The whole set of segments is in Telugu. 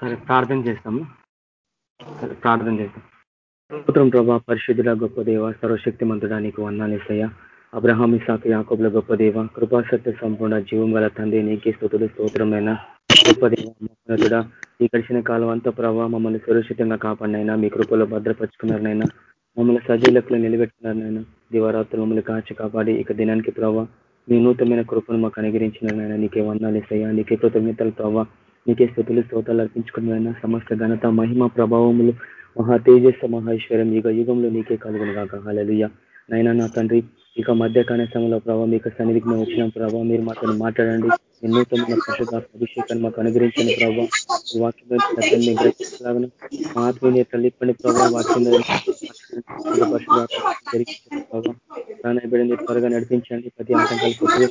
సరే ప్రార్థన చేస్తాము. సరే ప్రార్థన చేస్తాం. స్తోత్రం ప్రభా పరిశుద్ధుల గొప్ప దేవ సర్వశక్తిమంతుడా నీకు వందాలేసయ్య అబ్రహాం ఇసాకు యాకబుల గొప్ప దేవ కృపాసత్య సంపూర్ణ జీవం గల తండ్రి నీకే స్థుతులు స్తోత్రమైన. గొప్ప దేవతుడా ఈ గడిచిన కాలం అంతా ప్రభావ మమ్మల్ని సురక్షితంగా కాపాడినైనా మీ కృపలో భద్రపరుచుకున్నారనైనా మమ్మల్ని సజీలకులు నిలబెట్టినారనైనా దివారాత్రులు మమ్మల్ని కాచి కాపాడి ఇక దినానికి ప్రభావ మీ నూతనమైన కృపను మాకు అనుగ్రహించినైనా నీకే వందాలేసయ్యా నీకే కృతజ్ఞతలు ప్రభావ నీకే స్థుతులు స్తోతాలు అర్పించుకున్న సమస్త ఘనత మహిమ ప్రభావములు మహా తేజస్సు మహేశ్వరం యుగ యుగంలో నీకే కలుగును కాక హలలుయ నైనా నా తండ్రి ఇక మధ్యకాల సమయంలో ప్రభావ మీకు సన్నిధికి మేము వచ్చిన ప్రభావ మీరు మాతో మాట్లాడండి. ఎన్నోతమైన పరిశుద్ధ అభిషేకాన్ని మాకు అనుగ్రహించండి ప్రభావ వాక్యం సత్యాన్ని గ్రహించలాగను మా ఆత్మీయ తల్లిప్పండి ప్రభావ వాక్యం ప్రభావ ప్రాణబిడ్డని త్వరగా నడిపించండి. ప్రతి ఆటంకాలు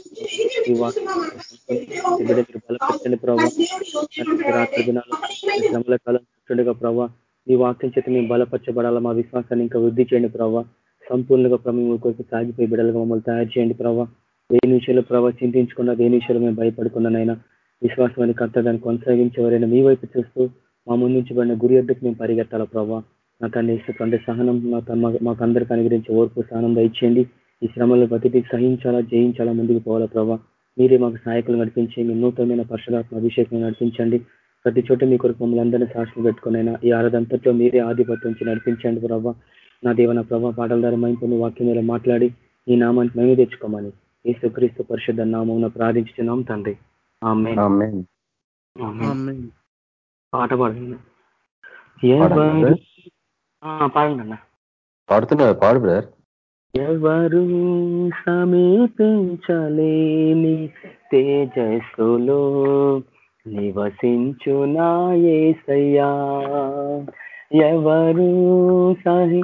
ఈ వాక్యం బిడ్డ బలపరచండి ప్రభావ రాత్రి దినాలు శ్రమల కాలం చూడగా ప్రభావ ఈ వాక్యం చేత మేము బలపరచబడాలా మా విశ్వాసాన్ని ఇంకా వృద్ధి చేయండి ప్రభావ సంపూర్ణంగా ప్రమేయం కొరకు సాగిపోయి బిడ్డలుగా మమ్మల్ని తయారు చేయండి ప్రభావ దేని విషయంలో ప్రభావ చింతించకుండా దేని విషయంలో మేము భయపడుకున్నానైనా కర్త దాన్ని కొనసాగించేవారైనా మీ వైపు చూస్తూ మా ముందుంచబడిన గురి అడ్డుకు మేము పరిగెత్తాలా ప్రభావ నా తన తండ్రి సహనం మాకు అందరికీ అనుగ్రహించి ఓర్పు సహనం దయచేయండి. ఈ శ్రమలో ప్రతిదీ సహించాలా జయించాలా ముందుకు పోవాలా ప్రభావ మీరే మాకు సహాయకులు నడిపించి మీ నూతనమైన పరశురాత్మ అభిషేకం నడిపించండి. ప్రతి చోట మీ కొరకు మమ్మల్ని అందరినీ సాక్షులు పెట్టుకునైనా ఈ ఆరాధంతట్లో మీరే ఆధిపత్యం నడిపించండి ప్రభావ నా దేవన ప్రభావ పాటల ద్వారా మైంపుని వాక్యం మీద మాట్లాడి ఈ నామాన్ని మేము తెచ్చుకోమని ఈ సుక్రీస్తు పరిషత్ నామం ప్రార్థించున్నాం తండ్రి పాట పాడండి. పాడు బ్రదర్. ఎవరు సమీపించలేని తేజస్సులో నివసించునాయేసయ్యా ఎవరు సహి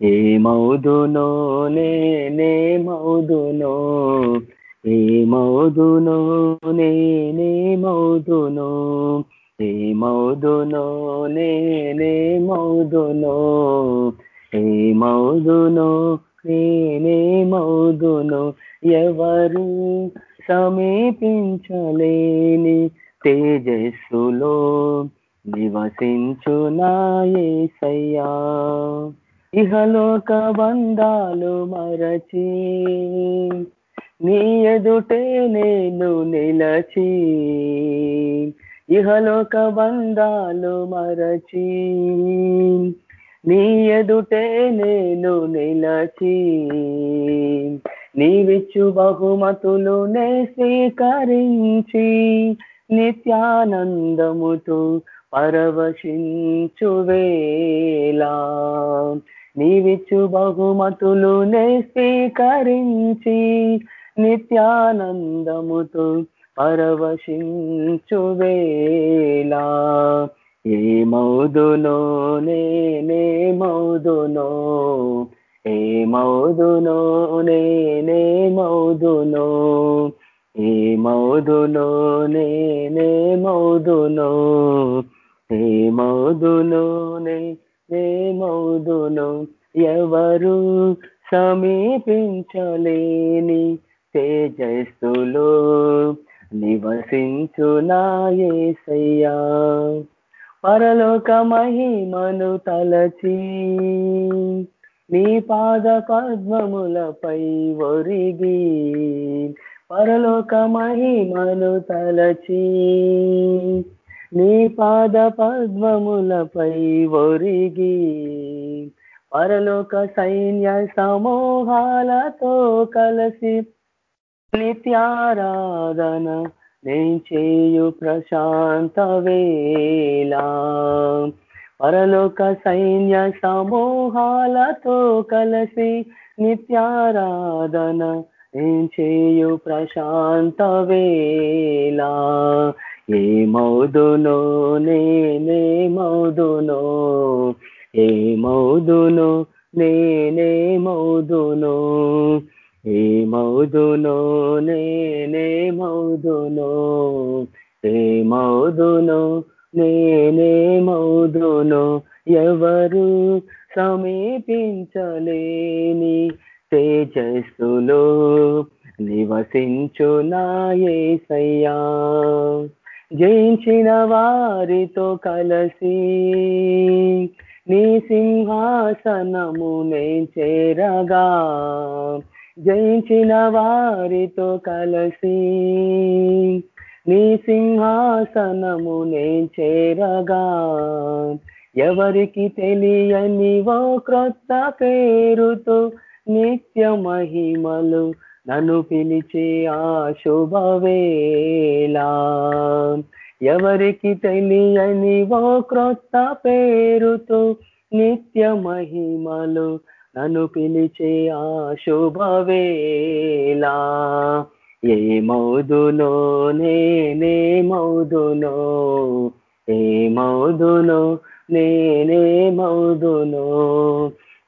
ఏమౌదునో నేనేమౌదునో ఏమౌదునో నేనేమౌదునో ఏమౌదునో నేనేమౌదునో ఏమౌదునో నేనేమౌదునో ఎవరు సమీపించలేని తేజస్సులో నివసించునాయేసయ్యా ఇహలోక బంధాలు మరచి నీ ఎదుటే నేను నిలచి ఇహలోక బంధాలు మరచి నీ ఎదుటే నేను నిలచి నీవిచ్చు బహుమతులు నే స్వీకరించి నిత్యానందముతో పరవశించువేలా నీవిచ్చు బహుమతులు నే స్వీకరించి నిత్యానందముతో పరవశించువేలా ఏ మౌదునో నేనే మౌదునో. ఏ మౌదునో నేనే మౌదునో. ఏ మౌదునో నేనే మౌదునో. ఏ మౌదునో నే మౌదునో ఎవరు సమీపించలేని తేజస్సులో నివసించునాయేసయ్యా పరలోక మహిమను తలచి నీ పాద పద్మములపై ఒరిగి పరలోక మహిమను తలచి నీ పాద పద్మములపై ఒరిగి పరలోక సైన్య సమూహాలతో కలిసి నిత్యారాధన నేను చేయు ప్రశాంత వేళ. పరలోక సైన్య సమూహాలతో కలిసి నిత్యారాధన నేను చేయు ప్రశాంత వేళ. ఏ మౌదునో నేనే మౌదునో మౌదును నేనే మౌదును ఏ మౌదును నేనే మౌదును ఏ మౌదును నేనే మౌదును ఎవరు సమీపించలేని తేజస్సులో నివసించు నాయసయ్యా జయించిన వారితో కలసి నీ సింహాసనము నే చేరగా. జయించిన వారితో కలసి నీ సింహాసనము నే చేరగా. ఎవరికి తెలియని ఓ క్రొత్త పేరుతో నిత్య మహిమలు నన్ను పిలిచే ఆ శుభవేళ ఎవరికి తెలియని ఓ క్రొత్త పేరుతో నిత్య మహిమలు నన్ను పిలిచే ఆ శుభవేళ. ఏ మౌదునో నేనే మౌదునో ఏ మౌదునో నేనే మౌదునో.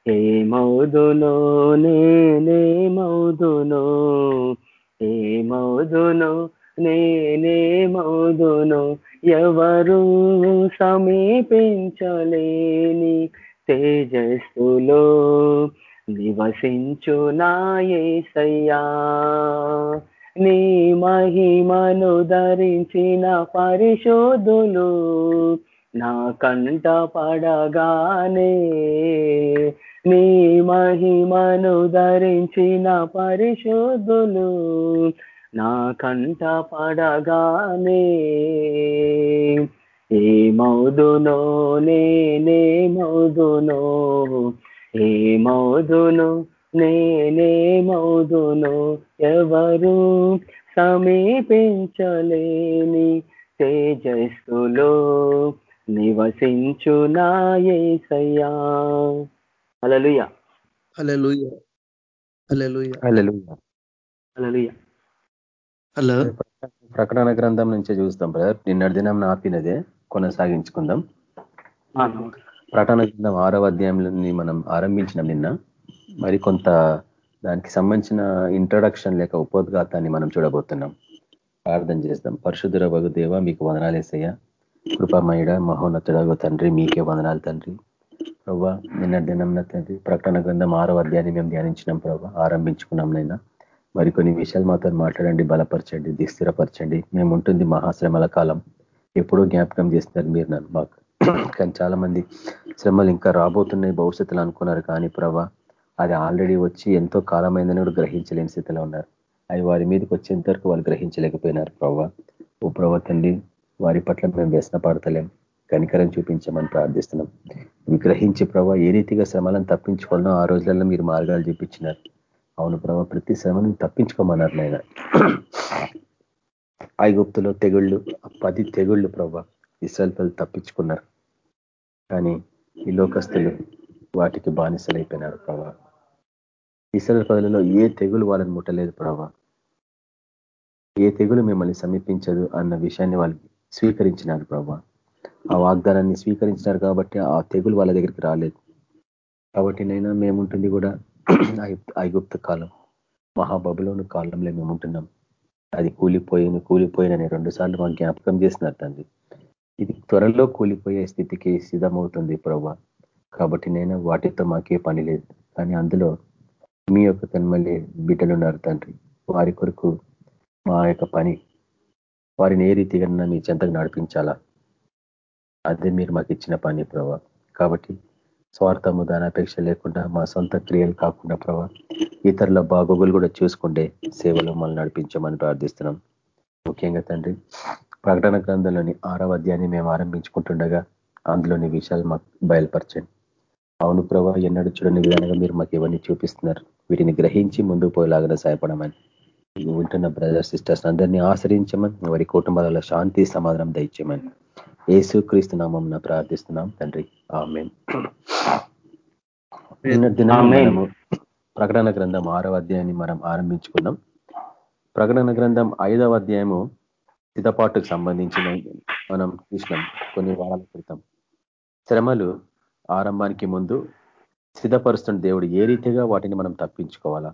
ఏ మౌదునో నేనే మౌదునో. ఏ మౌదునో నేనే మౌదునో. ఎవరు సమీపించలేని తేజస్సులో నివసించు నాయసయ్యా నీ మహిమను ధరించిన పరిశోధులు నా కంట పడగానే నీ మహిమను ధరించిన పరిశోధులు నా కంట పడగానే ఏ మౌదునో నేనే మౌదునో ఏ మౌదును నేనే మౌదును ఎవరు సమీపించలేని తేజస్సులో నివసించు నాయసయ్యా అలలుయ హల్లెలూయా. హల్లెలూయా. హల్లెలూయా. అలలుయ హలో. ప్రకటన గ్రంథం నుంచే చూస్తాం బ్రదర్. నిన్నటి దినం ఆపినదే కొనసాగించుకుందాం. ప్రకటన గ్రంథం ఆరవ అధ్యాయంలోని మనం ఆరంభించినాం నిన్న. మరి కొంత దానికి సంబంధించిన ఇంట్రడక్షన్ లేక ఉపోద్ఘాతాన్ని మనం చూడబోతున్నాం. ప్రార్థన చేస్తాం. పరశుధర వగు దేవ మీకు వదనాలేసయ్యా కృపమయుడ మహోన్నతుడగు తండ్రి మీకే వందనాలు తండ్రి. ప్రభా నిన్న దినం తండ్రి ప్రకటన గ్రంథం ఆరో అధ్యాయాన్ని మేము ధ్యానించినాం ప్రభా ఆరంభించుకున్నాం నైనా. మరికొన్ని విషయాలు మాతో మాట్లాడండి బలపరచండి దిస్థిరపరచండి. మేము ఉంటుంది మహాశ్రమల కాలం. ఎప్పుడో జ్ఞాపకం చేస్తున్నారు మీరు నన్ను మాకు. కానీ చాలా మంది శ్రమలు ఇంకా రాబోతున్నాయి భవిష్యత్తులు అనుకున్నారు. కానీ ప్రభా అది ఆల్రెడీ వచ్చి ఎంతో కాలమైందని కూడా గ్రహించలేని స్థితిలో ఉన్నారు. అవి వారి మీదకి వచ్చేంత వరకు వాళ్ళు గ్రహించలేకపోయినారు ప్రభా ఓ ప్రభా తండ్రి వారి పట్ల మేము వ్యసన పడతలేం. కనికరం చూపించమని ప్రార్థిస్తున్నాం. విగ్రహించి ప్రభావ ఏ రీతిగా శ్రమలను తప్పించుకోవాలనో ఆ రోజులలో మీరు మార్గాలు చూపించినారు. అవును ప్రభావ ప్రతి శ్రమను తప్పించుకోమన్నారు నాయన. ఐగుప్తులో తెగుళ్ళు పది తెగుళ్ళు ప్రభా ఇసల్పలు తప్పించుకున్నారు. కానీ ఈ లోకస్తులు వాటికి బానిసలైపోయినారు ప్రభా. ఇసల్ పదులలో ఏ తెగులు వాళ్ళని ముట్టలేదు ప్రభా. ఏ తెగులు మిమ్మల్ని సమీపించదు అన్న విషయాన్ని వాళ్ళు స్వీకరించినారు ప్రభా. ఆ వాగ్దానాన్ని స్వీకరించినారు కాబట్టి ఆ తెగులు వాళ్ళ దగ్గరికి రాలేదు. కాబట్టి నైనా మేముంటుంది కూడా ఐగుప్త కాలం మహాబబులోని కాలంలో మేము ఉంటున్నాం అది కూలిపోయిన కూలిపోయినని రెండు సార్లు మాకు జ్ఞాపకం చేసినారు తండ్రి. ఇది త్వరలో కూలిపోయే స్థితికి సిద్ధమవుతుంది ప్రభా. కాబట్టి నేను వాటితో మాకే పని లేదు. కానీ అందులో మీ యొక్క తన్మల్లి బిడ్డలు ఉన్నారు తండ్రి. వారి కొరకు మా యొక్క పని వారిని ఏ రీతిగా మీ చెంతకు నడిపించాలా? అదే మీరు మాకు ఇచ్చిన పని ప్రభా. కాబట్టి స్వార్థము దానాపేక్ష లేకుండా మా సొంత క్రియలు కాకుండా ప్రభా ఇతరుల బాగోగులు కూడా చూసుకుంటే సేవలు మమ్మల్ని నడిపించమని ప్రార్థిస్తున్నాం. ముఖ్యంగా తండ్రి ప్రకటన గ్రంథంలోని ఆరవ అధ్యాయాన్ని మేము ఆరంభించుకుంటుండగా అందులోని విషయాలు మాకు బయలుపరచండి. అవును ప్రభా ఎన్నడూ చూడని విధానంగా మీరు మాకు ఇవన్నీ చూపిస్తున్నారు. వీటిని గ్రహించి ముందుకు పోయేలాగా సహాయపడమని. ఉంటున్న బ్రదర్ సిస్టర్స్ అందరినీ ఆశ్రయించమని వారి కుటుంబాలలో శాంతి సమాధానం దయచేయమని. ఏసు క్రీస్తు నామం ప్రార్థిస్తున్నాం తండ్రి. ఆమె మనము ప్రకటన గ్రంథం ఆరవ అధ్యాయాన్ని మనం ఆరంభించుకున్నాం. ప్రకటన గ్రంథం ఐదవ అధ్యాయము సిద్ధపాటుకు సంబంధించిన మనం చూసినాం కొన్ని వారాల క్రితం. శ్రమలు ఆరంభానికి ముందు సిద్ధపరుస్తున్న దేవుడు ఏ రీతిగా వాటిని మనం తప్పించుకోవాలా?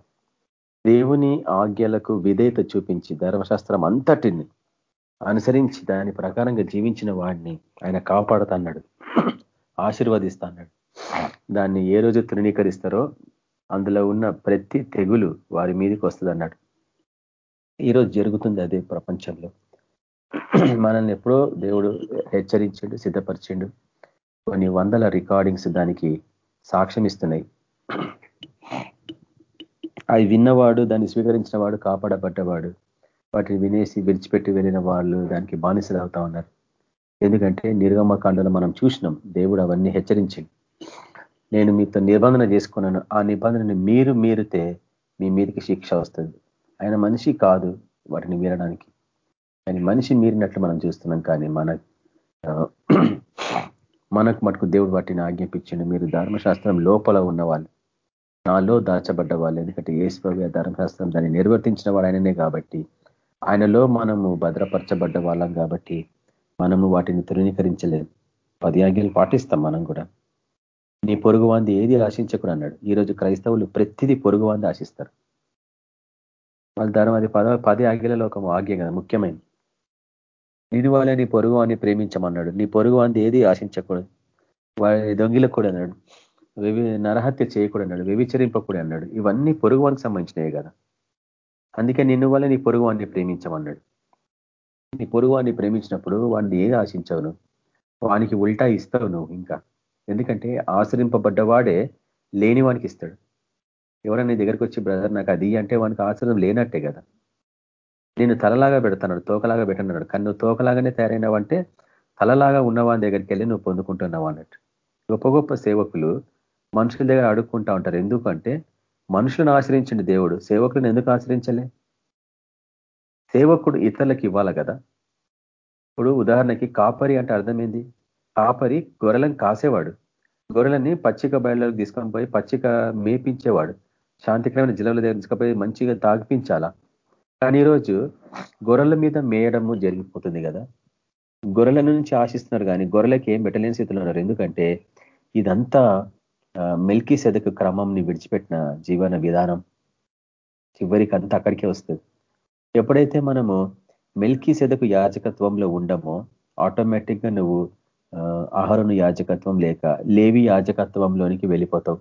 దేవుని ఆజ్ఞలకు విధేయత చూపించి ధర్మశాస్త్రం అంతటిని అనుసరించి దాని ప్రకారంగా జీవించిన వాడిని ఆయన కాపాడుతన్నాడు. ఆశీర్వదిస్తాడు దాన్ని ఏ రోజు తృణీకరిస్తారో అందులో ఉన్న ప్రతి తెగులు వారి మీదకి వస్తుంది అన్నాడు ఈరోజు జరుగుతుంది అదే ప్రపంచంలో. మనల్ని ఎప్పుడో దేవుడు హెచ్చరించిండు సిద్ధపరిచిండు. కొన్ని వందల రికార్డింగ్స్ దానికి సాక్ష్యం ఇస్తున్నాయి అవి విన్నవాడు దాన్ని స్వీకరించిన వాడు కాపాడబడ్డవాడు. వాటిని వినేసి విడిచిపెట్టి వెళ్ళిన వాళ్ళు దానికి బానిసలు అవుతా ఉన్నారు. ఎందుకంటే నిర్గమకాండలో మనం చూసినాం దేవుడు అవన్నీ హెచ్చరించింది నేను మీతో నిబంధన చేసుకున్నాను. ఆ నిబంధనని మీరు మీరితే మీ మీదకి శిక్ష వస్తుంది. ఆయన మనిషి కాదు వాటిని మీరడానికి. ఆయన మనిషి మీరినట్లు మనం చూస్తున్నాం కానీ మన మనకు మటుకు దేవుడు వాటిని ఆజ్ఞాపించండి. మీరు ధర్మశాస్త్రం లోపల ఉన్నవాళ్ళు. నాలో దాచబడ్డ వాళ్ళు ఎందుకంటే ఏసుప్రభు ధర్మశాస్త్రం దాన్ని నిర్వర్తించిన వాడు ఆయననే కాబట్టి ఆయనలో మనము భద్రపరచబడ్డ వాళ్ళం కాబట్టి మనము వాటిని తృణీకరించలేదు పది ఆజ్ఞలు పాటిస్తాం మనం కూడా. నీ పొరుగు వాంది ఏది ఆశించకూడదు అన్నాడు. ఈరోజు క్రైస్తవులు ప్రతిదీ పొరుగు వాంది ఆశిస్తారు. వాళ్ళ ధర్మం అది పద పది ఆజ్ఞలలో ఒక ఆజ్ఞ కదా ముఖ్యమైనది. నేను వాళ్ళని పొరుగు వాడిని ప్రేమించమన్నాడు. నీ పొరుగు వాంది ఏది ఆశించకూడదు వాడి దొంగిలకూడదు అన్నాడు. నరహత్య చేయకూడదు అన్నాడు వ్యభిచరింపకూడదు అన్నాడు. ఇవన్నీ పొరుగు వానికి సంబంధించినవి కదా. అందుకే నిన్ను వల్ల నీ పొరుగు వాడిని ప్రేమించమన్నాడు. నీ పొరుగు వాడిని ప్రేమించినప్పుడు వాడిని ఏది ఆశించవు నువ్వు? వానికి ఉల్టా ఇస్తావు నువ్వు ఇంకా. ఎందుకంటే ఆశ్రయింపబడ్డవాడే లేని వానికి ఇస్తాడు. ఎవరైనా దగ్గరికి వచ్చి బ్రదర్ నాకు అది అంటే వానికి ఆశ్రయం లేనట్టే కదా. నేను తలలాగా పెడతాడు తోకలాగా పెట్టన్నాడు కానీ నువ్వు తోకలాగానే తయారైనవంటే తలలాగా ఉన్నవాని దగ్గరికి వెళ్ళి నువ్వు పొందుకుంటున్నావు అన్నట్టు. గొప్ప గొప్ప సేవకులు మనుషుల దగ్గర అడుక్కుంటా ఉంటారు. ఎందుకంటే మనుషులను ఆశ్రయించండి దేవుడు. సేవకులను ఎందుకు ఆశ్రయించలే? సేవకుడు ఇతరులకు ఇవ్వాలి కదా? ఇప్పుడు ఉదాహరణకి కాపరి అంటే అర్థమైంది? కాపరి గొర్రెలను కాసేవాడు. గొర్రెలని పచ్చిక బయళ్ళకు తీసుకొని పోయి పచ్చిక మేపించేవాడు. శాంతికరమైన జిల్లాల దగ్గర తీసుకుపోయి మంచిగా తాగిపించాలా? కానీ ఈరోజు గొర్రెల మీద మేయడము జరిగిపోతుంది కదా? గొర్రెల నుంచి ఆశిస్తున్నారు కానీ గొర్రెలకి ఏం పెట్టలేని స్థితిలో ఉన్నారు. ఎందుకంటే ఇదంతా మిల్కీ సెదకు క్రమంని విడిచిపెట్టిన జీవన విధానం చివరికి అంతా అక్కడికే వస్తుంది. ఎప్పుడైతే మనము మిల్కీ సెదకు యాజకత్వంలో ఉండమో ఆటోమేటిక్గా నువ్వు ఆహారను యాజకత్వం లేక లేవి యాజకత్వంలోనికి వెళ్ళిపోతావు.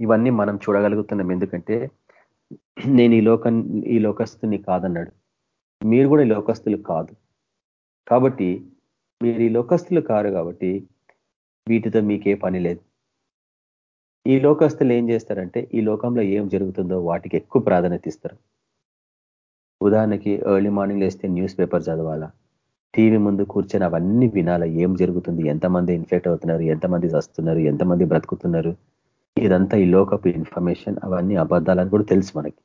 ఇవన్నీ మనం చూడగలుగుతున్నాం. ఎందుకంటే నేను ఈ లోక ఈ లోకస్తుని కాదన్నాడు. మీరు కూడా ఈ లోకస్తులు కాదు. కాబట్టి మీరు ఈ లోకస్తులు కారు కాబట్టి వీటితో మీకే పని లేదు. ఈ లోకస్తులు ఏం చేస్తారంటే ఈ లోకంలో ఏం జరుగుతుందో వాటికి ఎక్కువ ప్రాధాన్యత ఇస్తారు. ఉదాహరణకి ఎర్లీ మార్నింగ్ లేస్తే న్యూస్ పేపర్ చదవాలా? టీవీ ముందు కూర్చొని అవన్నీ వినాలా? ఏం జరుగుతుంది? ఎంతమంది ఇన్ఫెక్ట్ అవుతున్నారు? ఎంతమంది వస్తున్నారు ఎంతమంది బ్రతుకుతున్నారు? ఇదంతా ఈ లోకపు ఇన్ఫర్మేషన్ అవన్నీ అబద్ధాలని కూడా తెలుసు మనకి.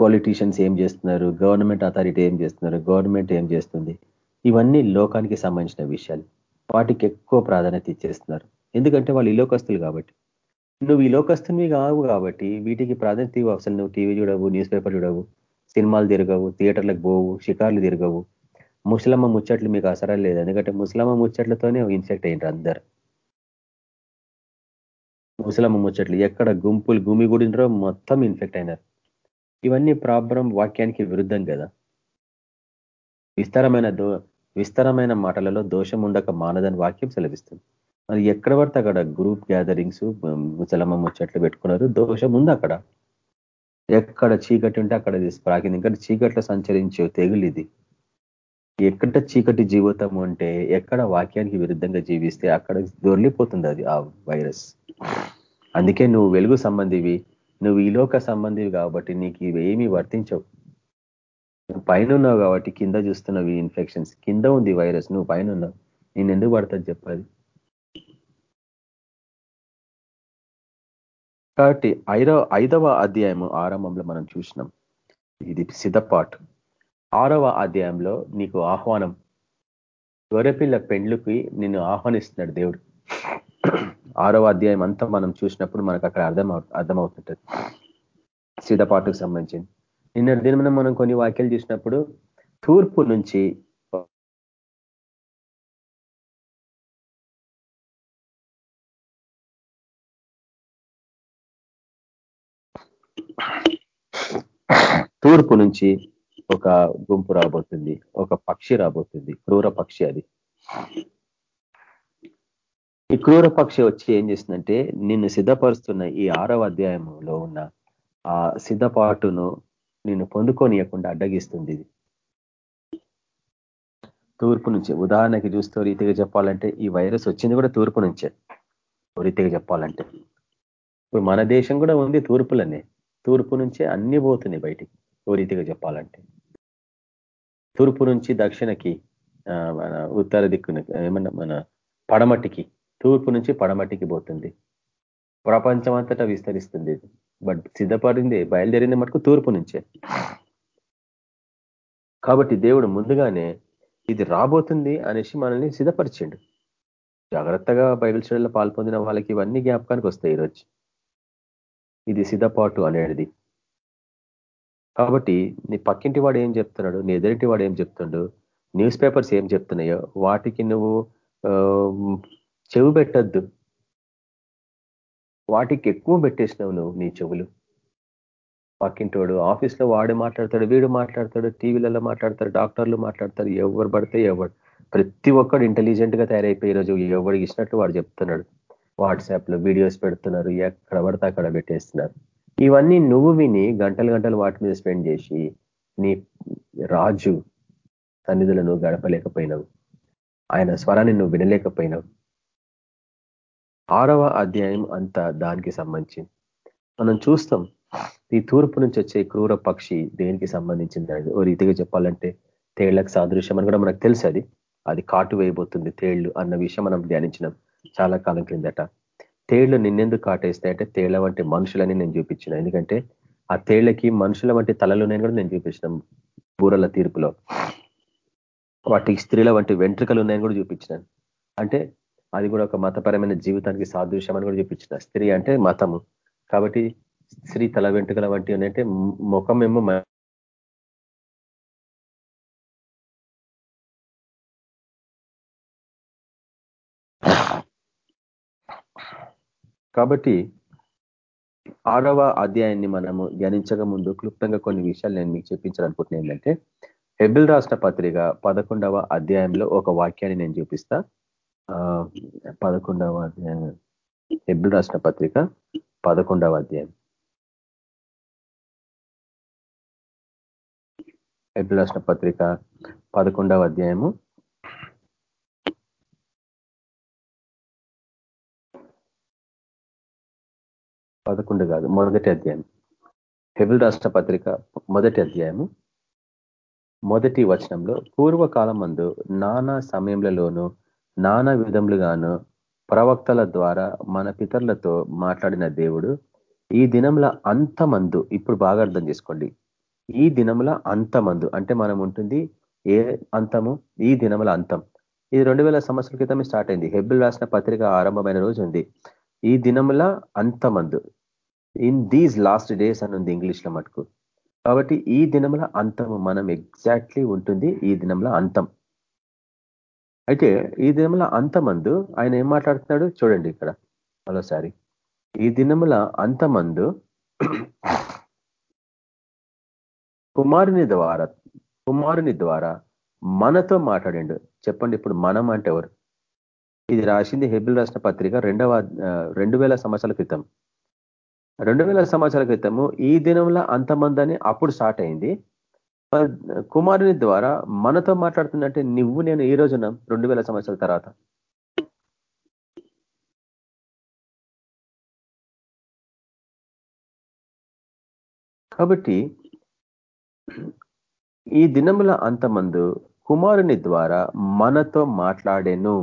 పొలిటీషియన్స్ ఏం చేస్తున్నారు? గవర్నమెంట్ అథారిటీ ఏం చేస్తున్నారు? గవర్నమెంట్ ఏం చేస్తుంది? ఇవన్నీ లోకానికి సంబంధించిన విషయాలు. వాటికి ఎక్కువ ప్రాధాన్యత ఇచ్చేస్తున్నారు. ఎందుకంటే వాళ్ళు ఈ లోకస్తులు కాబట్టి. నువ్వు ఈ లోకస్తునివి కావు కాబట్టి వీటికి ప్రాధాన్యత ఇవ్వు అసలు నువ్వు టీవీ చూడవు న్యూస్ పేపర్ చూడవు సినిమాలు తిరగవు థియేటర్లకు పోవు షికార్లు తిరగవు. ముసలమ్మ ముచ్చట్లు మీకు అసరం లేదు. ఎందుకంటే ముసలమ్మ ముచ్చట్లతోనే ఇన్ఫెక్ట్ అయ్యారు అందరు. ముసలమ్మ ముచ్చట్లు ఎక్కడ గుంపులు గుమి గుడినరో మొత్తం ఇన్ఫెక్ట్ అయినారు. ఇవన్నీ ప్రాబ్లం వాక్యానికి విరుద్ధం కదా. విస్తారమైన దో విస్తారమైన మాటలలో దోషం ఉండక మానదని వాక్యం సెలవిస్తుంది. మరి ఎక్కడ పడితే అక్కడ గ్రూప్ గ్యాదరింగ్స్ ముసలమ్మ ముచ్చట్లు పెట్టుకున్నారు దోషం ఉంది అక్కడ. ఎక్కడ చీకటి ఉంటే అక్కడ ప్రాకింది ఇంకా చీకట్లో సంచరించే తెగులు ఇది. ఎక్కడ చీకటి జీవితం ఉంటే ఎక్కడ వాక్యానికి విరుద్ధంగా జీవిస్తే అక్కడ దొరిలిపోతుంది అది ఆ వైరస్ అందుకే నువ్వు వెలుగు సంబంధివి నువ్వు ఈ లోక సంబంధివి కాబట్టి నీకు ఇవి ఏమీ వర్తించవు. నువ్వు పైన ఉన్నావు కాబట్టి కింద చూస్తున్నావు ఈ ఇన్ఫెక్షన్స్ కింద ఉంది వైరస్ నువ్వు పైన ఉన్నావు నేను ఎందుకు పడుతుంది చెప్పాలి? కాబట్టి ఐదవ ఐదవ అధ్యాయము ఆరంభంలో మనం చూసినాం. ఇది సిద్ధపాటు ఆరవ అధ్యాయంలో నీకు ఆహ్వానం. గొర్రెపిల్ల పెండ్లుకి నిన్ను ఆహ్వానిస్తున్నాడు దేవుడు. ఆరవ అధ్యాయం అంతా మనం చూసినప్పుడు మనకు అక్కడ అర్థం అర్థమవుతుంటుంది. సిద్ధపాటుకు సంబంధించింది. నిన్న దినమున మనం కొన్ని వాక్యాలు చూసినప్పుడు తూర్పు నుంచి తూర్పు నుంచి ఒక గుంపు రాబోతుంది. ఒక పక్షి రాబోతుంది. క్రూర పక్షి అది. ఈ క్రూర పక్షి వచ్చి ఏం చేస్తుందంటే నిన్ను సిద్ధపరుస్తున్న ఈ ఆరవ అధ్యాయంలో ఉన్న ఆ సిద్ధపాటును నిన్ను పొందుకోనియకుండా అడ్డగిస్తుంది ఇది. తూర్పు నుంచి ఉదాహరణకి చూస్తూ రీతిగా చెప్పాలంటే ఈ వైరస్ వచ్చింది కూడా తూర్పు నుంచే. రీతిగా చెప్పాలంటే. ఇప్పుడు మన దేశం కూడా ఉంది తూర్పులనే. తూర్పు నుంచే అన్ని పోతున్నాయి బయటికి. ఓ రీతిగా చెప్పాలంటే. తూర్పు నుంచి దక్షిణకి మన ఉత్తర దిక్కున ఏమన్నా మన పడమటికి తూర్పు నుంచి పడమటికి పోతుంది. ప్రపంచం అంతటా విస్తరిస్తుంది బట్ సిద్ధపడింది బయలుదేరింది మటుకు తూర్పు నుంచే. కాబట్టి దేవుడు ముందుగానే ఇది రాబోతుంది అనేసి మనల్ని సిద్ధపరిచిండు. జాగ్రత్తగా బైబిల్ స్టడీలో పాల్పొందిన వాళ్ళకి ఇవన్నీ జ్ఞాపకానికి వస్తాయి ఈరోజు. ఇది సిద్ధపాటు అనేది కాబట్టి నీ పక్కింటి వాడు ఏం చెప్తున్నాడు? నీ ఎదురింటి వాడు ఏం చెప్తుండు? న్యూస్ పేపర్స్ ఏం చెప్తున్నాయో? వాటికి నువ్వు చెవు పెట్టద్దు. వాటికి ఎక్కువ పెట్టేసినావు నువ్వు నీ చెవులు. పక్కింటోడు ఆఫీస్లో వాడు మాట్లాడతాడు వీడు మాట్లాడతాడు టీవీలలో మాట్లాడతాడు డాక్టర్లు మాట్లాడతారు ఎవరు పడితే ఎవరు. ప్రతి ఒక్కడు ఇంటెలిజెంట్గా తయారైపోయి ఈరోజు ఎవడికి ఇచ్చినట్టు వాడు చెప్తున్నాడు. వాట్సాప్లో వీడియోస్ పెడుతున్నారు ఎక్కడ పడితే అక్కడ పెట్టేస్తున్నారు. ఇవన్నీ నువ్వు విని గంటలు గంటలు వాటి మీద స్పెండ్ చేసి నీ రాజు సన్నిధులను గడపలేకపోయినావు. ఆయన స్వరాన్ని నువ్వు వినలేకపోయినావు. ఆరవ అధ్యాయం అంతా దానికి సంబంధించి మనం చూస్తాం ఈ తూర్పు నుంచి వచ్చే క్రూర పక్షి దేనికి సంబంధించింది ఓ రీతిగా చెప్పాలంటే తేళ్ళకు సాదృశ్యం అని కూడా మనకు తెలుసు అది. అది కాటు వేయబోతుంది తేళ్ళు అన్న విషయం మనం ధ్యానించినాం చాలా కాలం క్రిందట. తేళ్ళు నిన్నెందుకు కాటేస్తాయంటే తేళ్ళ వంటి మనుషులని నేను చూపించిన. ఎందుకంటే ఆ తేళ్ళకి మనుషుల వంటి తలలున్నాయని కూడా నేను చూపించిన బూరల తీర్పులో. వాటికి స్త్రీల వంటి వెంట్రుకలు ఉన్నాయని కూడా చూపించినాను. అంటే అది కూడా ఒక మతపరమైన జీవితానికి సాదృశ్యం అని కూడా చూపించిన స్త్రీ అంటే మతము. కాబట్టి స్త్రీ తల వెంట్రుకల వంటి అంటే ముఖం ఏమో కాబట్టి ఆరవ అధ్యాయాన్ని మనము ధ్యానించక ముందు క్లుప్తంగా కొన్ని విషయాలు నేను మీకు చెప్పించాలనుకుంటున్నా ఏంటంటే హెబిల్ రాష్ట్ర పత్రిక పదకొండవ అధ్యాయంలో ఒక వాక్యాన్ని నేను చూపిస్తా. పదకొండవ అధ్యాయం. హెబిల్ రాసిన పత్రిక పదకొండవ అధ్యాయం. హెబిల్ రాసిన పత్రిక పదకొండవ అధ్యాయము. పదకొండు కాదు మొదటి అధ్యాయం. హెబిల్ రాష్ట్ర పత్రిక మొదటి అధ్యాయము. మొదటి వచనంలో పూర్వకాలం మందు నానా సమయంలోనూ నానా విధములుగాను ప్రవక్తల ద్వారా మన పితరులతో మాట్లాడిన దేవుడు ఈ దినంల అంతమందు ఇప్పుడు బాగా అర్థం చేసుకోండి. ఈ దినముల అంతమందు అంటే మనం ఉంటుంది ఏ అంతము? ఈ దినముల అంతం. ఇది రెండు వేల సంవత్సరాల క్రితమే స్టార్ట్ అయింది. హెబ్బిల్ రాసిన పత్రిక ఆరంభమైన రోజు ఉంది. ఈ దినముల అంతమందు ఇన్ దీస్ లాస్ట్ డేస్ అని ఉంది ఇంగ్లీష్లో మటుకు. కాబట్టి ఈ దినముల అంతము మనం ఎగ్జాక్ట్లీ ఉంటుంది ఈ దినంలో అంతం. అయితే ఈ దినముల అంతమందు ఆయన ఏం మాట్లాడుతున్నాడు? చూడండి ఇక్కడ మరోసారి. ఈ దినముల అంతమందు కుమారుని ద్వారా కుమారుని ద్వారా మనతో మాట్లాడండు. చెప్పండి ఇప్పుడు మనం అంటే ఎవరు? ఇది రాసింది హెబిల్ రాసిన పత్రిక రెండవ రెండు వేల సంవత్సరాల క్రితం. రెండు వేల సంవత్సరాల క్రితము ఈ దినంలో అంతమందని అప్పుడు స్టార్ట్ అయింది. కుమారుని ద్వారా మనతో మాట్లాడుతుందంటే నువ్వు నేను ఈ రోజున రెండు వేల సంవత్సరాల తర్వాత. కాబట్టి ఈ దినముల అంతమందు కుమారుని ద్వారా మనతో మాట్లాడేను.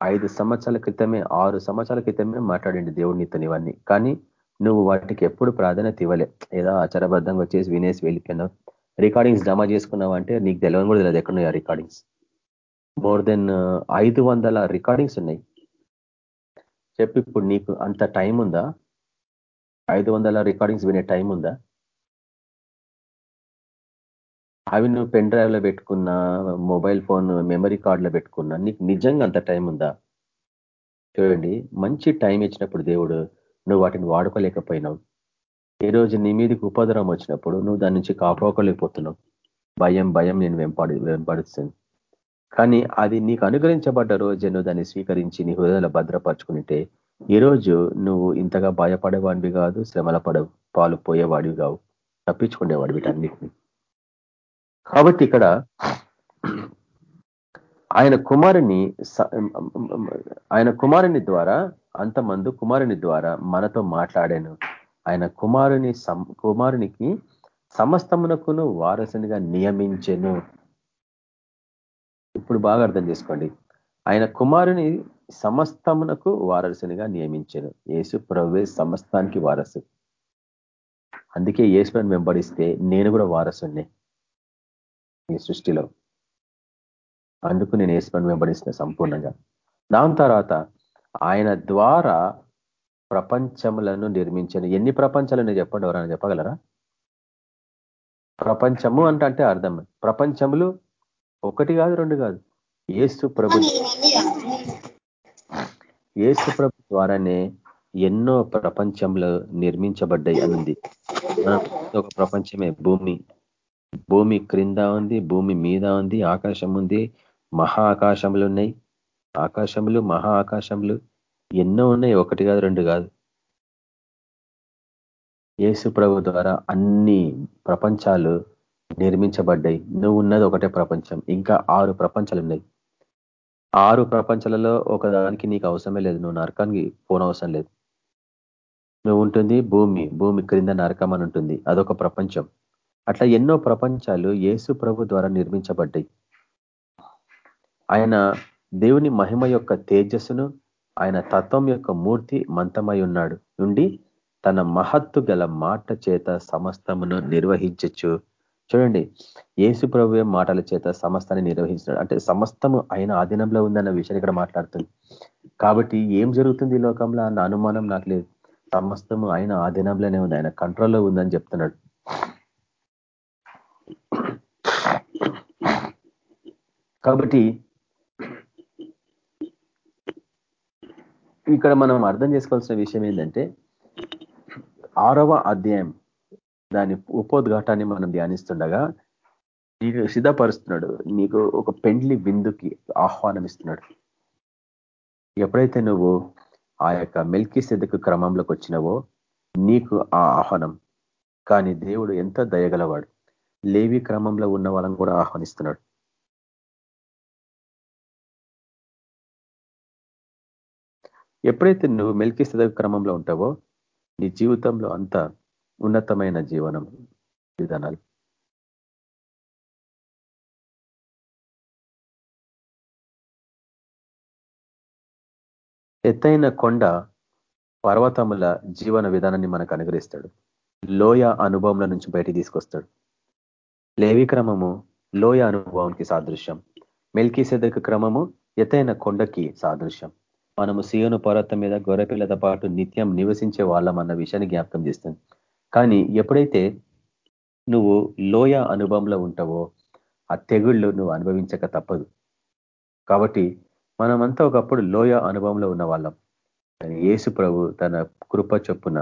ఐదు సంవత్సరాల క్రితమే ఆరు సంవత్సరాల క్రితమే మాట్లాడండి దేవుడిని ఇవన్నీ కానీ నువ్వు వాటికి ఎప్పుడు ప్రాధాన్యత ఇవ్వలే. ఏదో ఆచారబద్ధంగా వచ్చేసి వినేసి వెళ్ళిపోయినావు. రికార్డింగ్స్ జమ చేసుకున్నావు అంటే నీకు తెలియని కూడా తెలియదు ఎక్కడున్నాయి రికార్డింగ్స్. మోర్ దెన్ ఐదు వందల రికార్డింగ్స్ ఉన్నాయి. చెప్పి ఇప్పుడు నీకు అంత టైం ఉందా? ఐదు వందల రికార్డింగ్స్ వినే టైం ఉందా? అవి నువ్వు పెన్ డ్రైవ్లో పెట్టుకున్నా మొబైల్ ఫోన్ మెమరీ కార్డులో పెట్టుకున్నా నీకు నిజంగా అంత టైం ఉందా? చూడండి మంచి టైం ఇచ్చినప్పుడు దేవుడు నువ్వు వాటిని వాడుకోలేకపోయినావు. ఈ రోజు నీ మీదకి ఉపద్రవం వచ్చినప్పుడు నువ్వు దాని నుంచి కాపాడుకోలేకపోతున్నావు. భయం భయం నేను వెంపాడి వెంపడుస్తుంది కానీ అది నీకు అనుగ్రహించబడ్డ రోజు నువ్వు దాన్ని స్వీకరించి నీ హృదయాలు భద్రపరచుకుంటే ఈరోజు నువ్వు ఇంతగా భయపడేవాడివి కాదు శ్రమల పడ పాలు పోయేవాడివి కావు తప్పించుకునేవాడు వీటన్నిటిని కాబట్టి ఇక్కడ ఆయన కుమారుని ఆయన కుమారుని ద్వారా అంతమందు కుమారుని ద్వారా మనతో మాట్లాడాను. ఆయన కుమారుని కుమారునికి సమస్తమునకును వారసునిగా నియమించెను. ఇప్పుడు బాగా అర్థం చేసుకోండి. ఆయన కుమారుని సమస్తమునకు వారసునిగా నియమించాను. యేసు ప్రవే సమస్తానికి వారసు. అందుకే యేసుని వెంబడిస్తే నేను కూడా వారసుని ఈ సృష్టిలో. అందుకు నేను యేసుని వెంబడిస్తున్న సంపూర్ణంగా. దాని తర్వాత ఆయన ద్వారా ప్రపంచములను నిర్మించను. ఎన్ని ప్రపంచాలను చెప్పండి ఎవరైనా చెప్పగలరా? ప్రపంచము అంటే అర్థం. ప్రపంచములు ఒకటి కాదు రెండు కాదు. ఏసు ప్రభు ఏసు ప్రభు ద్వారానే ఎన్నో ప్రపంచంలో నిర్మించబడ్డాయి అనుంది ఒక ప్రపంచమే. భూమి. భూమి క్రింద ఉంది భూమి మీద ఉంది ఆకాశం ఉంది మహా ఆకాశములు ఉన్నాయి. ఆకాశములు మహా ఆకాశములు ఎన్నో ఉన్నాయి ఒకటి కాదు రెండు కాదు. యేసు ప్రభు ద్వారా అన్ని ప్రపంచాలు నిర్మించబడ్డాయి. నువ్వు ఉన్నది ఒకటే ప్రపంచం. ఇంకా ఆరు ప్రపంచాలు ఉన్నాయి. ఆరు ప్రపంచాలలో ఒకదానికి నీకు అవసరమే లేదు. నువ్వు నరకానికి పోనవసరం లేదు. నువ్వు ఉంటుంది భూమి. భూమి క్రింద నరకం అని ఉంటుంది. అదొక ప్రపంచం. అట్లా ఎన్నో ప్రపంచాలు యేసు ప్రభు ద్వారా నిర్మించబడ్డాయి. ఆయన దేవుని మహిమ యొక్క తేజస్సును ఆయన తత్వం యొక్క మూర్తి మంతమై ఉన్నాడు. నుండి తన మహత్తు గల మాట చేత సమస్తమును నిర్వహించచ్చు. చూడండి ఏసు ప్రభు మాటల చేత సమస్తాన్ని నిర్వహించినాడు అంటే సమస్తము ఆయన ఆధీనంలో ఉందన్న విషయాన్ని ఇక్కడ మాట్లాడుతుంది. కాబట్టి ఏం జరుగుతుంది ఈ లోకంలో? అన్న అనుమానం నాకు లేదు. సమస్తము ఆయన ఆధీనంలోనే ఉంది. ఆయన కంట్రోల్లో ఉందని చెప్తున్నాడు. కాబట్టి ఇక్కడ మనం అర్థం చేసుకోవాల్సిన విషయం ఏంటంటే ఆరవ అధ్యాయం దాని ఉపోద్ఘాటాన్ని మనం ధ్యానిస్తుండగా నీకు సిద్ధపరుస్తున్నాడు నీకు ఒక పెండ్లి విందుకి ఆహ్వానం ఇస్తున్నాడు. ఎప్పుడైతే నువ్వు ఆ యొక్క మెల్కీ సిద్ధకు క్రమంలోకి వచ్చినవో నీకు ఆ ఆహ్వానం. కానీ దేవుడు ఎంత దయగలవాడు. లేవి క్రమంలో ఉన్న వాళ్ళని కూడా ఆహ్వానిస్తున్నాడు. ఎప్పుడైతే నువ్వు మెల్కీ క్రమంలో ఉంటావో నీ జీవితంలో అంత ఉన్నతమైన జీవనం విధానాలు. ఎత్తైన కొండ పర్వతముల జీవన విధానాన్ని మనకు అనుగ్రహిస్తాడు. లోయ అనుభవంల నుంచి బయటికి తీసుకొస్తాడు. లేవి క్రమము లోయ అనుభవానికి సాదృశ్యం. మెల్కీ క్రమము ఎత్తైన కొండకి సాదృశ్యం. మనము సీయోను పర్వతం మీద గొర్రెపిల్లతో పాటు నిత్యం నివసించే వాళ్ళం అన్న విషయాన్ని జ్ఞాపకం చేస్తుంది. కానీ ఎప్పుడైతే నువ్వు లోయ అనుభవంలో ఉంటావో ఆ తెగుళ్ళు నువ్వు అనుభవించక తప్పదు. కాబట్టి మనమంతా ఒకప్పుడు లోయ అనుభవంలో ఉన్న వాళ్ళం. యేసు ప్రభు తన కృప చొప్పున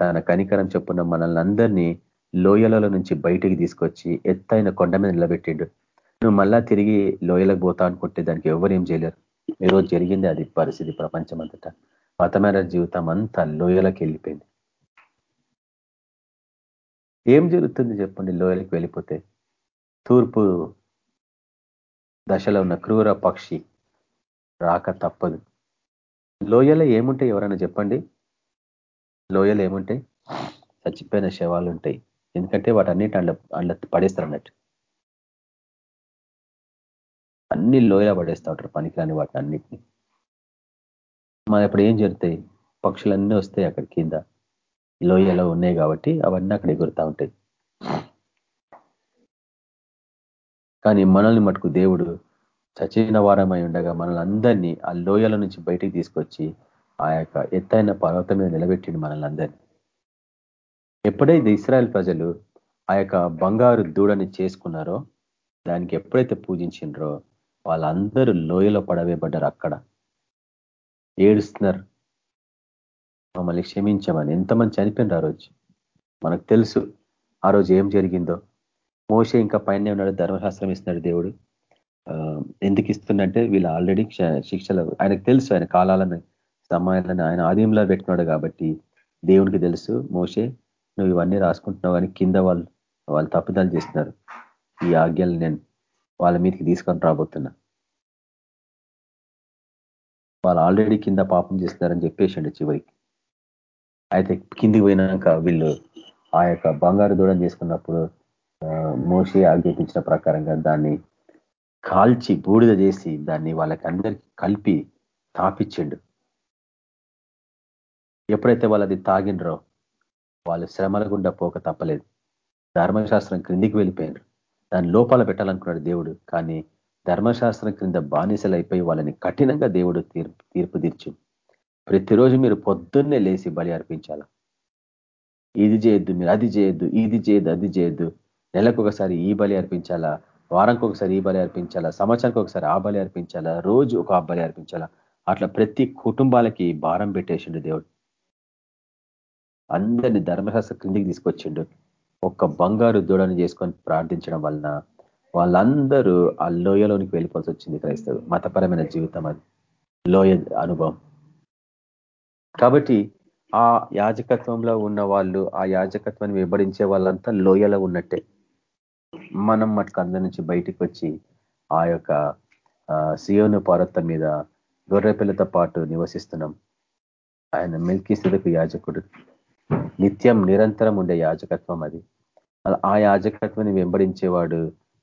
తన కనికరం చొప్పున మనల్ని అందరినీ లోయలలో నుంచి బయటికి తీసుకొచ్చి ఎత్తైన కొండ మీద నిలబెట్టిండు. నువ్వు మళ్ళా తిరిగి లోయలకు పోతా అనుకుంటే దానికి ఎవరేం చేయలేరు. ఈరోజు జరిగింది అది పరిస్థితి ప్రపంచం అంతటా మతమైన జీవితం అంతా లోయలకు వెళ్ళిపోయింది. ఏం జరుగుతుంది చెప్పండి లోయలకు వెళ్ళిపోతే? తూర్పు దశలో ఉన్న క్రూర పక్షి రాక తప్పదు. లోయలో ఏముంటాయి ఎవరైనా చెప్పండి? లోయలు ఏముంటాయి? చచ్చిపోయిన శవాలు ఉంటాయి ఎందుకంటే వాటన్నిటి అండ్ల అండ్ల పడేస్తారు అన్నట్టు. అన్ని లోయల పడేస్తూ ఉంటారు పనికిరాని వాటిని అన్నిటిని. మన ఇప్పుడు ఏం జరుగుతాయి పక్షులన్నీ వస్తాయి అక్కడ కింద. లోయలో ఉన్నాయి కాబట్టి అవన్నీ అక్కడ ఎగురుతూ ఉంటాయి. కానీ మనల్ని మటుకు దేవుడు చచ్చిన వారమై ఉండగా మనల్ని అందరినీ ఆ లోయల నుంచి బయటికి తీసుకొచ్చి ఆ యొక్క ఎత్తైన పర్వతం మీద నిలబెట్టిండు మనల్ని అందరినీ. ఎప్పుడైతే ఇస్రాయల్ ప్రజలు ఆ యొక్క బంగారు దూడని చేసుకున్నారో దానికి ఎప్పుడైతే పూజించిండ్రో వాళ్ళందరూ లోయలో పడవేయబడ్డారు అక్కడ. ఏడుస్తున్నారు. మమ్మల్ని క్షమించమని. ఎంతమంది చనిపోయింది ఆ రోజు? మనకు తెలుసు. ఆ రోజు ఏం జరిగిందో. మోసే ఇంకా పైన ఉన్నాడు. ధర్మశాస్త్రం ఇస్తున్నాడు దేవుడు. ఎందుకు ఇస్తుందంటే వీళ్ళు ఆల్రెడీ శిక్షలు ఆయనకు తెలుసు. ఆయన కాలాలను సమయాలను ఆయన ఆదయంలో పెట్టుకున్నాడు కాబట్టి దేవునికి తెలుసు. మోసే నువ్వు ఇవన్నీ రాసుకుంటున్నావు అని కింద వాళ్ళు వాళ్ళు తప్పుదాలు చేస్తున్నారు. ఈ ఆజ్ఞలు నేను వాళ్ళ మీదకి తీసుకొని రాబోతున్నా. వాళ్ళు ఆల్రెడీ కింద పాపం చేస్తున్నారని చెప్పేసిండు చివరికి. అయితే కిందికి పోయినాక వీళ్ళు ఆ యొక్క బంగారు దూడం చేసుకున్నప్పుడు మోసే ఆజ్ఞాపించిన ప్రకారంగా దాన్ని కాల్చి బూడిద చేసి దాన్ని వాళ్ళకి అందరికి కలిపి తాపించిండు ఎప్పుడైతే వాళ్ళది తాగినరో వాళ్ళు శ్రమల గుండా పోక తప్పలేదు. ధర్మశాస్త్రం క్రిందికి వెళ్ళిపోయినారు దాని లోపాల పెట్టాలనుకున్నాడు దేవుడు. కానీ ధర్మశాస్త్రం క్రింద బానిసలైపోయి వాళ్ళని కఠినంగా దేవుడు తీర్పు తీర్పు తీర్చి. ప్రతిరోజు మీరు పొద్దున్నే లేచి బలి అర్పించాల? ఇది చేయొద్దు మీరు అది చేయొద్దు ఇది చేయొద్దు అది చేయొద్దు. నెలకు ఒకసారి ఈ బలి అర్పించాలా? వారంకి ఒకసారి ఈ బలి అర్పించాలా? సంవత్సరానికి ఒకసారి ఆ బలి అర్పించాలా? రోజు ఒక బలి అర్పించాలా? అట్లా ప్రతి కుటుంబాలకి భారం పెట్టేసిండు దేవుడు. అందరినీ ధర్మశాస్త్ర క్రిందికి తీసుకొచ్చిండు. ఒక్క బంగారు దూడని చేసుకొని ప్రార్థించడం వలన వాళ్ళందరూ ఆ లోయలోనికి వెళ్ళిపోవాల్సి వచ్చింది క్రైస్తవు మతపరమైన జీవితం అది. లోయ అనుభవం. కాబట్టి ఆ యాజకత్వంలో ఉన్న వాళ్ళు ఆ యాజకత్వాన్ని విభడించే వాళ్ళంతా లోయలో ఉన్నట్టే. మనం మటుకు అందరి నుంచి బయటికి వచ్చి ఆ యొక్క సియోను పర్వతం మీద గొర్రెపిల్లతో పాటు నివసిస్తున్నాం. ఆయన మిల్కీ స్థితికి యాజకుడు. నిత్యం నిరంతరం ఉండే యాజకత్వం అది. ఆ యాజకత్వాన్ని వెంబడించేవాడు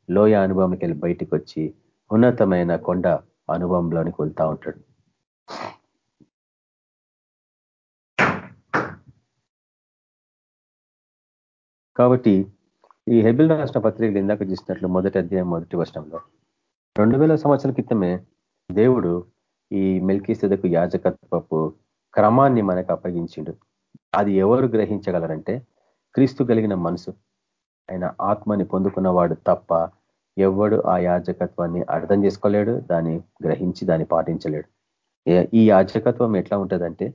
లోయ అనుభవంకి వెళ్ళి బయటికి వచ్చి ఉన్నతమైన కొండ అనుభవంలోనికి వెళ్తా ఉంటాడు. కాబట్టి ఈ హెబిల్ రాష్ట్ర పత్రికలు ఇందాక చూసినట్లు మొదటి అధ్యాయం మొదటి వర్షంలో రెండు వేల సంవత్సరాల క్రితమే దేవుడు ఈ మెల్కీ సెదకు యాజకత్వపు క్రమాన్ని మనకు అప్పగించిండు. అది ఎవరు గ్రహించగలరంటే క్రీస్తు కలిగిన మనసు. ఆయన ఆత్మని పొందుకున్నవాడు తప్ప ఎవడు ఆ యాజకత్వాన్ని అర్థం చేసుకోలేడు దాన్ని గ్రహించి దాన్ని పాటించలేడు. ఈ యాజకత్వం ఎట్లా ఉంటుందంటే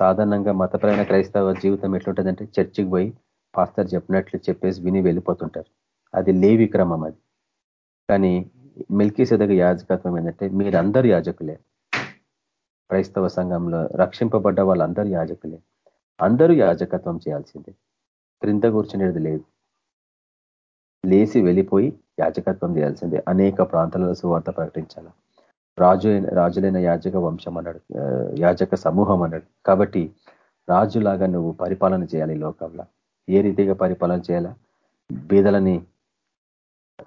సాధారణంగా మతపరమైన క్రైస్తవ జీవితం ఎట్లుంటుందంటే చర్చికి పోయి పాస్తర్ చెప్పినట్లు చెప్పేసి విని వెళ్ళిపోతుంటారు. అది లేవి క్రమం అది. కానీ మిల్కీ సెదగ యాజకత్వం ఏంటంటే మీరందరూ యాజకులే. క్రైస్తవ సంఘంలో రక్షింపబడ్డ వాళ్ళందరూ యాజకులే. అందరూ యాజకత్వం చేయాల్సిందే. క్రింద కూర్చునేది లేదు. లేచి వెళ్ళిపోయి యాజకత్వం చేయాల్సిందే. అనేక ప్రాంతాలలో సువార్త ప్రకటించాల? రాజు రాజులైన యాజక వంశం అన్నాడు యాజక సమూహం అన్నాడు. కాబట్టి రాజులాగా నువ్వు పరిపాలన చేయాలి లోకంలో. ఏ రీతిగా పరిపాలన చేయాలా? బీదలని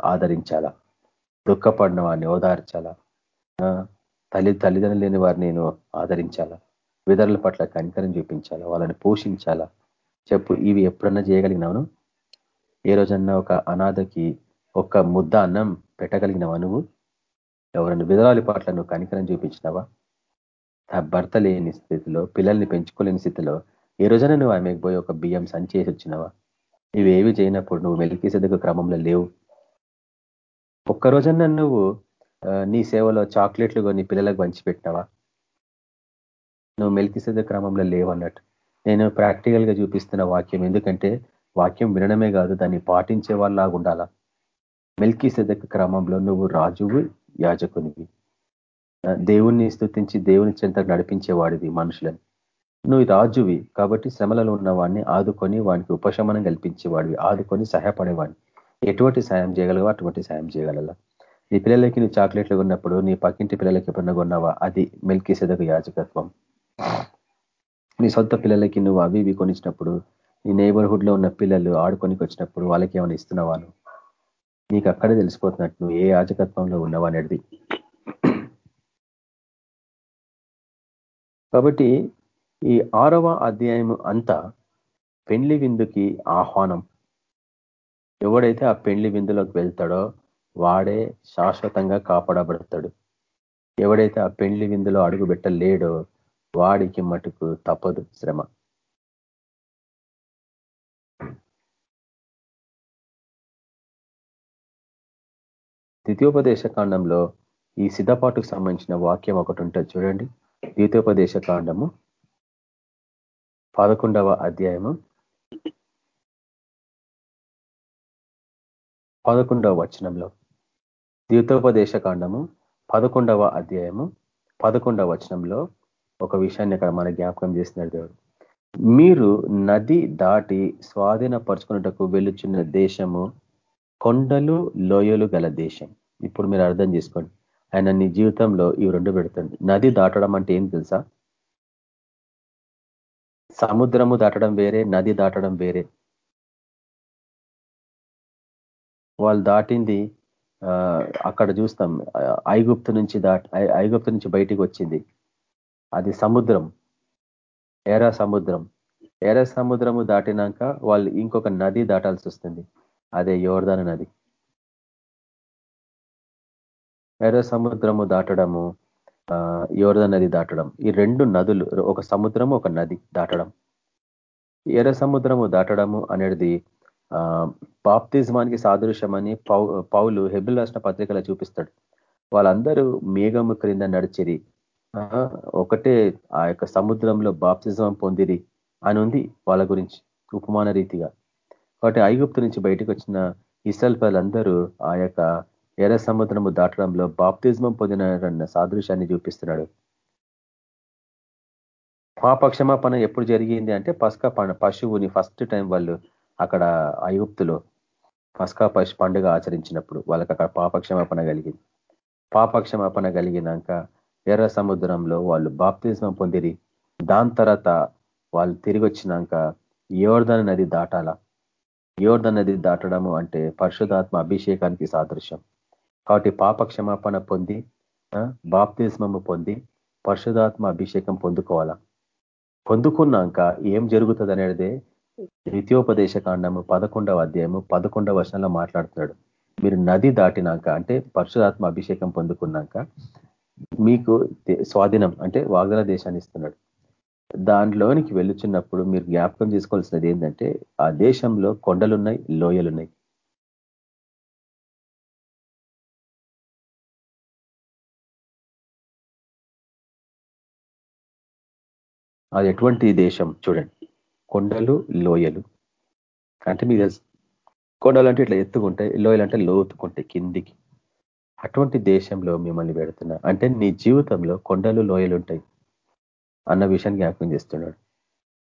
ఆదరించాలా? దుఃఖపడిన వారిని ఓదార్చాలా? తల్లి తల్లిదండ్రులు లేని వారిని నేను ఆదరించాలా? విధరుల పట్ల కనికరం చూపించాలా? వాళ్ళని పోషించాలా? చెప్పు ఇవి ఎప్పుడన్నా చేయగలిగినావును ఏ రోజన్నా ఒక అనాథకి ఒక ముద్ద అన్నం పెట్టగలిగినవా నువ్వు? ఎవరైనా విధరాలి పట్ల నువ్వు కనికరం చూపించినావా? భర్త లేని స్థితిలో పిల్లల్ని పెంచుకోలేని స్థితిలో ఏ రోజైనా నువ్వు ఆమెకు పోయి ఒక బియ్యం సంచేసి వచ్చినావా? ఇవేవి చేయనప్పుడు నువ్వు వెలికేసేందుకు క్రమంలో లేవు. ఒక్క రోజన్నా నువ్వు నీ సేవలో చాక్లెట్లు కొని పిల్లలకు పంచిపెట్టినావా నువ్వు మెలికిసేద క్రమంలో లేవు అన్నట్టు. నేను ప్రాక్టికల్గా చూపిస్తున్న వాక్యం ఎందుకంటే వాక్యం వినడమే కాదు దాన్ని పాటించే వాళ్ళలాగా ఉండాలా? మెల్కిసెదక్ క్రమంలో నువ్వు రాజువు యాజకునివి. దేవుణ్ణి స్థుతించి దేవుని చెంత నడిపించేవాడివి మనుషులని. నువ్వు రాజువి కాబట్టి శ్రమలలో ఉన్న వాడిని ఆదుకొని వానికి ఉపశమనం కల్పించేవాడివి ఆదుకొని సహాయపడేవాడిని. ఎటువంటి సాయం చేయగలవో అటువంటి సాయం చేయగలలా? నీ పిల్లలకి నువ్వు చాక్లెట్లు కొన్నప్పుడు నీ పక్కింటి పిల్లలకి ఎప్పుడన్నా కొన్నావా? అది మెల్కి సెదకు యాజకత్వం. నీ సొంత పిల్లలకి నువ్వు అవి ఇవి కొనిచ్చినప్పుడు నీ నేబర్హుడ్లో ఉన్న పిల్లలు ఆడుకొనికి వచ్చినప్పుడు వాళ్ళకి ఏమైనా ఇస్తున్నావా నీకు అక్కడే తెలిసిపోతున్నట్టు నువ్వు ఏ యాజకత్వంలో ఉన్నావా అనేది. కాబట్టి ఈ ఆరవ అధ్యాయం అంతా పెండ్లి విందుకి ఆహ్వానం. ఎవడైతే ఆ పెండ్లి విందులోకి వెళ్తాడో వాడే శాశ్వతంగా కాపాడబడతాడు. ఎవడైతే ఆ పెండ్లి విందులో అడుగు పెట్టలేడో వాడికి మటుకు తప్పదు శ్రమ. ద్వితీయోపదేశ కాండంలో ఈ సిద్ధపాటుకు సంబంధించిన వాక్యం ఒకటి ఉంటుంది చూడండి. ద్వితీయోపదేశ కాండము పదకొండవ అధ్యాయము పదకొండవ వచనంలో. ద్వితోపదేశ కాండము పదకొండవ అధ్యాయము పదకొండవ వచనంలో ఒక విషయాన్ని అక్కడ మన జ్ఞాపకం చేసినాడు దేవుడు. మీరు నది దాటి స్వాధీనపరుచుకున్నటకు వెళ్ళుచున్న దేశము కొండలు లోయలు గల దేశం. ఇప్పుడు మీరు అర్థం చేసుకోండి. ఆయన నీ జీవితంలో ఇవి రెండు పెడుతుంది నది దాటడం అంటే ఏం తెలుసా? సముద్రము దాటడం వేరే నది దాటడం వేరే. వాళ్ళు దాటింది అక్కడ చూస్తాం. ఐగుప్తు నుంచి దాట్ ఐగుప్తు నుంచి బయటికి వచ్చింది. అది సముద్రం. ఏరా సముద్రం. ఎర సముద్రము దాటినాక వాళ్ళు ఇంకొక నది దాటాల్సి వస్తుంది. అదే యోర్ధన నది. ఎర్ర సముద్రము దాటడము యోర్ధ నది దాటడం. ఈ రెండు నదులు ఒక సముద్రము ఒక నది దాటడం. ఎర్ర సముద్రము దాటడము అనేది బాప్తిజమానికి సాదృశ్యమని పౌ పౌలు హెబిల్ రాష్ట్ర పత్రికలో చూపిస్తాడు. వాళ్ళందరూ మేఘము క్రింద నడిచిరి. ఒకటే ఆ యొక్క సముద్రంలో బాప్తిజం పొందిరి అని ఉంది వాళ్ళ గురించి ఉపమాన రీతిగా. కాబట్టి ఐగుప్తు నుంచి బయటకు వచ్చిన ఇసల్ అందరూ ఆ యొక్క ఎర్ర సముద్రము దాటడంలో బాప్తిజమం పొందిన సాదృశ్యాన్ని చూపిస్తున్నాడు. పాపక్షమాపణ ఎప్పుడు జరిగింది అంటే పసుక పశువుని ఫస్ట్ టైం వాళ్ళు అక్కడ ఐగుప్తులో పస్కా పశు పండుగ ఆచరించినప్పుడు వాళ్ళకి అక్కడ పాపక్షమాపణ కలిగింది. పాపక్షమాపణ కలిగినాక ఎర్ర సముద్రంలో వాళ్ళు బాప్తిజమం పొందిరి. దాని తర్వాత వాళ్ళు తిరిగి వచ్చినాక యోర్ధన నది దాటాల. యోర్ధన నది దాటడము అంటే పరిశుధాత్మ అభిషేకానికి సాదృశ్యం. కాబట్టి పాప క్షమాపణ పొంది బాప్తిజమము పొంది పరిశుధాత్మ అభిషేకం పొందుకోవాలా. పొందుకున్నాక ఏం జరుగుతుంది అనేదే ద్వితీయోపదేశ కాండము పదకొండవ అధ్యాయము పదకొండవ వర్షంలో మాట్లాడుతున్నాడు. మీరు నది దాటినాక అంటే పరశురాత్మ అభిషేకం పొందుకున్నాక మీకు స్వాధీనం అంటే వాగ్దాన దేశాన్ని ఇస్తున్నాడు. దాంట్లోనికి వెళ్ళుచున్నప్పుడు మీరు జ్ఞాపకం చేసుకోవాల్సినది ఏంటంటే ఆ దేశంలో కొండలున్నాయి లోయలున్నాయి. అది ఎటువంటి దేశం? చూడండి. కొండలు లోయలు. అంటే మీకు తెలుసు కొండలు అంటే ఇట్లా ఎత్తుకుంటాయి లోయలు అంటే లోతుకుంటాయి కిందికి. అటువంటి దేశంలో మిమ్మల్ని పెడుతున్నా. అంటే నీ జీవితంలో కొండలు లోయలు ఉంటాయి అన్న విషయాన్ని జ్ఞాపకం చేస్తున్నాడు.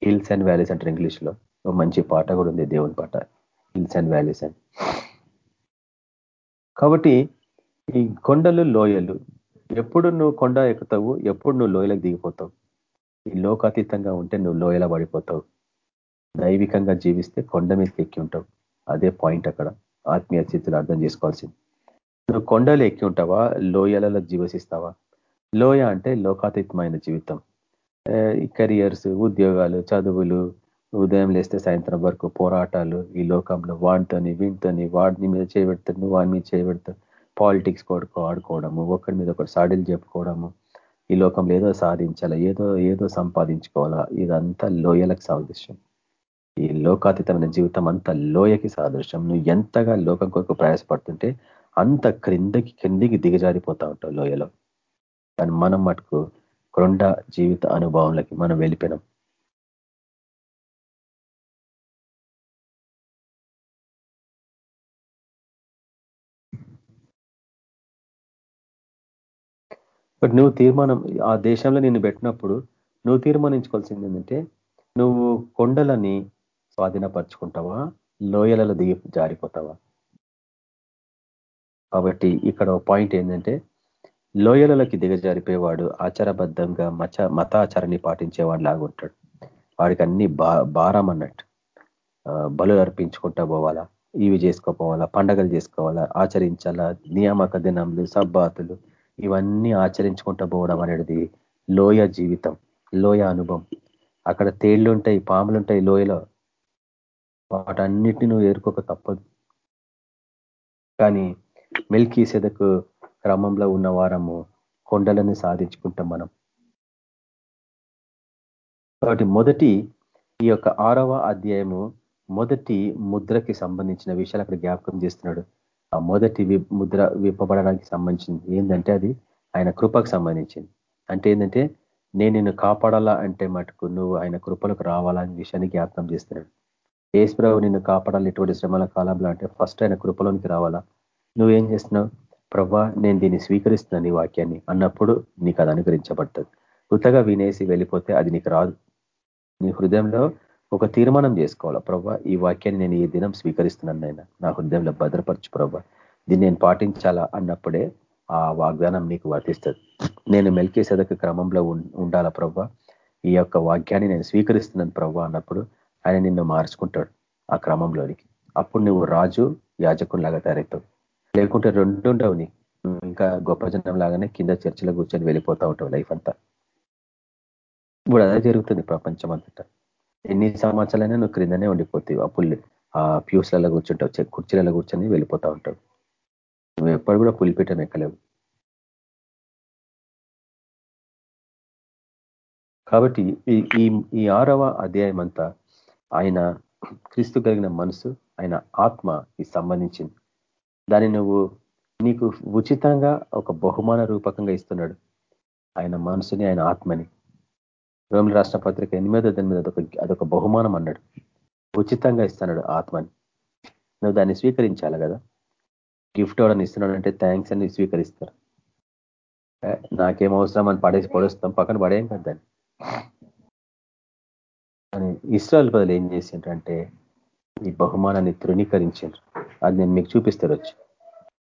హిల్స్ అండ్ వ్యాలీస్ అంటారు ఇంగ్లీష్లో. ఓ మంచి పాట కూడా ఉంది దేవుని పాట. హిల్స్ అండ్ వ్యాలీస్ అని. కాబట్టి ఈ కొండలు లోయలు ఎప్పుడు నువ్వు కొండ ఎక్కుతావు ఎప్పుడు నువ్వు లోయలకు దిగిపోతావు? ఈ లోకాతీతంగా ఉంటే నువ్వు లోయల పడిపోతావు. దైవికంగా జీవిస్తే కొండ మీదకి ఎక్కి ఉంటావు అదే పాయింట్ అక్కడ. ఆత్మీయ స్థితిలో అర్థం చేసుకోవాల్సింది. నువ్వు కొండలు ఎక్కి ఉంటావా లోయలలో జీవసిస్తావా? లోయ అంటే లోకాతీతమైన జీవితం. కెరియర్స్ ఉద్యోగాలు చదువులు ఉదయం లేస్తే సాయంత్రం వరకు పోరాటాలు ఈ లోకంలో వాడితోని వీటితోని వాడిని మీద చేయబెడతాడు నువ్వు వాడి మీద చేయబెడతావు పాలిటిక్స్ కొడుకో ఆడుకోవడము ఒకరి మీద ఒకటి సాడీలు చెప్పుకోవడము. ఈ లోకంలో ఏదో సాధించాలా? ఏదో ఏదో సంపాదించుకోవాలా? ఇదంతా లోయలకు సాదృశ్యం. ఈ లోకాతీతమైన జీవితం అంత లోయకి సాదృశ్యం. నువ్వు ఎంతగా లోకం కొరకు ప్రయాసపడుతుంటే అంత క్రిందకి కిందికి దిగజారిపోతా ఉంటావు లోయలో. కానీ మనం మటుకు కొండ జీవిత అనుభవంలోకి మనం వెళ్ళిపోయినాం. బట్ నువ్వు తీర్మానం ఆ దేశంలో నిన్ను పెట్టినప్పుడు నువ్వు తీర్మానించుకోవాల్సింది ఏంటంటే నువ్వు కొండలని స్వాధీనపరుచుకుంటావా? లోయలలో దిగి జారిపోతావా? కాబట్టి ఇక్కడ పాయింట్ ఏంటంటే లోయలలోకి దిగజారిపోయేవాడు ఆచారబద్ధంగా మచ మతాచారాన్ని పాటించేవాడు లాగుంటాడు వాడికి అన్ని భారం అన్నట్టు. బలు అర్పించుకుంటా పోవాలా? ఇవి చేసుకోపోవాలా? పండగలు చేసుకోవాలా? ఆచరించాలా? నియామక దినములు సబ్బాతులు ఇవన్నీ ఆచరించుకుంటూ పోవడం అనేది లోయ జీవితం లోయ అనుభవం. అక్కడ తేళ్ళు ఉంటాయి పాములు ఉంటాయి లోయలో. వాటన్నిటిని నువ్వు ఏరుకోక తప్పదు. కానీ మిల్కీ సెదకు క్రమంలో ఉన్న వారము కొండలను సాధించుకుంటాం మనం. కాబట్టి మొదటి ఈ యొక్క ఆరవ అధ్యాయము మొదటి ముద్రకి సంబంధించిన విషయాలు అక్కడ జ్ఞాపకం చేస్తున్నాడు. ఆ మొదటి ముద్ర విప్పబడడానికి సంబంధించింది. ఏంటంటే అది? ఆయన కృపకు సంబంధించింది. అంటే ఏంటంటే నేను నిన్ను కాపాడాలా అంటే మటుకు నువ్వు ఆయన కృపలకు రావాలా అనే విషయాన్ని జ్ఞాపకం చేస్తున్నాడు. ఏసుప్రభు నిన్ను కాపాడాలి ఇటువంటి శ్రమల కాలంలో అంటే ఫస్ట్ ఆయన కృపలోనికి రావాలా? నువ్వేం చేస్తున్నావు? ప్రభా నేను దీన్ని స్వీకరిస్తున్నాను నీ వాక్యాన్ని అన్నప్పుడు నీకు అది అనుకరించబడుతుంది కృతగా వినేసి వెళ్ళిపోతే అది నీకు రాదు. నీ హృదయంలో ఒక తీర్మానం చేసుకోవాలా? ప్రభా ఈ వాక్యాన్ని నేను ఈ దినం స్వీకరిస్తున్నాను నాయన. నా హృదయంలో భద్రపరచు ప్రభా. దీన్ని నేను పాటించాలా? అన్నప్పుడే ఆ వాగ్దానం నీకు వర్తిస్తుంది. నేను మెల్కే క్రమంలో ఉండాలా ప్రభా? ఈ యొక్క వాక్యాన్ని నేను స్వీకరిస్తున్నాను ప్రభా అన్నప్పుడు ఆయన నిన్ను మార్చుకుంటాడు ఆ క్రమంలోనికి. అప్పుడు నువ్వు రాజు యాజకునిలాగా తయారవుతావు. లేకుంటే రెండు ఉండవు నీ ఇంకా గొప్ప జనం లాగానే కింద చర్చలో కూర్చొని వెళ్ళిపోతా ఉంటావు లైఫ్ అంతా. ఇప్పుడు అదే జరుగుతుంది ప్రపంచం అంతటా ఎన్ని సంవత్సరాలైనా నువ్వు క్రిందనే ఉండిపోతావు. అప్పుడు ఆ ప్యూస్లలో కూర్చుంటావు కుర్చీలలో కూర్చొని వెళ్ళిపోతా ఉంటావు. నువ్వు ఎప్పుడు కూడా పులిపీఠం ఎక్కలేవు. కాబట్టి ఈ ఈ ఆరవ అధ్యాయం అంతా ఆయన క్రీస్తు కలిగిన మనసు ఆయన ఆత్మకి సంబంధించింది. దాన్ని నువ్వు నీకు ఉచితంగా ఒక బహుమాన రూపకంగా ఇస్తున్నాడు ఆయన మనసుని ఆయన ఆత్మని. రోమిల రాష్ట్ర పత్రిక ఎనిమిదో దాని మీద అదొక అదొక బహుమానం అన్నాడు. ఉచితంగా ఇస్తున్నాడు ఆత్మని. నువ్వు దాన్ని స్వీకరించాలి కదా. గిఫ్ట్ ఎవడని ఇస్తున్నాడు అంటే థ్యాంక్స్ అని స్వీకరిస్తారు. నాకేం అవసరం అని పడేసి పడేస్తాం పక్కన పడేయం కదా దాన్ని. ఇస్రాయల్ బదులు ఏం చేసిండ్రంటే ఈ బహుమానాన్ని తృణీకరించారు అది నేను మీకు చూపిస్తారు వచ్చి.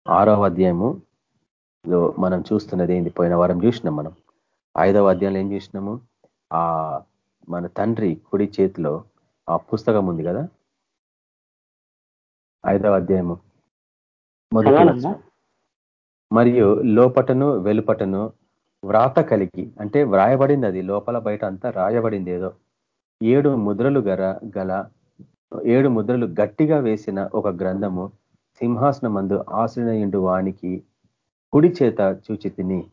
ఆరవ అధ్యాయములో మనం చూస్తున్నది ఏంది? పోయిన వారం చూసినాం మనం. ఐదవ అధ్యాయంలో ఏం చూసినాము? ఆ మన తండ్రి కుడి చేతిలో ఆ పుస్తకం ఉంది కదా? ఐదవ అధ్యాయము. మరియు లోపటను వెలుపటను వ్రాత కలిగి అంటే వ్రాయబడింది అది లోపల బయట అంతా రాయబడింది ఏదో. ఏడు ముద్రలు గర గల ఏడు ముద్రలు గట్టిగా వేసిన ఒక గ్రంథము సింహాసనం మందు ఆశ్రయుడు వానికి కుడి చేత చూచి తిని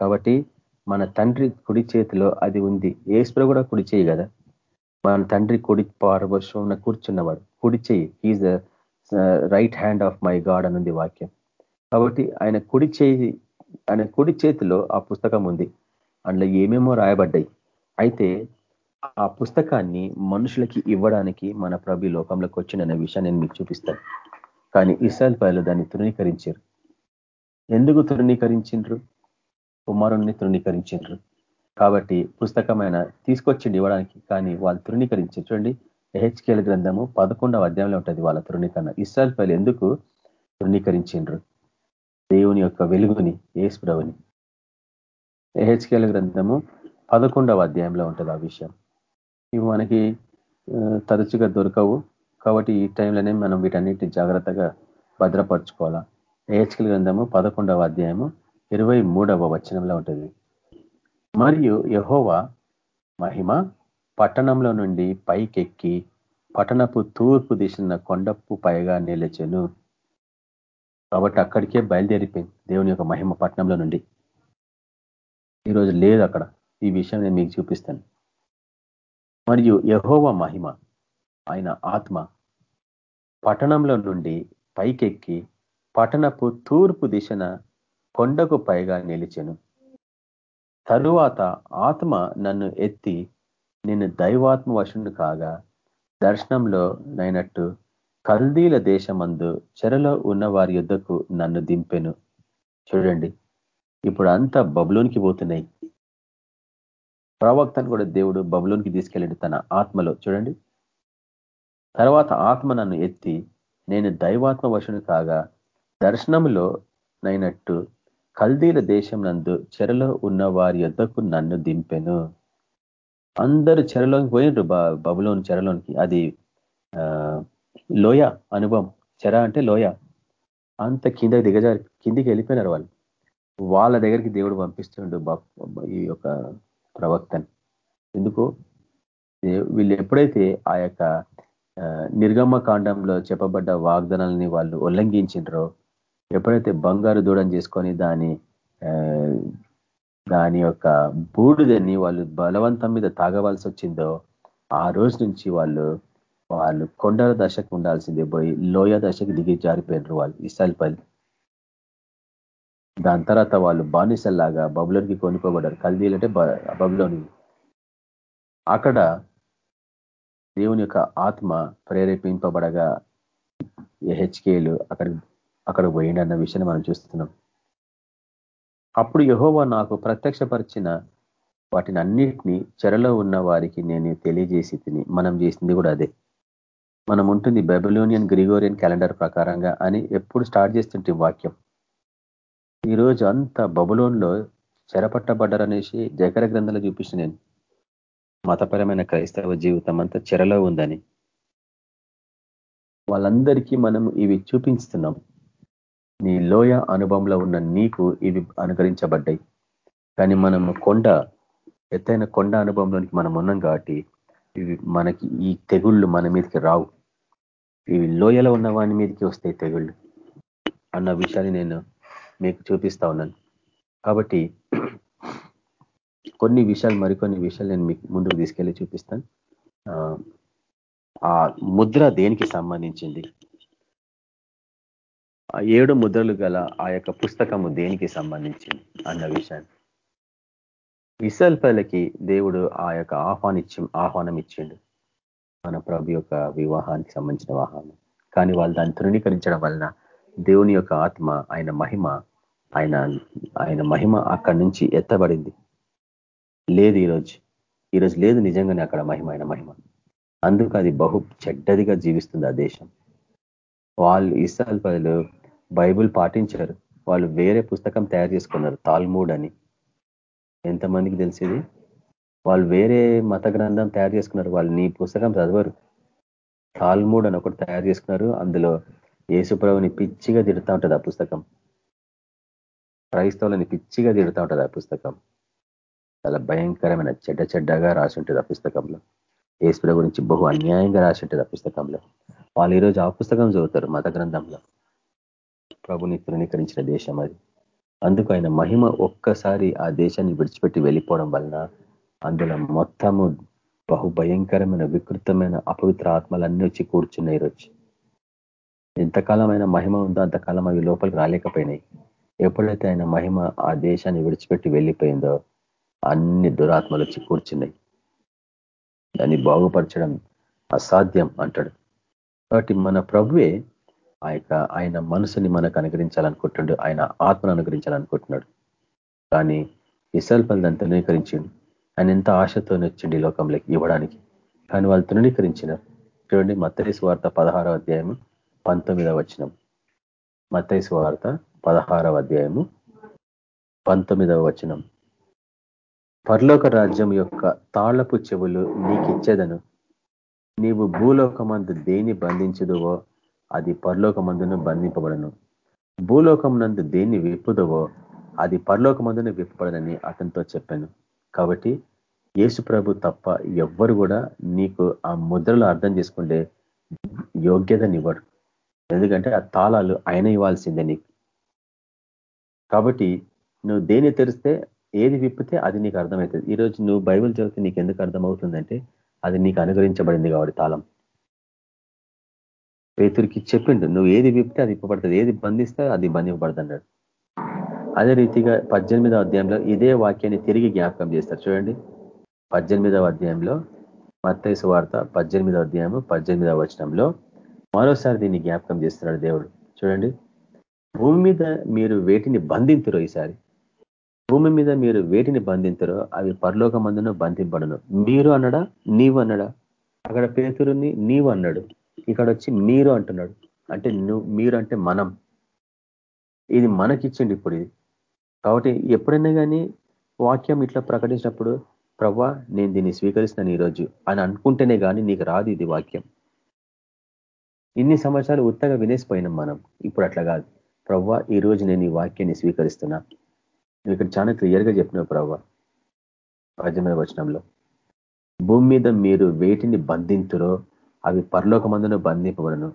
కాబట్టి మన తండ్రి కుడి చేతిలో అది ఉంది. ఏశ్వర కూడా కుడి చేయి కదా? మన తండ్రి కుడి పారవశం కూర్చున్నవాడు. కుడి చేయి. Is the right hand of my God అనుంది వాక్యం. కాబట్టి ఆయన కుడి చేయి ఆయన కుడి చేతిలో ఆ పుస్తకం ఉంది. అందులో ఏమేమో రాయబడ్డాయి. అయితే ఆ పుస్తకాన్ని మనుషులకి ఇవ్వడానికి మన ప్రభు లోకంలోకి వచ్చిన విషయాన్ని నేను మీకు చూపిస్తాను. కానీ ఇస్రాయల్ పైలు దాన్ని తృణీకరించారు. ఎందుకు తృణీకరించిండ్రు? కుమారుణ్ణి తృణీకరించిండ్రు. కాబట్టి పుస్తకమైన తీసుకొచ్చిండి ఇవ్వడానికి కానీ వాళ్ళు తృణీకరించారు. చూడండి ఎహెచ్కేల గ్రంథము పదకొండవ అధ్యాయంలో ఉంటుంది వాళ్ళ తృణీకరణ. ఇస్రాయల్ పైలు ఎందుకు తృణీకరించిండ్రు? దేవుని యొక్క వెలుగుని ఏసుప్రభుని ఎహెచ్కేల గ్రంథము పదకొండవ అధ్యాయంలో ఉంటుంది ఆ విషయం. ఇవి మనకి తరచుగా దొరకవు. కాబట్టి ఈ టైంలోనే మనం వీటన్నిటి జాగ్రత్తగా భద్రపరచుకోవాలా? ఏహెచ్కల్ గ్రంథము పదకొండవ అధ్యాయము ఇరవై మూడవ వచనంలో ఉంటుంది. మరియు యహోవా మహిమ పట్టణంలో నుండి పైకెక్కి పట్టణపు తూర్పు దిశన కొండపు పైగా నిలచెను. కాబట్టి అక్కడికే బయలుదేరిపోయింది దేవుని యొక్క మహిమ పట్టణంలో నుండి. ఈరోజు లేదు అక్కడ. ఈ విషయం నేను మీకు చూపిస్తాను. మరియు యహోవ మహిమ ఆయన ఆత్మ పట్టణంలో నుండి పైకెక్కి పట్టణపు తూర్పు దిశన కొండకు పైగా నిలిచెను. తరువాత ఆత్మ నన్ను ఎత్తి నేను దైవాత్మ వశుడు కాగా దర్శనంలో నైనట్టు కల్దీల దేశమందు చెరలో ఉన్న వారి యుద్ధకు నన్ను దింపెను. చూడండి ఇప్పుడు అంతా బబులోనికి పోతున్నాయి. ప్రవక్తను కూడా దేవుడు బబులోనికి తీసుకెళ్ళాడు తన ఆత్మలో. చూడండి. తర్వాత ఆత్మ నన్ను ఎత్తి నేను దైవాత్మ వశుని కాగా దర్శనంలో నైనట్టు కల్దీల దేశం నందు చెరలో ఉన్న వారి యొద్దకు నన్ను దింపెను. అందరూ చెరలోకి పోయినరు బబులోని చెరలోనికి. అది లోయ అనుభవం. చెర అంటే లోయ. అంత కింద దిగజారి కిందికి వెళ్ళిపోయినారు వాళ్ళు. వాళ్ళ దగ్గరికి దేవుడు పంపిస్తుండు ఈ యొక్క ప్రవక్తని. ఎందుకు? వీళ్ళు ఎప్పుడైతే ఆ యొక్క నిర్గమ కాండంలో చెప్పబడ్డ వాగ్దానాలని వాళ్ళు ఉల్లంఘించిండ్రో ఎప్పుడైతే బంగారు దూడం చేసుకొని దాని దాని యొక్క బూడిదని వాళ్ళు బలవంతం మీద తాగవలసి వచ్చిందో ఆ రోజు నుంచి వాళ్ళు వాళ్ళు కొండల దశకు ఉండాల్సిందే పోయి లోయ దశకు దిగి జారిపోయినారు వాళ్ళు ఇసాల్పల్లి దాని తర్వాత వాళ్ళు బానిసల్లాగా బబులోనికి కొనుక్కోబడ్డారు. కల్దీలు అంటే బబులోని. అక్కడ దేవుని యొక్క ఆత్మ ప్రేరేపింపబడగా హెచ్కేలు అక్కడ అక్కడ పోయిండన్న విషయాన్ని మనం చూస్తున్నాం. అప్పుడు యహోవా నాకు ప్రత్యక్షపరిచిన వాటిని అన్నిటినీ చెరలో ఉన్న వారికి నేను తెలియజేసి తిని మనం చేసింది కూడా అదే. మనం ఉంటుంది బెబిలోనియన్ గ్రిగోరియన్ క్యాలెండర్ ప్రకారంగా అని ఎప్పుడు స్టార్ట్ చేస్తుంటే వాక్యం. ఈరోజు అంత బబులోన్లో చెరపట్టబడ్డారనేసి జకర గ్రంథాలు చూపిస్తు నేను. మతపరమైన క్రైస్తవ జీవితం అంతా చెరలో ఉందని. వాళ్ళందరికీ మనం ఇవి చూపిస్తున్నాం. నీ లోయ అనుభవంలో ఉన్న నీకు ఇవి అనుకరించబడ్డాయి. కానీ మనం కొండ ఎత్తైన కొండ అనుభవంలోనికి మనం ఉన్నాం కాబట్టి ఇవి మనకి ఈ తెగుళ్ళు మన మీదకి రావు. ఇవి లోయలో ఉన్న వాని మీదకి వస్తాయి తెగుళ్ళు. అన్న విషయాన్ని నేను మీకు చూపిస్తా ఉన్నాను. కాబట్టి కొన్ని విషయాలు మరికొన్ని విషయాలు నేను మీకు ముందుకు తీసుకెళ్ళి చూపిస్తాను. ఆ ముద్ర దేనికి సంబంధించింది? ఆ ఏడు ముద్రలు గల ఆ యొక్క పుస్తకము దేనికి సంబంధించింది అన్న విషయాన్ని. విసల్పలకి దేవుడు ఆ యొక్క ఆహ్వానిచ్చి ఆహ్వానం ఇచ్చిండు మన ప్రభు యొక్క వివాహానికి సంబంధించిన వాహనం. కానీ వాళ్ళు దాన్ని తృణీకరించడం వలన దేవుని యొక్క ఆత్మ ఆయన మహిమ ఆయన ఆయన మహిమ అక్కడి నుంచి ఎత్తబడింది. లేదు ఈరోజు. ఈరోజు లేదు నిజంగానే అక్కడ మహిమ ఆయన మహిమ. అందుకు అది బహు చెడ్డదిగా జీవిస్తుంది ఆ దేశం. వాళ్ళు ఇస్రాయల్ ప్రజలు బైబుల్ పాటించారు. వాళ్ళు వేరే పుస్తకం తయారు చేసుకున్నారు తాల్మూడ్ అని. ఎంతమందికి తెలిసేది వాళ్ళు వేరే మత గ్రంథం తయారు చేసుకున్నారు. వాళ్ళు నీ పుస్తకం చదవరు. తాల్మూడ్ అని ఒకటి తయారు చేసుకున్నారు. అందులో యేసుప్రభుని పిచ్చిగా తిడుతూ ఉంటుంది ఆ పుస్తకం. క్రైస్తవులని పిచ్చిగా తిడుతూ ఉంటుంది ఆ పుస్తకం. చాలా భయంకరమైన చెడ్డ చెడ్డగా రాసి ఉంటుంది ఆ పుస్తకంలో. ఏసుప్ర గురించి బహు అన్యాయంగా రాసి ఉంటుంది ఆ పుస్తకంలో. వాళ్ళు ఈరోజు ఆ పుస్తకం చదువుతారు మత గ్రంథంలో. ప్రభుని తృణీకరించిన దేశం అది. అందుకు ఆయన మహిమ ఒక్కసారి ఆ దేశాన్ని విడిచిపెట్టి వెళ్ళిపోవడం వలన అందులో మొత్తము బహుభయంకరమైన వికృతమైన అపవిత్ర ఆత్మలన్నీ వచ్చి కూర్చున్నాయి ఈరోజు. ఎంతకాలమైన మహిమ ఉందో అంతకాలం అవి లోపలికి రాలేకపోయినాయి. ఎప్పుడైతే ఆయన మహిమ ఆ దేశాన్ని విడిచిపెట్టి వెళ్ళిపోయిందో అన్ని దురాత్మలు వచ్చి కూర్చున్నాయి. దాన్ని బాగుపరచడం అసాధ్యం అంటాడు. కాబట్టి మన ప్రభువే ఆ ఆయన మనసుని మనకు అనుగ్రహించాలనుకుంటున్నాడు ఆయన ఆత్మను అనుగ్రహించాలనుకుంటున్నాడు. కానీ ఇసల్పల్ దాన్ని తృణీకరించిండు. ఆయన ఎంత ఆశతో వచ్చిండు ఈ లోకంలోకి ఇవ్వడానికి. కానీ వాళ్ళు తృణీకరించినారు. చూడండి మత్తరి వార్త పదహారో అధ్యాయము. పంతొమ్మిదవ వచనం. మత్తైసు వార్త పదహారవ అధ్యాయము పంతొమ్మిదవ వచనం. పర్లోక రాజ్యం యొక్క తాళపు చెవులు నీకిచ్చేదను. నీవు భూలోకమందు దేన్ని బంధించదువో అది పరలోకమందును బంధింపబడను. భూలోకం నందు దేన్ని విప్పుదవో అది పరలోకమందును విప్పబడనని అతనితో చెప్పాను. కాబట్టి యేసు ప్రభు తప్ప ఎవ్వరు కూడా నీకు ఆ ముద్రలు అర్థం చేసుకుంటే యోగ్యతనివ్వడు ఎందుకంటే ఆ తాళాలు ఆయన ఇవ్వాల్సిందే నీకు. కాబట్టి నువ్వు దేని తెరిస్తే ఏది విప్పితే అది నీకు అర్థమవుతుంది. ఈరోజు నువ్వు బైబిల్ చదివితే నీకు ఎందుకు అర్థమవుతుందంటే అది నీకు అనుగ్రహించబడింది కాబట్టి తాళం. పేతురికి చెప్పిండు నువ్వు ఏది విప్పితే అది ఇప్పబడుతుంది ఏది బంధిస్తే అది బంధింపబడుతుంది అన్నాడు అదే రీతిగా పద్దెనిమిదవ అధ్యాయంలో ఇదే వాక్యాన్ని తిరిగి జ్ఞాపకం చేస్తారు. చూడండి. పద్దెనిమిదవ అధ్యాయంలో మత్తైసు వార్త పద్దెనిమిదవ అధ్యాయము పద్దెనిమిదవ వచనంలో మరోసారి దీన్ని జ్ఞాపకం చేస్తున్నాడు దేవుడు. చూడండి. భూమి మీద మీరు వేటిని బంధింతురో ఈసారి? భూమి మీద మీరు వేటిని బంధింతురో అవి పరలోక మందును బంధింపడను మీరు అన్నడా? నీవు అన్నడా? అక్కడ పేతురుని నీవు అన్నాడు. ఇక్కడ వచ్చి మీరు అంటున్నాడు. అంటే నువ్వు మీరు అంటే మనం. ఇది మనకిచ్చిండి ఇప్పుడు ఇది. కాబట్టి ఎప్పుడైనా కానీ వాక్యం ఇట్లా ప్రకటించినప్పుడు ప్రవ్వా నేను దీన్ని స్వీకరిస్తాను ఈరోజు అని అనుకుంటేనే కానీ నీకు రాదు ఇది వాక్యం. ఇన్ని సంవత్సరాలు ఉత్తగా వినేసిపోయినాం మనం. ఇప్పుడు అట్లా కాదు. ప్రవ్వ ఈ రోజు నేను ఈ వాక్యాన్ని స్వీకరిస్తున్నా. నువ్వు ఇక్కడ చాలా క్లియర్గా చెప్పినావు ప్రవ్వ పద్దెనిమిది వచనంలో. భూమి మీద మీరు వేటిని బంధింతురో అవి పరలోకమందున బంధింపబడను.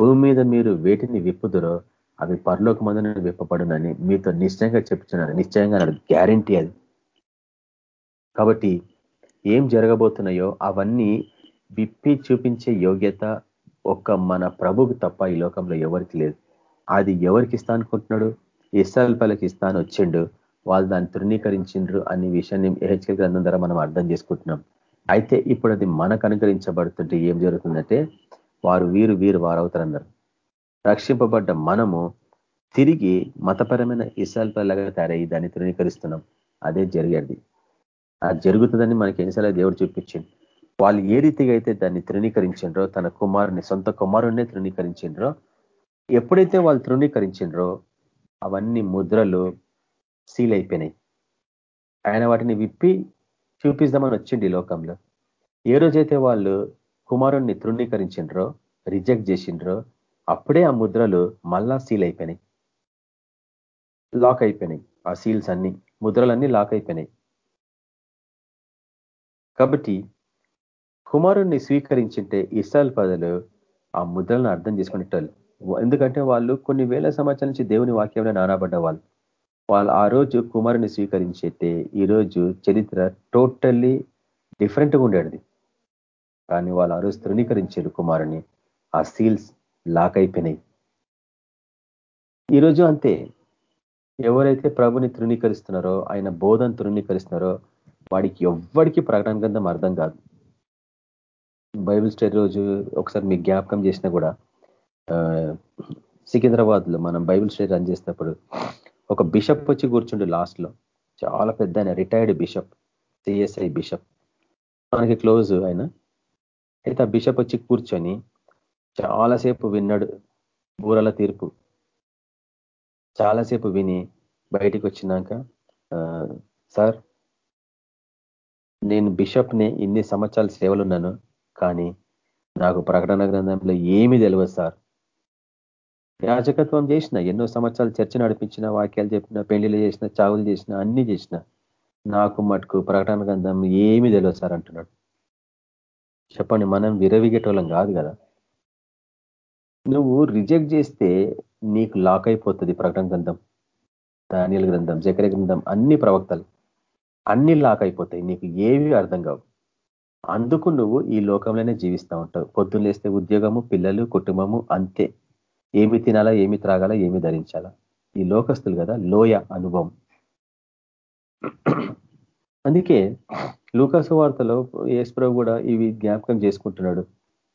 భూమి మీద మీరు వేటిని విప్పుదురో అవి పరలోకమందున విప్పబడునని మీతో నిశ్చయంగా చెప్తున్నాను నిశ్చయంగా నాకు గ్యారంటీ అది. కాబట్టి ఏం జరగబోతున్నాయో అవన్నీ విప్పి చూపించే యోగ్యత ఒక్క మన ప్రభుకి తప్ప ఈ లోకంలో ఎవరికి లేదు. అది ఎవరికి ఇస్తా అనుకుంటున్నాడు ఇస్రాయల్ పల్లకి ఇస్తాను వచ్చిండు. వాళ్ళు దాన్ని తృణీకరించిండ్రు అనే విషయాన్ని హెచ్కే గ్రంథం ద్వారా మనం అర్థం చేసుకుంటున్నాం. అయితే ఇప్పుడు అది మనకు అనుకరించబడుతుంటే ఏం జరుగుతుందంటే వారు వీరు వీరు వారవుతారన్నారు. రక్షింపబడ్డ మనము తిరిగి మతపరమైన ఇసాల్పల్లాగా తయారయ్యి దాన్ని తృణీకరిస్తున్నాం. అదే జరిగేది. అది జరుగుతుందని మనకి ఎన్నిసార్లు దేవుడు చూపించింది వాళ్ళు ఏ రీతిగా అయితే దాన్ని తృణీకరించిండ్రో తన కుమారుని సొంత కుమారుణ్ణే తృణీకరించిండ్రో ఎప్పుడైతే వాళ్ళు తృణీకరించిండ్రో అవన్నీ ముద్రలు సీల్ అయిపోయినాయి. ఆయన వాటిని విప్పి చూపిద్దామని వచ్చింది ఈ లోకంలో. ఏ రోజైతే వాళ్ళు కుమారుణ్ణి తృణీకరించిండ్రో రిజెక్ట్ చేసిండ్రో అప్పుడే ఆ ముద్రలు మళ్ళా సీల్ అయిపోయినాయి. లాక్ అయిపోయినాయి. ఆ సీల్స్ అన్ని ముద్రలన్నీ లాక్ అయిపోయినాయి. కాబట్టి కుమారుణ్ణి స్వీకరించింటే ఇస్రాయల్ ప్రజలు ఆ ముద్రలను అర్థం చేసుకునేటోళ్ళు. ఎందుకంటే వాళ్ళు కొన్ని వేల సంవత్సరాల నుంచి దేవుని వాక్యంలో నానబడ్డ వాళ్ళు వాళ్ళు ఆ రోజు కుమారుని స్వీకరించైతే ఈరోజు చరిత్ర టోటల్లీ డిఫరెంట్గా ఉండేది. కానీ వాళ్ళు ఆ రోజు తృణీకరించారు కుమారుని ఆ సీల్స్ లాక్ అయిపోయినాయి. ఈరోజు అంతే. ఎవరైతే ప్రభుని తృణీకరిస్తున్నారో ఆయన బోధన తృణీకరిస్తున్నారో వాడికి ఎవ్వడికి ప్రకటన గ్రంథం అర్థం కాదు. బైబిల్ స్టడీ రోజు ఒకసారి మీకు జ్ఞాపకం చేసినా కూడా సికింద్రాబాద్లో మనం బైబిల్ స్టడీ రన్ చేసినప్పుడు ఒక బిషప్ వచ్చి కూర్చుండు లాస్ట్లో చాలా పెద్ద ఆయన రిటైర్డ్ బిషప్ సిఎస్ఐ బిషప్. మనకి క్లోజ్ ఆయన. అయితే ఆ బిషప్ వచ్చి కూర్చొని చాలాసేపు విన్నాడు బూరల తీర్పు. చాలాసేపు విని బయటికి వచ్చినాక సార్ నేను బిషప్ని ఇన్ని సంవత్సరాల సేవలున్నాను కానీ నాకు ప్రకటన గ్రంథంలో ఏమీ తెలియదు సార్. యాజకత్వం చేసిన ఎన్నో సంవత్సరాలు చర్చ నడిపించిన వాక్యాలు చెప్పిన పెళ్ళిలు చేసిన చావులు చేసిన అన్ని చేసిన నాకు మటుకు ప్రకటన గ్రంథం ఏమీ తెలియదు సార్ అంటున్నాడు. చెప్పండి మనం విరవిగేటోళ్ళం కాదు కదా. నువ్వు రిజెక్ట్ చేస్తే నీకు లాక్ అయిపోతుంది ప్రకటన గ్రంథం. ధాన్యాల గ్రంథం జకర గ్రంథం అన్ని ప్రవక్తలు. అన్ని లాక్ అయిపోతాయి నీకు ఏవి అర్థం కావు. అందుకు నువ్వు ఈ లోకంలోనే జీవిస్తూ ఉంటావు. పొద్దున్న లేస్తే ఉద్యోగము పిల్లలు కుటుంబము అంతే. ఏమి తినాలా ఏమి త్రాగాలా ఏమి ధరించాలా. ఈ లోకస్తులు కదా లోయ అనుభవం. అందుకే లూకాసు వార్తలో యేసుప్రభు కూడా ఇవి జ్ఞాపకం చేసుకుంటున్నాడు.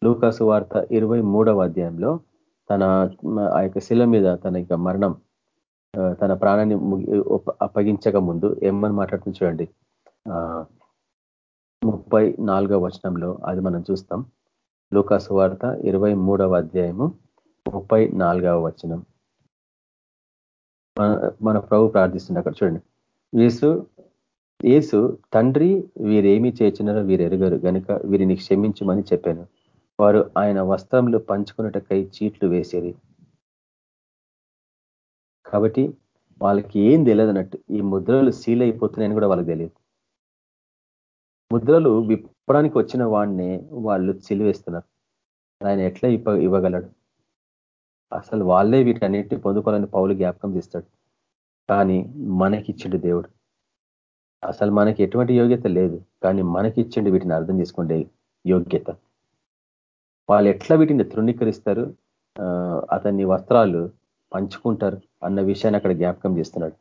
లూకాసు వార్త ఇరవై అధ్యాయంలో తన ఆ యొక్క శిల మీద తన యొక్క మరణం తన ప్రాణాన్ని అప్పగించక ముందు ఏమని మాట్లాడుతుంది చూడండి. ముప్పై నాలుగవ వచనంలో అది మనం చూస్తాం. లూకాసు వార్త ఇరవై అధ్యాయము ముప్పై నాలుగవ వచనం. మన ప్రభు ప్రార్థిస్తుంది అక్కడ చూడండి. యేసు యేసు తండ్రి వీరేమి చేర్చినారో వీరు ఎరుగరు గనుక వీరిని క్షమించమని చెప్పాను. వారు ఆయన వస్త్రంలో పంచుకున్నటకై చీట్లు వేసేది. కాబట్టి వాళ్ళకి ఏం తెలియదు అన్నట్టు ఈ ముద్రలు సీల్ అయిపోతున్నాయని కూడా వాళ్ళకి తెలియదు. ముద్రలు విప్పడానికి వచ్చిన వాడినే వాళ్ళు సిలివేస్తున్నారు. ఆయన ఎట్లా ఇప్ప ఇవ్వగలడు? అసలు వాళ్ళే వీటన్నిటిని పొందుకోవాలని పౌలు జ్ఞాపకం చేస్తాడు. కానీ మనకిచ్చిండు దేవుడు. అసలు మనకి ఎటువంటి యోగ్యత లేదు. కానీ మనకిచ్చిండు వీటిని అర్థం చేసుకుంటే యోగ్యత. వాళ్ళు ఎట్లా వీటిని తృణీకరిస్తారు? అతన్ని వస్త్రాలు పంచుకుంటారు అన్న విషయాన్ని అక్కడ జ్ఞాపకం చేస్తున్నాడు.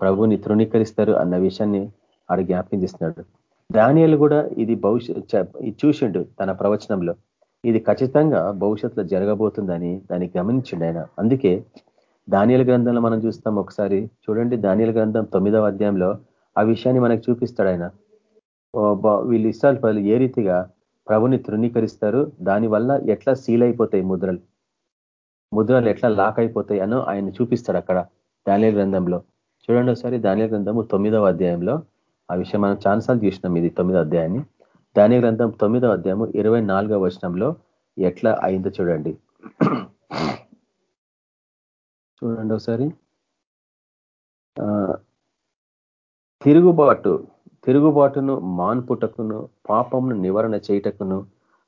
ప్రభుని తృణీకరిస్తారు అన్న విషయాన్ని ఆడ జ్ఞాపకం చేస్తున్నాడు. దానియలు కూడా ఇది భవిష్యత్ చూసిండు తన ప్రవచనంలో. ఇది ఖచ్చితంగా భవిష్యత్తులో జరగబోతుందని దాన్ని గమనించిండు ఆయన. అందుకే దానియల గ్రంథంలో మనం చూస్తాం ఒకసారి. చూడండి దానియల గ్రంథం తొమ్మిదవ అధ్యాయంలో ఆ విషయాన్ని మనకు చూపిస్తాడు ఆయన. వీళ్ళు ఇష్టాలు పనులు ఏ రీతిగా ప్రభుని తృణీకరిస్తారు? దానివల్ల ఎట్లా సీల్ అయిపోతాయి ముద్రలు? ముద్రలు ఎట్లా లాక్ అయిపోతాయి అనో ఆయన చూపిస్తాడు అక్కడ దానియల గ్రంథంలో. చూడండి ఒకసారి దానియల గ్రంథము తొమ్మిదవ అధ్యాయంలో. ఆ విషయం మనం ఛాన్సాలు చూసినాం ఇది తొమ్మిదో అధ్యాయాన్ని. దాని గ్రంథం తొమ్మిదో అధ్యాయము ఇరవై నాలుగో వచనంలో ఎట్లా అయిందో చూడండి. చూడండి ఒకసారి. తిరుగుబాటు తిరుగుబాటును మాన్పుటకును పాపమును నివారణ చేయుటకును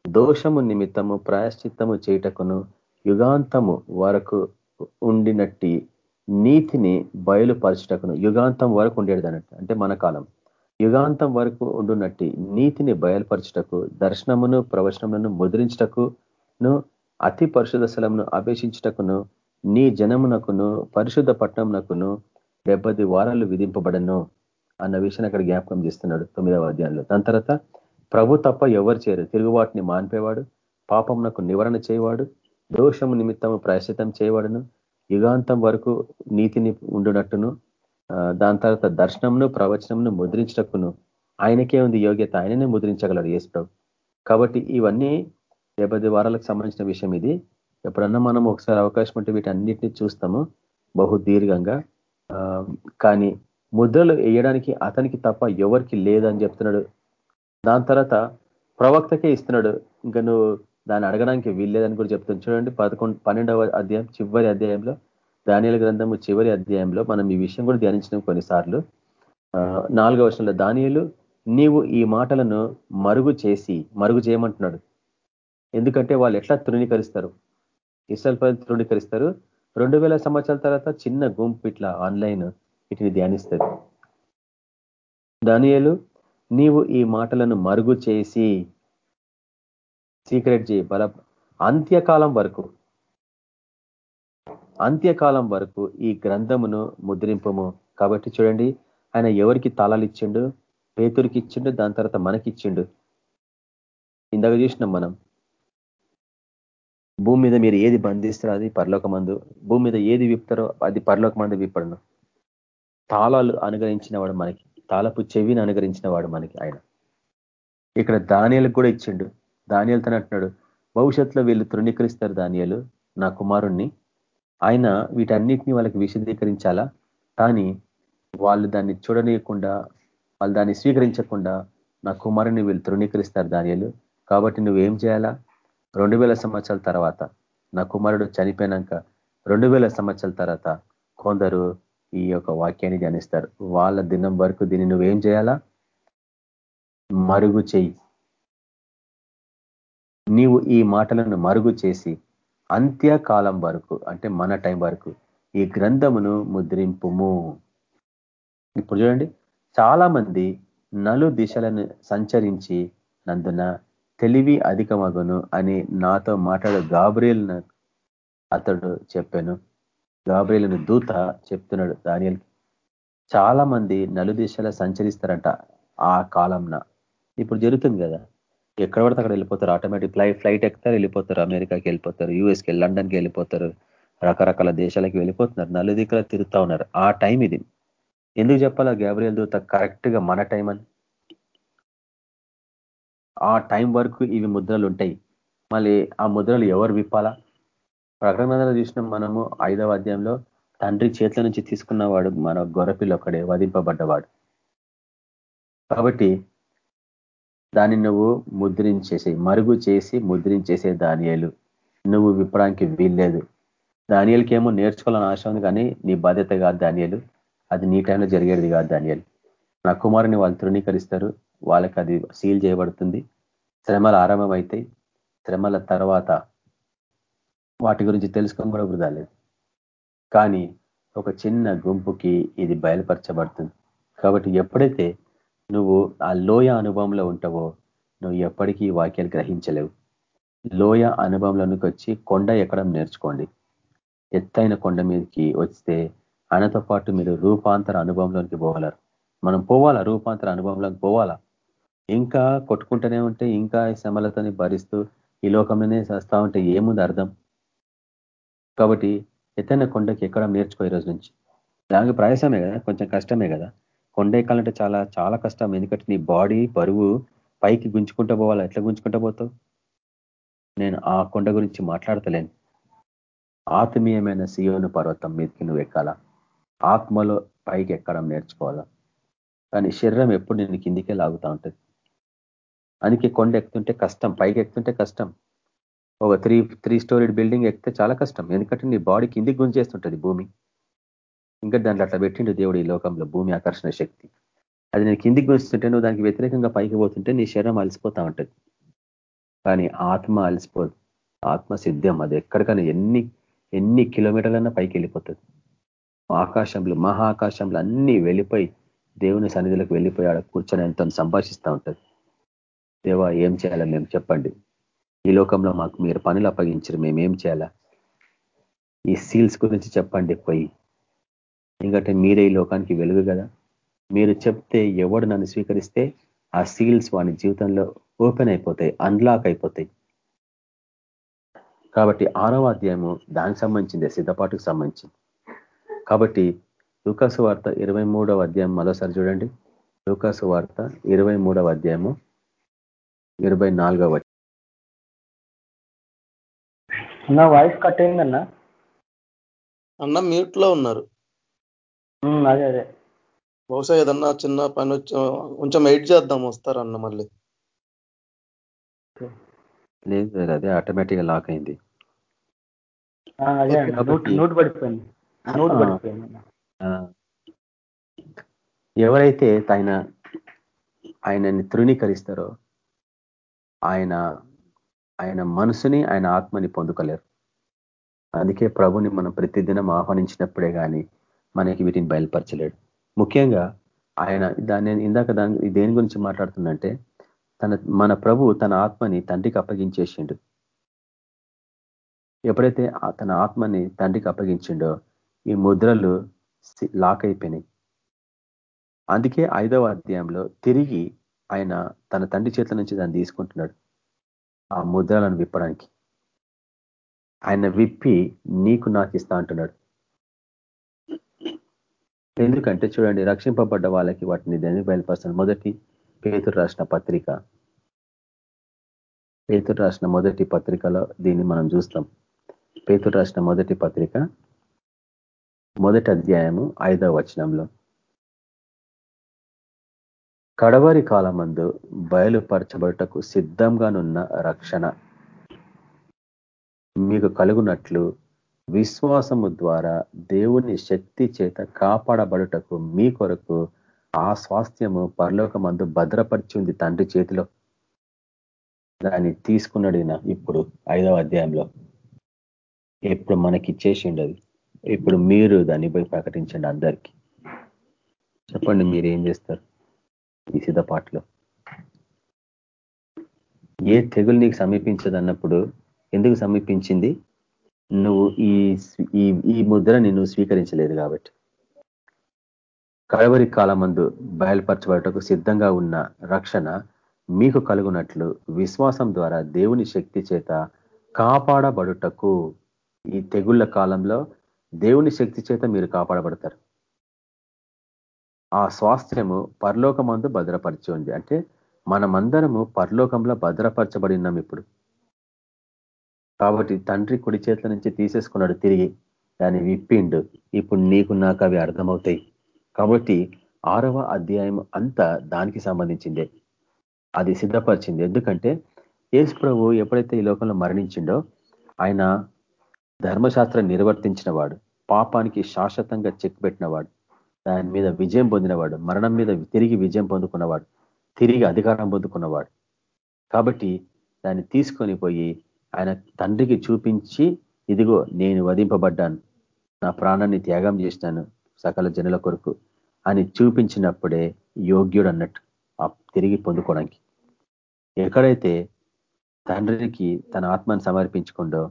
దోషము నిమిత్తము ప్రాయశ్చిత్తము చేయుటకును యుగాంతము వరకు ఉండినట్టి నీతిని బయలుపరచుటకును యుగాంతం వరకు ఉండేది అన్నట్టు అంటే మన కాలం. యుగాంతం వరకు ఉండునట్టి నీతిని బయలుపరచుటకు దర్శనమును ప్రవచనములను ముద్రించుటకును అతి పరిశుద్ధ స్థలమును అపేక్షించటకును నీ జనమునకును పరిశుద్ధ పట్టణంనకును డెబ్బది వారాలు విధింపబడను అన్న విషయాన్ని అక్కడ జ్ఞాపకం చేస్తున్నాడు తొమ్మిదవ అధ్యాయంలో. దాని తర్వాత ప్రభు తప్ప ఎవరు చేయరు. తిరుగుబాటుని మాన్పేవాడు పాపంనకు నివారణ చేయవాడు దోషము నిమిత్తము ప్రాయశ్చితం చేయవాడును యుగాంతం వరకు నీతిని ఉండునట్టును దాని తర్వాత దర్శనంను ప్రవచనంను ముద్రించటకును ఆయనకే ఉంది యోగ్యత. ఆయననే ముద్రించగలరు యేసు కాబట్టి ఇవన్నీ డెబ్బై వారాలకు సంబంధించిన విషయం ఇది. ఎప్పుడన్నా మనం ఒకసారి అవకాశం ఉంటే వీటన్నిటిని చూస్తాము బహు దీర్ఘంగా. కానీ ముద్రలు వేయడానికి అతనికి తప్ప ఎవరికి లేదని చెప్తున్నాడు. దాని తర్వాత ప్రవక్తకే ఇస్తున్నాడు. ఇంకా నువ్వు దాన్ని అడగడానికి వీల్లేదని కూడా చెప్తుంది చూడండి పదకొండు పన్నెండవ అధ్యాయం చివరి అధ్యాయంలో దానిల గ్రంథము చివరి అధ్యాయంలో మనం ఈ విషయం కూడా ధ్యానించినాం కొన్నిసార్లు. నాలుగవ వర్షంలో దానియలు నీవు ఈ మాటలను మరుగు చేసి మరుగు చేయమంటున్నాడు. ఎందుకంటే వాళ్ళు ఎట్లా తృణీకరిస్తారు? ఇసల్ తృణీకరిస్తారు. రెండు వేల సంవత్సరాల తర్వాత చిన్న గుంపు ఇట్లా ఆన్లైన్ వీటిని ధ్యానిస్తుంది దానియలు నీవు ఈ మాటలను మరుగు చేసి సీక్రెట్ చేయి బల అంత్యకాలం వరకు. అంత్యకాలం వరకు ఈ గ్రంథమును ముద్రింపము. కాబట్టి చూడండి ఆయన ఎవరికి తాళాలు ఇచ్చిండు? పేతురికి ఇచ్చిండు దాని తర్వాత మనకి ఇచ్చిండు ఇందాక చూసినాం మనం. భూమి మీద మీరు ఏది బంధిస్తారో అది పరలోక మందు భూమి మీద ఏది విప్తారో అది పరలోక మందు విప్పడను తాళాలు అనుగ్రహించిన వాడు మనకి. తాళపు చెవిని అనుగ్రహించిన వాడు మనకి ఆయన. ఇక్కడ ధాన్యాలకు కూడా ఇచ్చిండు. ధాన్యాలతో అంటున్నాడు. భవిష్యత్తులో వీళ్ళు తృణీకరిస్తారు ధాన్యాలు. నా కుమారుణ్ణి ఆయన వీటన్నిటిని వాళ్ళకి విశదీకరించాలా? కానీ వాళ్ళు దాన్ని చూడనీయకుండా వాళ్ళు దాన్ని స్వీకరించకుండా నా కుమారుని వీళ్ళు తృణీకరిస్తారు దానియలు. కాబట్టి నువ్వేం చేయాలా? రెండు వేల సంవత్సరాల తర్వాత నా కుమారుడు చనిపోయినాక రెండు వేల సంవత్సరాల తర్వాత కొందరు ఈ యొక్క వాక్యాన్ని ధ్యానిస్తారు. వాళ్ళ దినం వరకు దీన్ని నువ్వేం చేయాలా? మరుగు చెయ్యి నీవు ఈ మాటలను మరుగు చేసి అంత్యకాలం వరకు అంటే మన టైం వరకు ఈ గ్రంథమును ముద్రింపుము. ఇప్పుడు చూడండి చాలా మంది నలు దిశలను సంచరించి నందున తెలివి అధికమగును అని నాతో మాట్లాడు గాబ్రియల్ అతడు చెప్పాను. గాబ్రియలను దూత చెప్తున్నాడు దానియల్. చాలా మంది నలు దిశల సంచరిస్తారంట ఆ కాలంన. ఇప్పుడు జరుగుతుంది కదా ఎక్కడ పడితే అక్కడ వెళ్ళిపోతారు. ఆటోమేటిక్ ఫ్లై ఫ్లైట్ ఎక్కుతారు వెళ్ళిపోతారు. అమెరికాకి వెళ్ళిపోతారు యూఎస్కి లండన్కి వెళ్ళిపోతారు. రకరకాల దేశాలకి వెళ్ళిపోతున్నారు. నలుదిక్కల తిరుగుతా ఉన్నారు. ఆ టైం ఇది. ఎందుకు చెప్పాలా గ్యాబ్రియల్ దూత కరెక్ట్గా మన టైం అని. ఆ టైం వరకు ఇవి ముద్రలు ఉంటాయి. మళ్ళీ ఆ ముద్రలు ఎవరు విప్పాలా? ప్రకటనలో చూసిన మనము ఐదవ అధ్యాయంలో తండ్రి చేతుల నుంచి తీసుకున్నవాడు మన గొర్రపిల్ల ఒక్కడే వధింపబడ్డవాడు. కాబట్టి దాన్ని నువ్వు ముద్రించేసి మరుగు చేసి ముద్రించేసే దానియాలు. నువ్వు విప్పడానికి వీల్లేదు. దానియలకేమో నేర్చుకోవాలని ఆశ ఉంది కానీ నీ బాధ్యత కాదు దానియాలు. అది నీ టైంలో జరిగేది కాదు దానియాలు. నా కుమారుని వాళ్ళు తృణీకరిస్తారు. వాళ్ళకి అది సీల్ చేయబడుతుంది. శ్రమలు ఆరంభమైతాయి. శ్రమల తర్వాత వాటి గురించి తెలుసుకోవడం కూడా వృధా లేదు. కానీ ఒక చిన్న గుంపుకి ఇది బయలుపరచబడుతుంది. కాబట్టి ఎప్పుడైతే నువ్వు ఆ లోయ అనుభవంలో ఉంటావో నువ్వు ఎప్పటికీ వాక్యాలు గ్రహించలేవు. లోయ అనుభవంలోనికి వచ్చి కొండ ఎక్కడం నేర్చుకోండి. ఎత్తైన కొండ మీదకి వస్తే ఆయనతో పాటు మీరు రూపాంతర అనుభవంలోనికి పోగలరు. మనం పోవాలా? రూపాంతర అనుభవంలోకి పోవాలా? ఇంకా కొట్టుకుంటూనే ఉంటే ఇంకా శ్రమలతోని భరిస్తూ ఈ లోకంలోనే చేస్తా ఉంటే ఏముంది అర్థం? కాబట్టి ఎత్తైన కొండకి ఎక్కడం నేర్చుకో ఈ రోజు నుంచి. దానికి ప్రయాసమే కదా? కొంచెం కష్టమే కదా? కొండ ఎక్కాలంటే చాలా చాలా కష్టం. ఎందుకంటే నీ బాడీ బరువు పైకి గుంజుకుంటూ పోవాలా. ఎట్లా గుంజుకుంటూ పోతావు? నేను ఆ కొండ గురించి మాట్లాడతలేను. ఆత్మీయమైన సియోను పర్వతం మీదకి నువ్వు ఎక్కాలా. ఆత్మలో పైకి ఎక్కడం నేర్చుకోవాలా? కానీ శరీరం ఎప్పుడు నేను కిందికే లాగుతూ ఉంటుంది. అందుకే కొండ ఎక్కుతుంటే కష్టం పైకి ఎక్కుతుంటే కష్టం. ఒక త్రీ త్రీ స్టోరీడ్ బిల్డింగ్ ఎక్కితే చాలా కష్టం. ఎందుకంటే నీ బాడీ కిందికి గుంజేస్తుంటుంది భూమి. ఇంకా దాంట్లో అట్లా పెట్టిండు దేవుడు ఈ లోకంలో భూమి ఆకర్షణ శక్తి. అది నేను కిందికి గుంజుతుంటే నువ్వు దానికి వ్యతిరేకంగా పైకి పోతుంటే నీ శరీరం అలసిపోతా ఉంటుంది. కానీ ఆత్మ అలసిపోదు ఆత్మ సిద్ధం. అది ఎక్కడికైనా ఎన్ని ఎన్ని కిలోమీటర్లన్నా పైకి వెళ్ళిపోతుంది. ఆకాశంలో మహా ఆకాశంలో అన్ని వెళ్ళిపోయి దేవుని సన్నిధిలోకి వెళ్ళిపోయి ఆడ కూర్చొని ఎంతో సంభాషిస్తూ ఉంటుంది. దేవా ఏం చేయాలా మేము చెప్పండి. ఈ లోకంలో మాకు మీరు పనులు అప్పగించారు మేమేం చేయాలా? ఈ సీల్స్ గురించి చెప్పండి పోయి. ఎందుకంటే మీరే ఈ లోకానికి వెలుగు కదా? మీరు చెప్తే ఎవడు నన్ను స్వీకరిస్తే ఆ సీల్స్ వాని జీవితంలో ఓపెన్ అయిపోతాయి అన్లాక్ అయిపోతాయి. కాబట్టి ఆరవ అధ్యాయము దానికి సంబంధించింది సిద్ధపాటుకు సంబంధించింది. కాబట్టి లూకాసు వార్త ఇరవై అధ్యాయం మరోసారి చూడండి. లూకాసు వార్త ఇరవై అధ్యాయము ఇరవై నాలుగవ నా వాయిస్ కట్ అయిందన్నా? అన్న మ్యూట్లో ఉన్నారు. అదే అదే. బహుశా ఏదన్నా చిన్న పని కొంచెం వెయిట్ చేద్దాం వస్తారన్న మళ్ళీ. లేదు సార్ అదే ఆటోమేటిక్గా లాక్ అయింది. అదే నోట్ పడిపోయింది. నోట్ పడిపోయింది. ఎవరైతే ఆయన ఆయనని తృణీకరిస్తారో ఆయన ఆయన మనసుని ఆయన ఆత్మని పొందుకోలేరు. అందుకే ప్రభుని మనం ప్రతిదినం ఆహ్వానించినప్పుడే కానీ మనకి వీటిని బయలుపరచలేడు. ముఖ్యంగా ఆయన దాన్ని ఇందాక దాని దేని గురించి మాట్లాడుతుందంటే తన మన ప్రభు తన ఆత్మని తండ్రికి అప్పగించేసిండు. ఎప్పుడైతే తన ఆత్మని తండ్రికి అప్పగించిండో ఈ ముద్రలు లాక్ అయిపోయినాయి అందుకే ఐదవ అధ్యాయంలో తిరిగి ఆయన తన తండ్రి చేతుల నుంచి దాన్ని తీసుకుంటున్నాడు ఆ ముద్రలను విప్పడానికి. ఆయన విప్పి నీకు నాకు ఇస్తా అంటున్నాడు. ఎందుకంటే చూడండి రక్షింపబడ్డ వాళ్ళకి వాటిని దాన్ని బయలుపరుస్తాను మొదటి పేతురు రాసిన పత్రిక. పేతురు రాసిన మొదటి పత్రికలో దీన్ని మనం చూస్తాం. పేతురు రాసిన మొదటి పత్రిక మొదటి అధ్యాయము ఐదవ వచనంలో. కడవరి కాలమందు బయలుపరచబడటకు సిద్ధంగానున్న రక్షణ మీకు కలుగునట్లు విశ్వాసము ద్వారా దేవుని శక్తి చేత కాపాడబడుటకు మీ కొరకు ఆ స్వాస్థ్యము పరలోకమందు భద్రపరిచి ఉంది తండ్రి చేతిలో. దాన్ని తీసుకున్నాడు ఇప్పుడు ఐదవ అధ్యాయంలో. ఎప్పుడు మనకి ఇచ్చేసిండు అది ఇప్పుడు మీరు దాన్ని పోయి ప్రకటించండి అందరికీ. చెప్పండి మీరు ఏం చేస్తారు? ఈ సిద్ధపాట్లో. ఏ తెగులు నీకు సమీపించదన్నప్పుడు ఎందుకు సమీపించింది? నువ్వు ఈ ఈ ముద్రని నువ్వు స్వీకరించలేదు కాబట్టి. కడవరి కాలమందు బయలుపరచబడటకు సిద్ధంగా ఉన్న రక్షణ మీకు కలుగునట్లు విశ్వాసం ద్వారా దేవుని శక్తి చేత కాపాడబడుటకు ఈ తెగుళ్ళ కాలంలో దేవుని శక్తి చేత మీరు కాపాడబడతారు. ఆ స్వాస్థ్యము పరలోకమందు భద్రపరిచి ఉంది. అంటే మనమందరము పరలోకంలో భద్రపరచబడినాం ఇప్పుడు. కాబట్టి తండ్రి కుడి చేతుల నుంచి తీసేసుకున్నాడు తిరిగి దాన్ని విప్పిండు. ఇప్పుడు నీకు నాకు అవి అర్థమవుతాయి. కాబట్టి ఆరవ అధ్యాయం అంతా దానికి సంబంధించిందే. అది సిద్ధపరిచింది. ఎందుకంటే యేసు ప్రభు ఎప్పుడైతే ఈ లోకంలో మరణించిండో ఆయన ధర్మశాస్త్రం నిర్వర్తించిన వాడు పాపానికి శాశ్వతంగా చెక్ పెట్టినవాడు దాని మీద విజయం పొందినవాడు మరణం మీద తిరిగి విజయం పొందుకున్నవాడు తిరిగి అధికారం పొందుకున్నవాడు. కాబట్టి దాన్ని తీసుకొని పోయి ఆయన తండ్రికి చూపించి ఇదిగో నేను వధింపబడ్డాను. నా ప్రాణాన్ని త్యాగం చేసినాను సకల జనుల కొరకు అని చూపించినప్పుడే యోగ్యుడు అన్నట్టు తిరిగి పొందుకోవడానికి. ఎక్కడైతే తండ్రికి తన ఆత్మను సమర్పించుకుండో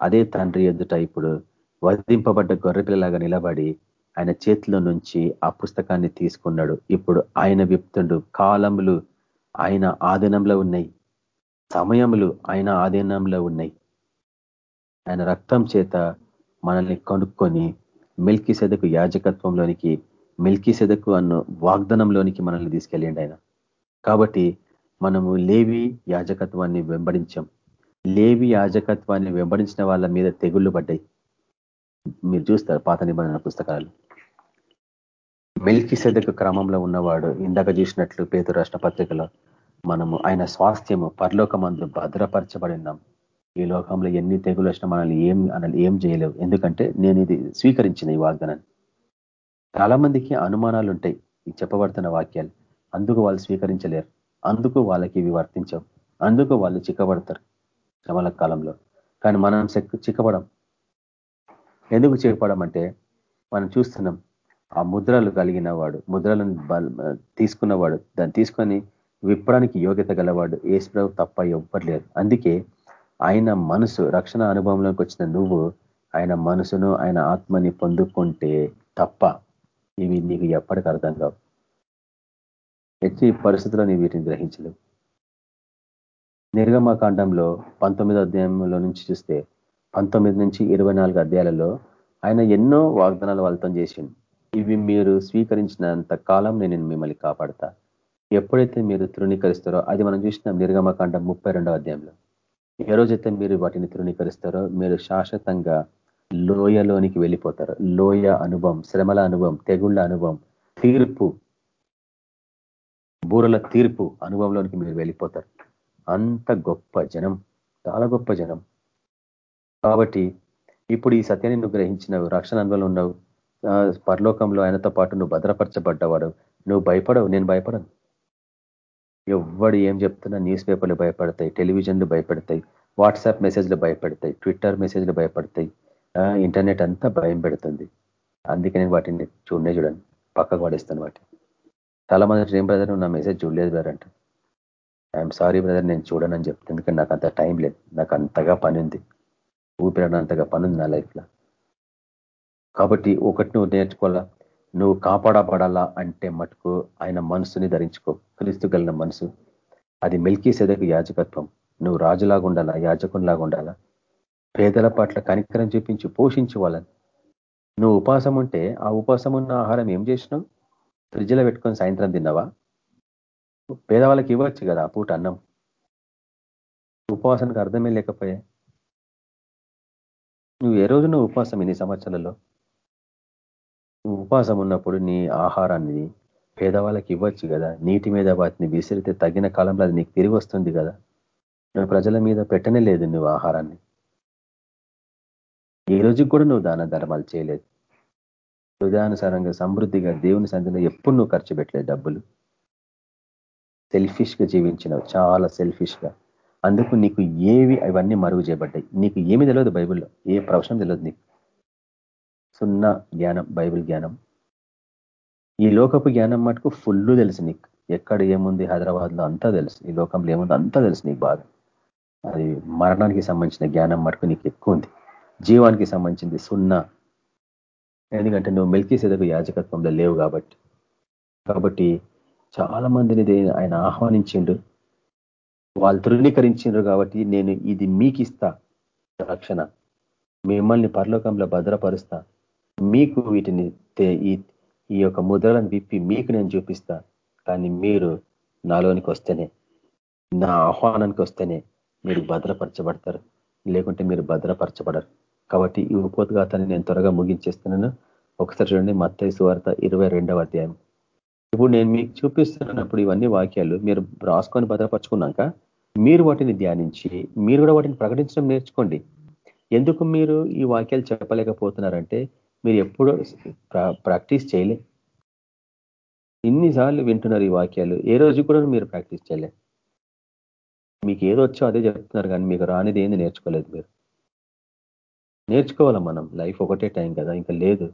అదే తండ్రి ఎదుట ఇప్పుడు వధింపబడ్డ గొర్రెపిల్లలాగా నిలబడి ఆయన చేతిలో నుంచి ఆ పుస్తకాన్ని తీసుకున్నాడు. ఇప్పుడు ఆయన విప్తుండు. కాలములు ఆయన ఆధీనంలో ఉన్నాయి. సమయములు ఆయన ఆధీనంలో ఉన్నాయి. ఆయన రక్తం చేత మనల్ని కనుక్కొని మిల్కీ సెదకు యాజకత్వంలోనికి మిల్కీ సెదకు అన్న వాగ్దనంలోనికి మనల్ని తీసుకెళ్ళండి ఆయన. కాబట్టి మనము లేవి యాజకత్వాన్ని వెంబడించాం. లేవి యాజకత్వాన్ని వెంబడించిన వాళ్ళ మీద తెగుళ్ళు పడ్డాయి. మీరు చూస్తారు పాత నిబంధన పుస్తకాలు. మిల్కీ సెదకు క్రమంలో ఉన్నవాడు ఇందాక చూసినట్లు పేతు రాష్ట్ర పత్రికలో మనము ఆయన స్వాస్థ్యము పరలోకమందు భద్రపరచబడినాం. ఈ లోకంలో ఎన్ని తెగులు వచ్చినా మనల్ని ఏం అనాలి ఏం చేయలేవు. ఎందుకంటే నేను ఇది స్వీకరించిన ఈ వాగ్దానాన్ని. చాలా మందికి అనుమానాలు ఉంటాయి ఈ చెప్పబడుతున్న వాక్యాలు. అందుకు వాళ్ళు స్వీకరించలేరు. అందుకు వాళ్ళకి ఇవి వర్తించవు. అందుకు వాళ్ళు చిక్కబడతారు శ్రమల కాలంలో. కానీ మనం చిక్కబడం. ఎందుకు చిక్కపడం మనం చూస్తున్నాం ఆ ముద్రలు కలిగిన వాడు ముద్రలను తీసుకున్నవాడు దాన్ని తీసుకొని విప్పడానికి యోగ్యత గలవాడు ఏసుప్రభు తప్ప ఎవ్వరు అందుకే ఆయన మనసు రక్షణ అనుభవంలోకి వచ్చిన నువ్వు ఆయన మనసును ఆయన ఆత్మని పొందుకుంటే తప్ప ఇవి నీకు ఎప్పటికి అర్థం కావు. ఎట్టి పరిస్థితుల్లో నీ వీటిని గ్రహించలేవు. నిర్గమకాండంలో పంతొమ్మిదో అధ్యాయంలో నుంచి చూస్తే పంతొమ్మిది నుంచి ఇరవై నాలుగు అధ్యాయాలలో ఆయన ఎన్నో వాగ్దానాలు వాళ్ళతో చేసిండు. ఇవి మీరు స్వీకరించినంత కాలం నేను మిమ్మల్ని కాపాడతా. ఎప్పుడైతే మీరు తృణీకరిస్తారో అది మనం చూసినాం నిర్గమకాండం ముప్పై రెండవ అధ్యాయంలో. ఏ రోజైతే మీరు వాటిని తృణీకరిస్తారో మీరు శాశ్వతంగా లోయలోనికి వెళ్ళిపోతారు. లోయ అనుభవం శ్రమల అనుభవం తెగుళ్ళ అనుభవం తీర్పు బూరల తీర్పు అనుభవంలోనికి మీరు వెళ్ళిపోతారు. అంత గొప్ప జనం చాలా గొప్ప జనం. కాబట్టి ఇప్పుడు ఈ సత్యాన్ని నువ్వు గ్రహించినవు రక్షణ అనుభవం ఉన్నావు. పరలోకంలో ఆయనతో పాటు నువ్వు భద్రపరచబడ్డవాడు నువ్వు భయపడవు నేను భయపడను. ఎవ్వడు ఏం చెప్తున్నా న్యూస్ పేపర్లు భయపడతాయి టెలివిజన్లు భయపడతాయి వాట్సాప్ మెసేజ్లు భయపడతాయి ట్విట్టర్ మెసేజ్లు భయపడతాయి. ఇంటర్నెట్ అంతా భయం పెడుతుంది. అందుకే నేను వాటిని చూడనే చూడండి పక్కకు పడేస్తాను వాటిని. చాలా మంది ఏం బ్రదర్ నా మెసేజ్ చూడలేదు బ్రదర్ అంట. ఐఎమ్ సారీ బ్రదర్ నేను చూడనని చెప్తాను ఎందుకంటే నాకు అంత టైం లేదు. నాకు అంతగా పని ఉంది. ఊపిరడంతగా పని ఉంది నా లైఫ్లో కాబట్టి ఒకటి నువ్వు నేర్చుకోవాలా? నువ్వు కాపాడబడాలా అంటే మటుకు ఆయన మనసుని ధరించుకో. క్రీస్తు కలిగిన మనసు. అది మిల్కీ సెదకు యాజకత్వం. నువ్వు రాజులాగా ఉండాలా యాజకునిలాగా ఉండాలా పేదల పట్ల కనికరం చూపించి పోషించి వాళ్ళని. నువ్వు ఉపాసం ఉంటే ఆ ఉపాసం ఉన్న ఆహారం ఏం చేసినావు? ఫ్రిడ్జ్లో పెట్టుకొని సాయంత్రం తిన్నావా? పేదవాళ్ళకి ఇవ్వచ్చు కదా పూట అన్నం. ఉపవాసానికి అర్థమే లేకపోయా. నువ్వు ఏ రోజు నువ్వు ఉపవాసం ఇన్ని సంవత్సరాలలో? ఉపవాసం ఉన్నప్పుడు నీ ఆహారాన్ని పేదవాళ్ళకి ఇవ్వచ్చు కదా? నీటి మీద వాటిని విసిరితే తగిన కాలంలో అది నీకు తిరిగి వస్తుంది కదా? నువ్వు ప్రజల మీద పెట్టనే లేదు నువ్వు ఆహారాన్ని. ఈ రోజుకి కూడా నువ్వు దాన ధర్మాలు చేయలేదు. హృదయానుసారంగా సమృద్ధిగా దేవుని సంధిలో ఎప్పుడు నువ్వు ఖర్చు పెట్టలేదు డబ్బులు. సెల్ఫిష్గా జీవించినవు చాలా సెల్ఫిష్గా. అందుకు నీకు ఏవి అవన్నీ మరుగు చేయబడ్డాయి. నీకు ఏమి తెలియదు బైబిల్లో. ఏ ప్రవచనం తెలియదు నీకు. సున్నా జ్ఞానం బైబిల్ జ్ఞానం. ఈ లోకపు జ్ఞానం మటుకు ఫుల్ తెలుసు నీకు. ఎక్కడ ఏముంది హైదరాబాద్లో అంతా తెలుసు. ఈ లోకంలో ఏముంది అంతా తెలుసు నీకు బాగా. అది మరణానికి సంబంధించిన జ్ఞానం మటుకు నీకు ఎక్కువ ఉంది. జీవానికి సంబంధించింది సున్నా. ఎందుకంటే నువ్వు మెల్కీ సెదకు యాజకత్వంలో లేవు కాబట్టి. కాబట్టి చాలా మందిని ఆయన ఆహ్వానించిండు. వాళ్ళు తృణీకరించిండ్రు కాబట్టి నేను ఇది మీకు ఇస్తా రక్షణ. మిమ్మల్ని పరలోకంలో భద్రపరుస్తా. మీకు వీటిని ఈ యొక్క ముద్రలను విప్పి మీకు నేను చూపిస్తా. కానీ మీరు నాలోనికి వస్తేనే నా ఆహ్వానానికి వస్తేనే మీరు భద్రపరచబడతారు. లేకుంటే మీరు భద్రపరచబడరు. కాబట్టి ఈ ఉపోద్ఘాతాన్ని నేను త్వరగా ముగించేస్తున్నాను. ఒకసారి చూడండి మత్తయ్య సువార్త ఇరవై అధ్యాయం. ఇప్పుడు నేను మీకు చూపిస్తున్నప్పుడు ఇవన్నీ వాక్యాలు మీరు రాసుకొని భద్రపరచుకున్నాక మీరు వాటిని ధ్యానించి మీరు కూడా వాటిని ప్రకటించడం నేర్చుకోండి. ఎందుకు మీరు ఈ వాక్యాలు చెప్పలేకపోతున్నారంటే మీరు ఎప్పుడో ప్రాక్టీస్ చేయలే. ఇన్నిసార్లు వింటున్నారు ఈ వాక్యాలు. ఏ రోజు కూడా మీరు ప్రాక్టీస్ చేయలే. మీకు ఏదో వచ్చో అదే చెప్తున్నారు కానీ మీకు రానిది ఏంది నేర్చుకోలేదు మీరు. నేర్చుకోవాలా మనం? లైఫ్ ఒకటే టైం కదా ఇంకా లేదు.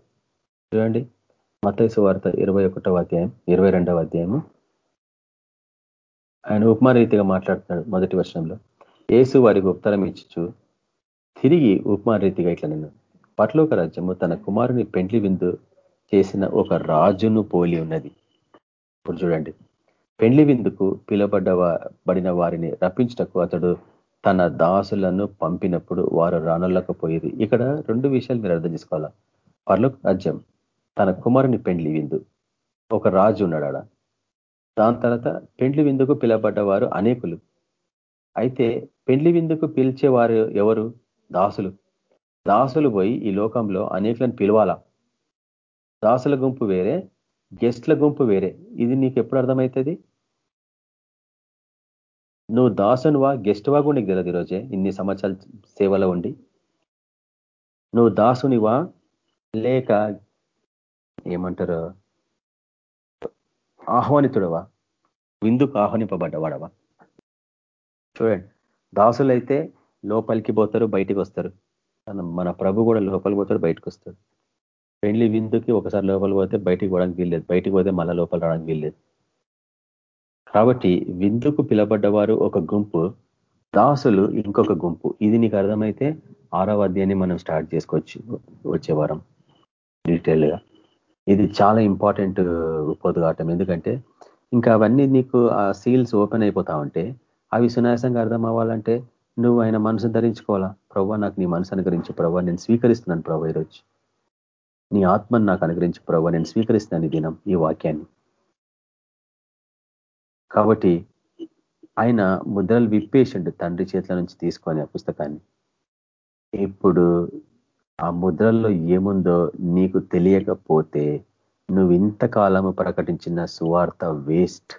చూడండి మతైసు వార్త ఇరవై ఒకటవ అధ్యాయం ఇరవై రెండవ అధ్యాయము. ఆయన ఉపమారీతిగా మాట్లాడుతున్నాడు మొదటి వర్షంలో ఏసు వారికి ఉత్తరం ఇచ్చు తిరిగి ఉపమారీతిగా ఇట్లా నేను పట్లోక రాజ్యము తన కుమారుని పెండ్లి విందు చేసిన ఒక రాజును పోలి ఉన్నది. ఇప్పుడు చూడండి. పెండ్లి విందుకు పిలబడ్డ బడిన వారిని రప్పించటకు అతడు తన దాసులను పంపినప్పుడు వారు రానలేకపోయేది ఇక్కడ రెండు విషయాలు మీరు అర్థం చేసుకోవాలా? పర్లోక రాజ్యం తన కుమారుని పెండ్లి విందు. ఒక రాజు ఉన్నాడు దాని తర్వాత పెండ్లి విందుకు పిలబడ్డవారు అనేకులు. అయితే పెండ్లి విందుకు పిలిచేవారు ఎవరు? దాసులు. దాసులు పోయి ఈ లోకంలో అనేకులను పిలవాలా? దాసుల గుంపు వేరే గెస్ట్ల గుంపు వేరే. ఇది నీకు ఎప్పుడు అర్థమవుతుంది? నువ్వు దాసునివా గెస్ట్వా కూడా నీకు తెలియదు ఈరోజే ఇన్ని సంవత్సరాలు సేవలో ఉండి. నువ్వు దాసునివా లేక ఏమంటారు ఆహ్వానితుడవా? విందుకు ఆహ్వానింపబడ్డవాడవా? చూడండి దాసులైతే లోపలికి పోతారు బయటికి వస్తారు. మన ప్రభు కూడా లోపలికి పోతాడు బయటకు వస్తాడు ఫ్రెండ్లీ విందుకి ఒకసారి లోపలికి పోతే బయటికి పోవడానికి వీల్లేదు. బయటికి పోతే మళ్ళీ లోపల రావడానికి వీల్లేదు. కాబట్టి విందుకు పిలబడ్డవారు ఒక గుంపు దాసులు ఇంకొక గుంపు. ఇది నీకు అర్థమైతే ఆరవ అధ్యాయాన్ని మనం స్టార్ట్ చేసుకోవచ్చు వచ్చే వారం డీటెయిల్గా ఇది చాలా ఇంపార్టెంట్ పొద్దుగాటం. ఎందుకంటే ఇంకా అవన్నీ నీకు ఆ సీల్స్ ఓపెన్ అయిపోతా ఉంటే అవి సునాయాసంగా అర్థం అవ్వాలంటే నువ్వు ఆయన మనసు ధరించుకోవాలా? ప్రభా నాకు నీ మనసు అనుగ్రహించి ప్రభా నేను స్వీకరిస్తున్నాను ప్రభు ఈరోజు. నీ ఆత్మను నాకు అనుగ్రహించి ప్రభా నేను స్వీకరిస్తున్నాను ఈ దినం ఈ వాక్యాన్ని. కాబట్టి ఆయన ముద్రలు విప్పేసిండు తండ్రి చేతుల నుంచి తీసుకొని ఆ పుస్తకాన్ని. ఇప్పుడు ఆ ముద్రల్లో ఏముందో నీకు తెలియకపోతే నువ్వు ఇంతకాలము ప్రకటించిన సువార్త వేస్ట్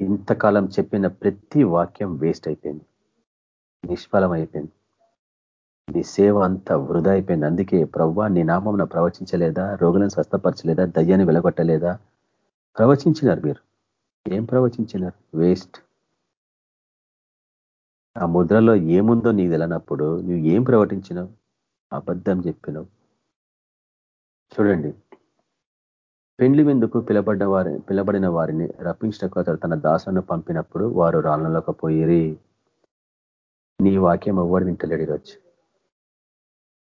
ఇంతకాలం చెప్పిన ప్రతి వాక్యం వేస్ట్ అయిపోయింది. నిష్ఫలం అయిపోయింది. నీ సేవ అంతా వృధా అయిపోయింది. అందుకే ప్రవ్వా నీ నామం ప్రవచించలేదా? రోగులను స్వస్థపరచలేదా? దయ్యాన్ని వెలగొట్టలేదా? ప్రవచించినారు మీరు. ఏం ప్రవచించినారు? వేస్ట్. ఆ ముద్రలో ఏముందో నీకు తెలియనప్పుడు నువ్వు ఏం ప్రవటించినావు అబద్ధం చెప్పినావు. చూడండి. పెండ్లి విందుకు పిలబడ్డ వారి పిలబడిన వారిని రప్పించటకు అతడు తన దాసును పంపినప్పుడు వారు రాళ్ళలోకి పోయిరి. నీ వాక్యం ఎవ్వరు వింటలేడు ఈరోజు.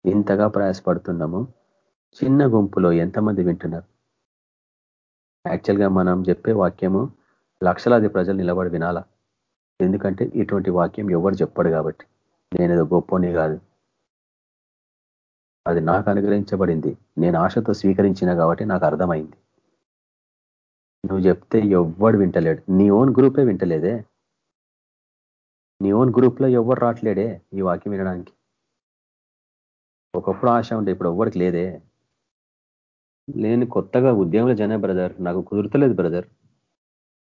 ఇంతగా ప్రయాసపడుతున్నాము. చిన్న గుంపులో ఎంతమంది వింటున్నారు? యాక్చువల్గా మనం చెప్పే వాక్యము లక్షలాది ప్రజలు నిలబడి వినాలా? ఎందుకంటే ఇటువంటి వాక్యం ఎవరు చెప్పడు కాబట్టి. నేను ఏదో గొప్పని కాదు. అది నాకు అనుగ్రహించబడింది. నేను ఆశతో స్వీకరించిన కాబట్టి నాకు అర్థమైంది. నువ్వు చెప్తే ఎవ్వడు వింటలేడు. నీ ఓన్ గ్రూపే వింటలేదే. నీ ఓన్ గ్రూప్లో ఎవ్వరు రావట్లేడే ఈ వాక్యం వినడానికి. ఒకప్పుడు ఆశ ఉండే ఇప్పుడు ఎవ్వరికి లేదే. నేను కొత్తగా ఉద్యమంలో జన బ్రదర్ నాకు కుదురుతలేదు బ్రదర్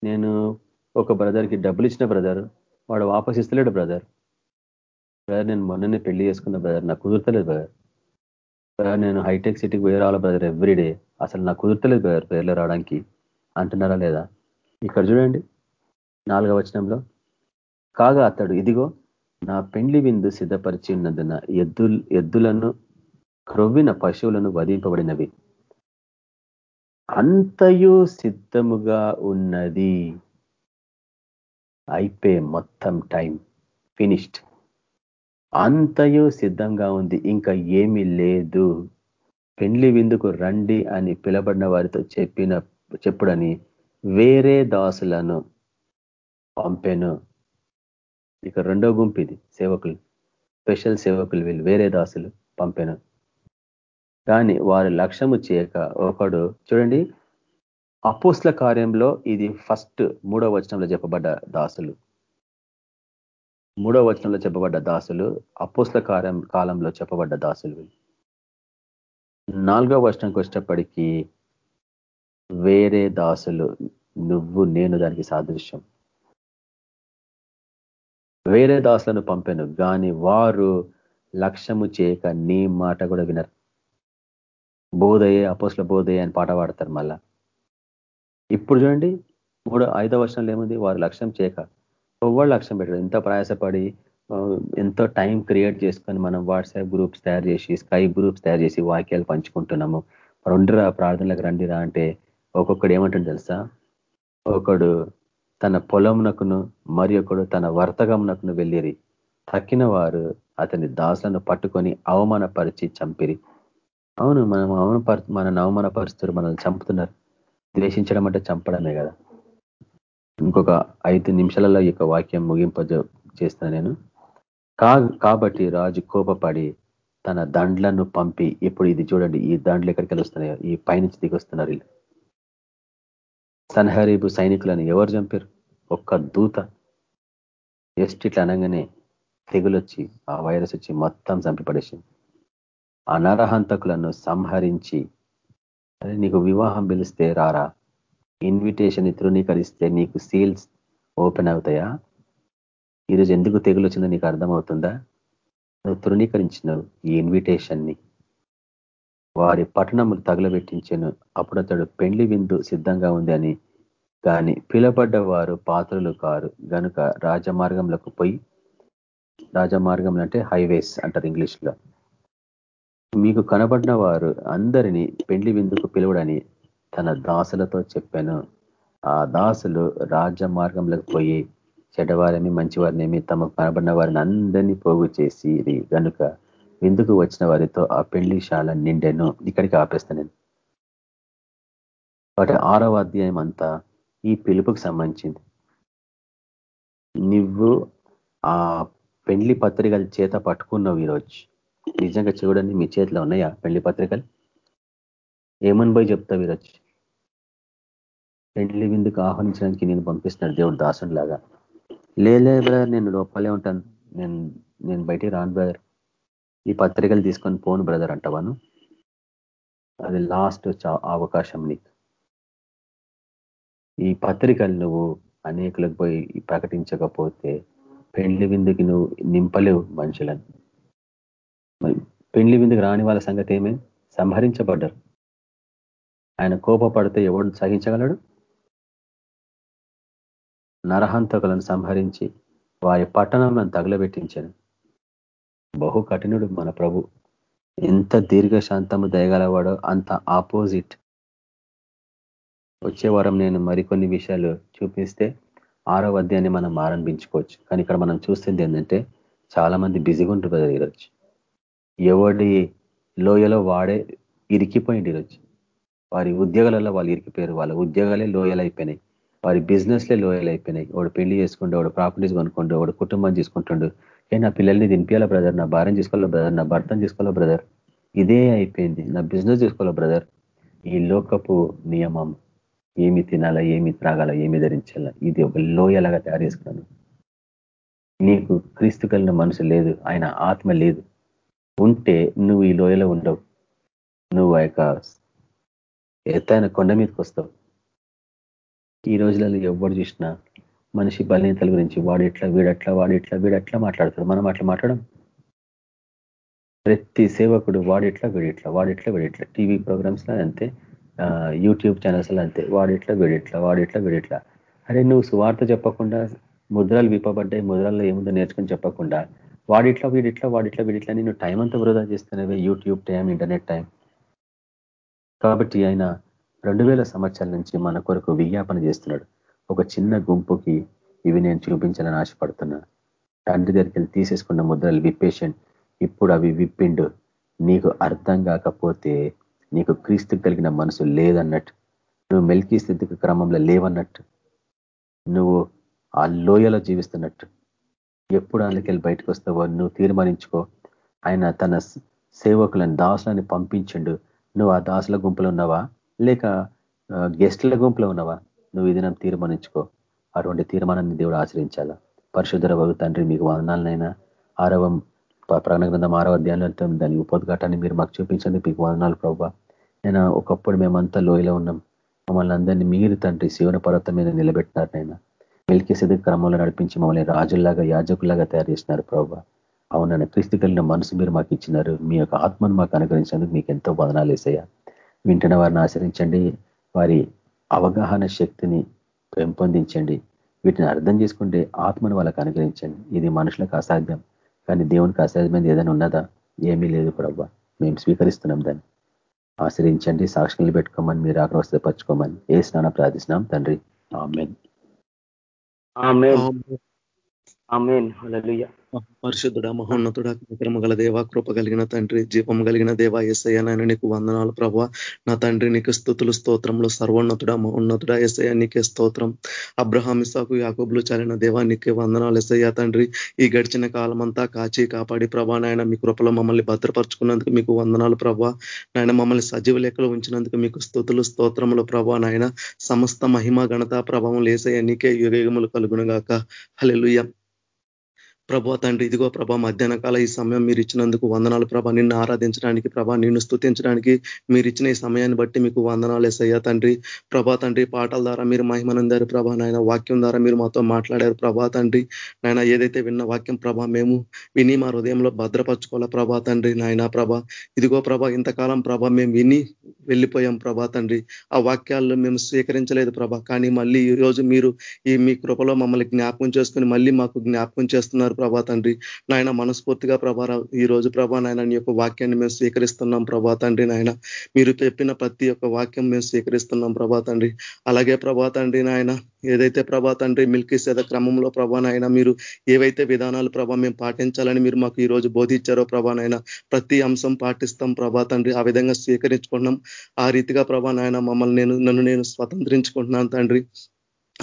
నేను ఒక బ్రదర్కి డబ్బులు ఇచ్చిన బ్రదర్ వాడు వాపస్ ఇస్తలేడు బ్రదర్ బ్రదర్ నేను మొన్ననే పెళ్ళి చేసుకున్న బ్రదర్ నాకు కుదురుతలేదు బ్రదర్ బ్రదర్ నేను హైటెక్ సిటీకి పోయి రావాలి బ్రదర్ ఎవ్రీడే అసలు నాకు కుదురుతలేదు బ్రదర్ పేర్లో రావడానికి. అంటున్నారా లేదా? ఇక్కడ చూడండి. నాలుగవ వచనంలో కాగా అతడు ఇదిగో నా పెండ్లి విందు సిద్ధపరిచి ఉన్నందున ఎద్దు ఎద్దులను క్రొవ్విన పశువులను వధింపబడినవి. అంతయు సిద్ధముగా ఉన్నది. అయిపోయి మొత్తం టైం ఫినిష్డ్. అంతయు సిద్ధంగా ఉంది ఇంకా ఏమీ లేదు. పెండ్లి విందుకు రండి అని పిలబడిన వారితో చెప్పిన చెప్పుడని వేరే దాసులను పంపెను. ఇక రెండో గుంపు ఇది. సేవకులు స్పెషల్ సేవకులు వీళ్ళు వేరే దాసులు పంపెను. కానీ వారి లక్ష్యము చేయక ఒకడు చూడండి అపోస్ల కార్యంలో ఇది ఫస్ట్ మూడో వచనంలో చెప్పబడ్డ దాసులు. మూడో వచనంలో చెప్పబడ్డ దాసులు అపోస్ల కార్యం కాలంలో చెప్పబడ్డ దాసులు నాలుగో వచనంకి వచ్చేటప్పటికీ వేరే దాసులు నువ్వు నేను దానికి సాదృశ్యం. వేరే దాసులను పంపాను కానీ వారు లక్ష్యము చేయక నీ మాట కూడా వినరు. బోధయే అపోస్ల బోధయే అని పాట పాడతారు మళ్ళా. ఇప్పుడు చూడండి మూడో ఐదో వర్షంలో ఏముంది? వారు లక్ష్యం చేయక. ఎవరు లక్ష్యం పెట్టారు. ఎంత ప్రయాసపడి ఎంతో టైం క్రియేట్ చేసుకొని మనం వాట్సాప్ గ్రూప్స్ తయారు చేసి స్కై గ్రూప్స్ తయారు చేసి వాక్యాలు పంచుకుంటున్నాము. రెండురా ప్రార్థనలకు రండిరా అంటే ఒక్కొక్కడు ఏమంటుంది తెలుసా? ఒకడు తన పొలంనకును మరి ఒకడు తన వర్తగమునకును వెళ్ళిరి. తక్కిన వారు అతని దాసులను పట్టుకొని అవమానపరిచి చంపిరి. అవును మనం అవమానపరు మన అవమానపరుస్తారు మనల్ని చంపుతున్నారు. ద్వేషించడం అంటే చంపడమే కదా. ఇంకొక ఐదు నిమిషాలలో ఈ వాక్యం ముగింప చేస్తాను నేను. కాబట్టి రాజు కోపపడి తన దండ్లను పంపి ఇప్పుడు ఇది చూడండి ఈ దండ్లు ఎక్కడికి వస్తున్నాయో ఈ పైనుంచి దిగొస్తున్నారు వీళ్ళు. సన్హరీబు సైనికులను ఎవరు చంపారు? ఒక్క దూత. జస్ట్ ఇట్లా అనగానే తెగులొచ్చి ఆ వైరస్ వచ్చి మొత్తం చంపిపడేసింది. ఆ నరహంతకులను సంహరించి నీకు వివాహం పిలిస్తే రారా? ఇన్విటేషన్ తృణీకరిస్తే నీకు సీల్స్ ఓపెన్ అవుతాయా? ఈరోజు ఎందుకు తెగులు వచ్చిందో నీకు అర్థమవుతుందా? నువ్వు తృణీకరించినవు ఈ ఇన్విటేషన్ని. వారి పట్టణములు తగలబెట్టించాను. అప్పుడు అతడు పెండ్లి విందు సిద్ధంగా ఉంది అని కానీ పిలబడ్డ వారు పాత్రలు కారు. గనుక రాజమార్గంలోకి పోయి రాజమార్గంలో అంటే హైవేస్ అంటారు ఇంగ్లీష్లో. మీకు కనబడిన వారు అందరినీ పెండ్లి విందుకు పిలువడని తన దాసులతో చెప్పాను. ఆ దాసులు రాజమార్గంలోకి పోయి చెడ్డవారిని మంచివారినేమి తమకు కనబడిన వారిని అందరినీ పోగు చేసి గనుక విందుకు వచ్చిన వారితో ఆ పెళ్ళిశాల నిండెను? ఇక్కడికి ఆపేస్తాను నేను. కాబట్టి ఆరవ అధ్యాయం అంతా ఈ పిలుపుకు సంబంధించింది. నువ్వు ఆ పెండ్లి పత్రికలు చేత పట్టుకున్నావు ఈరోజు. నిజంగా చూడండి మీ చేతిలో ఉన్నాయా పెళ్ళి పత్రికలు? ఏమని పోయి చెప్తావు ఈరోజు? పెళ్ళి విందుకు ఆహ్వానించడానికి నేను పంపిస్తున్నాడు దేవుడు దాసుని లాగా లేలే బ్రదర్ నేను లోపలే ఉంటాను. నేను నేను బయటికి రాను బ్రదర్. ఈ పత్రికలు తీసుకొని పోను బ్రదర్ అంటవాను. అది లాస్ట్ అవకాశం నీకు. ఈ పత్రికలు నువ్వు అనేకులకు పోయి ప్రకటించకపోతే పెండ్లి విందుకి నువ్వు నింపలేవు మనుషులను. పెండ్లి విందుకు రాని వాళ్ళ సంగతి ఏమే? సంహరించబడ్డారు. ఆయన కోపపడితే ఎవడు సహించగలడు? నరహంతకులను సంహరించి వారి పట్టణంలో తగులబెట్టించాను బహు కఠినుడు మన ప్రభు. ఎంత దీర్ఘశాంతము దయగలవాడో అంత ఆపోజిట్. వచ్చే వారం నేను మరికొన్ని విషయాలు చూపిస్తే ఆరో అధ్యాయాన్ని మనం ఆరంభించుకోవచ్చు. కానీ ఇక్కడ మనం చూస్తుంది ఏంటంటే చాలా మంది బిజీగా ఉంటుంది ఈరోజు. ఎవడి లోయలో వాడే ఇరికిపోయింది ఈరోజు. వారి ఉద్యోగాలలో వాళ్ళు ఇరికిపోయారు. వాళ్ళ ఉద్యోగాలే లోయలు అయిపోయినాయి వారి బిజినెస్లే లోయలు అయిపోయినాయి వాడు పెళ్ళి చేసుకుంటూ వాడు ప్రాపర్టీస్ కొనుక్కుంటూ వాడు కుటుంబం తీసుకుంటుండు ఏ నా పిల్లల్ని తినిపించాలా బ్రదర్? నా భార్యను తీసుకోవాలా బ్రదర్? నా భర్తను తీసుకోవాలా బ్రదర్? ఇదే అయిపోయింది. నా బిజినెస్ తీసుకోవాలా బ్రదర్? ఈ లోకపు నియమం ఏమి తినాలా ఏమి త్రాగాల ఏమి ధరించాలా ఇది ఒక లోయలాగా తయారు చేసుకున్నాను. నీకు క్రీస్తు కలిగిన మనసు లేదు ఆయన ఆత్మ లేదు. ఉంటే నువ్వు ఈ లోయలో ఉండవు. నువ్వు ఆ యొక్క ఎత్తైన కొండ మీదకి వస్తావు. ఈ రోజులలో ఎవరు చూసినా మనిషి బలహీనతల గురించి వాడు ఎట్లా వీడట్లా వాడు ఎట్లా వీడట్లా మాట్లాడతాడు? మనం అట్లా మాట్లాడడం ప్రతి సేవకుడు వాడిట్లా వీడిట్లా వాడిట్లా వీడిట్లా టీవీ ప్రోగ్రామ్స్లో అంతే యూట్యూబ్ ఛానల్స్లో అంతే వాడిట్లా వీడిట్లా వాడిట్లా వీడిట్లా అరే నువ్వు సువార్త చెప్పకుండా ముద్రలు విప్పబడ్డాయి ముద్రల్లో ఏముందో నేర్చుకొని చెప్పకుండా వాడిట్లా వీడిట్లా వాడిట్లా వీడిట్లా నేను టైం అంతా వృధా చేస్తున్నవే యూట్యూబ్ టైం ఇంటర్నెట్ టైం కాబట్టి ఆయన రెండు వేల సంవత్సరాల నుంచి మన కొరకు విజ్ఞాపన చేస్తున్నాడు. ఒక చిన్న గుంపుకి ఇవి నేను చూపించాలని ఆశపడుతున్నా. తండ్రి దగ్గరికి వెళ్ళి తీసేసుకున్న ముద్రలు విప్పేషన్ ఇప్పుడు అవి విప్పిండు. నీకు అర్థం కాకపోతే నీకు క్రీస్తు కలిగిన మనసు లేదన్నట్టు. నువ్వు మెల్కీ స్థితికి క్రమంలో లేవన్నట్టు. నువ్వు ఆ లోయలో జీవిస్తున్నట్టు. ఎప్పుడు అందుకెళ్ళి బయటకు వస్తావో నువ్వు తీర్మానించుకో. ఆయన తన సేవకులను దాసులని పంపించిండు. నువ్వు ఆ దాసుల గుంపులో ఉన్నావా? లేక గెస్టుల గుంపులో ఉన్నావా? నువ్వు ఇది తీర్మానించుకో. అటువంటి తీర్మానాన్ని దేవుడు ఆచరించాలా? పరిశుద్ధర వగు తండ్రి మీకు వదనాలనైనా. ఆరవ ప్రకటన గ్రంథం ఆరవ అధ్యాయంలో దాని ఉపద్ఘాటాన్ని మీరు మాకు చూపించండి మీకు వదనాలు ప్రభావ. నేను ఒకప్పుడు మేమంతా లోయలో ఉన్నాం. మమ్మల్ని అందరినీ మీరు తండ్రి శివన పర్వతం మీద నిలబెట్టినారు నైనా మెలికి సిద్ధ క్రమంలో నడిపించి మమ్మల్ని రాజుల్లాగా యాజకులాగా తయారు చేసినారు ప్రభావ. అవునన్న క్రీస్తు కలిగిన మనసు మీరు మాకు ఇచ్చినారు. మీ యొక్క ఆత్మను మాకు అనుగ్రహించినందుకు మీకు ఎంతో వదనాలు వేసాయా వింటున్న వారిని ఆచరించండి. వారి అవగాహన శక్తిని పెంపొందించండి. వీటిని అర్థం చేసుకుంటే ఆత్మను వాళ్ళకి అనుగ్రహించండి. ఇది మనుషులకు అసాధ్యం. కానీ దేవునికి అసాధ్యమైనది ఏదైనా ఉన్నదా? ఏమీ లేదు ప్రభావ మేము స్వీకరిస్తున్నాం దాన్ని. ఆశ్రయించండి సాక్షులు పెట్టుకోమని మీరు ఆగ్రహపరచుకోమని ఏ స్నానం ప్రార్థిస్తున్నాం తండ్రి. ఆమెన్. ఆమెన్. పరిశుద్ధుడ మహోన్నతుడ విక్రమ గల దేవ కృప కలిగిన తండ్రి జీవం కలిగిన దేవ ఎస్ఐ నాయన నీకు వందనాలు ప్రభా నా తండ్రి నీకు స్థుతులు స్తోత్రంలో సర్వోన్నతుడ మహోన్నతుడ ఎస్ఐ నీకే స్తోత్రం. అబ్రహాం ఇసాకు యాకోబులు చాలిన దేవా నీకే వందనాలు ఎస్ఐ తండ్రి. ఈ గడిచిన కాలం అంతా కాచి కాపాడి ప్రభా నాయన మీ కృపలో మమ్మల్ని భద్రపరుచుకున్నందుకు మీకు వందనాలు ప్రభా నాయన మమ్మల్ని సజీవ లెక్కలు ఉంచినందుకు మీకు స్థుతులు స్తోత్రములు ప్రభా నాయన. సమస్త మహిమ ఘనత ప్రభావం లేసయ్య నీకే యుగములు కలుగునుగాక. హలెలుయ్య ప్రభా తండ్రి ఇదిగో ప్రభా మధ్యాహ్న కాల ఈ సమయం మీరు ఇచ్చినందుకు వందనాలు ప్రభా. నిన్ను ఆరాధించడానికి ప్రభా నిన్ను స్థుతించడానికి మీరు ఇచ్చిన ఈ సమయాన్ని బట్టి మీకు వందనాలు వేసయ్యా తండ్రి. ప్రభా తండ్రి పాటల ద్వారా మీరు మహిమనందారు ప్రభా. నాయన వాక్యం ద్వారా మీరు మాతో మాట్లాడారు ప్రభా తండ్రి. నాయన ఏదైతే విన్న వాక్యం ప్రభా మేము విని మా హృదయంలో భద్రపరచుకోవాలా ప్రభా తండ్రి. నాయన ప్రభా ఇదిగో ప్రభా ఇంతకాలం ప్రభా మేము విని వెళ్ళిపోయాం ప్రభా తండ్రి. ఆ వాక్యాల్లో మేము స్వీకరించలేదు ప్రభా. కానీ మళ్ళీ ఈ రోజు మీరు ఈ మీ కృపలో మమ్మల్ని జ్ఞాపకం చేసుకుని మళ్ళీ మాకు జ్ఞాపకం చేస్తున్నారు ప్రభా తండ్రి. నాయన మనస్ఫూర్తిగా ప్రభా ఈ రోజు ప్రభా నాయన నీ యొక్క వాక్యాన్ని మేము స్వీకరిస్తున్నాం ప్రభా తండ్రి నాయన. మీరు చెప్పిన ప్రతి ఒక్క వాక్యం మేము స్వీకరిస్తున్నాం ప్రభా తండ్రి. అలాగే ప్రభా తండ్రి నాయన ఏదైతే ప్రభా తండ్రి మిల్కీ సేద క్రమంలో ప్రభానైనా మీరు ఏవైతే విధానాలు ప్రభా మేము పాటించాలని మీరు మాకు ఈ రోజు బోధించారో ప్రభానైనా ప్రతి అంశం పాటిస్తాం ప్రభా తండ్రి. ఆ విధంగా స్వీకరించుకున్నాం. ఆ రీతిగా ప్రభా నాయన మమ్మల్ని నేను నన్ను నేను స్వతంత్రించుకుంటున్నాను తండ్రి.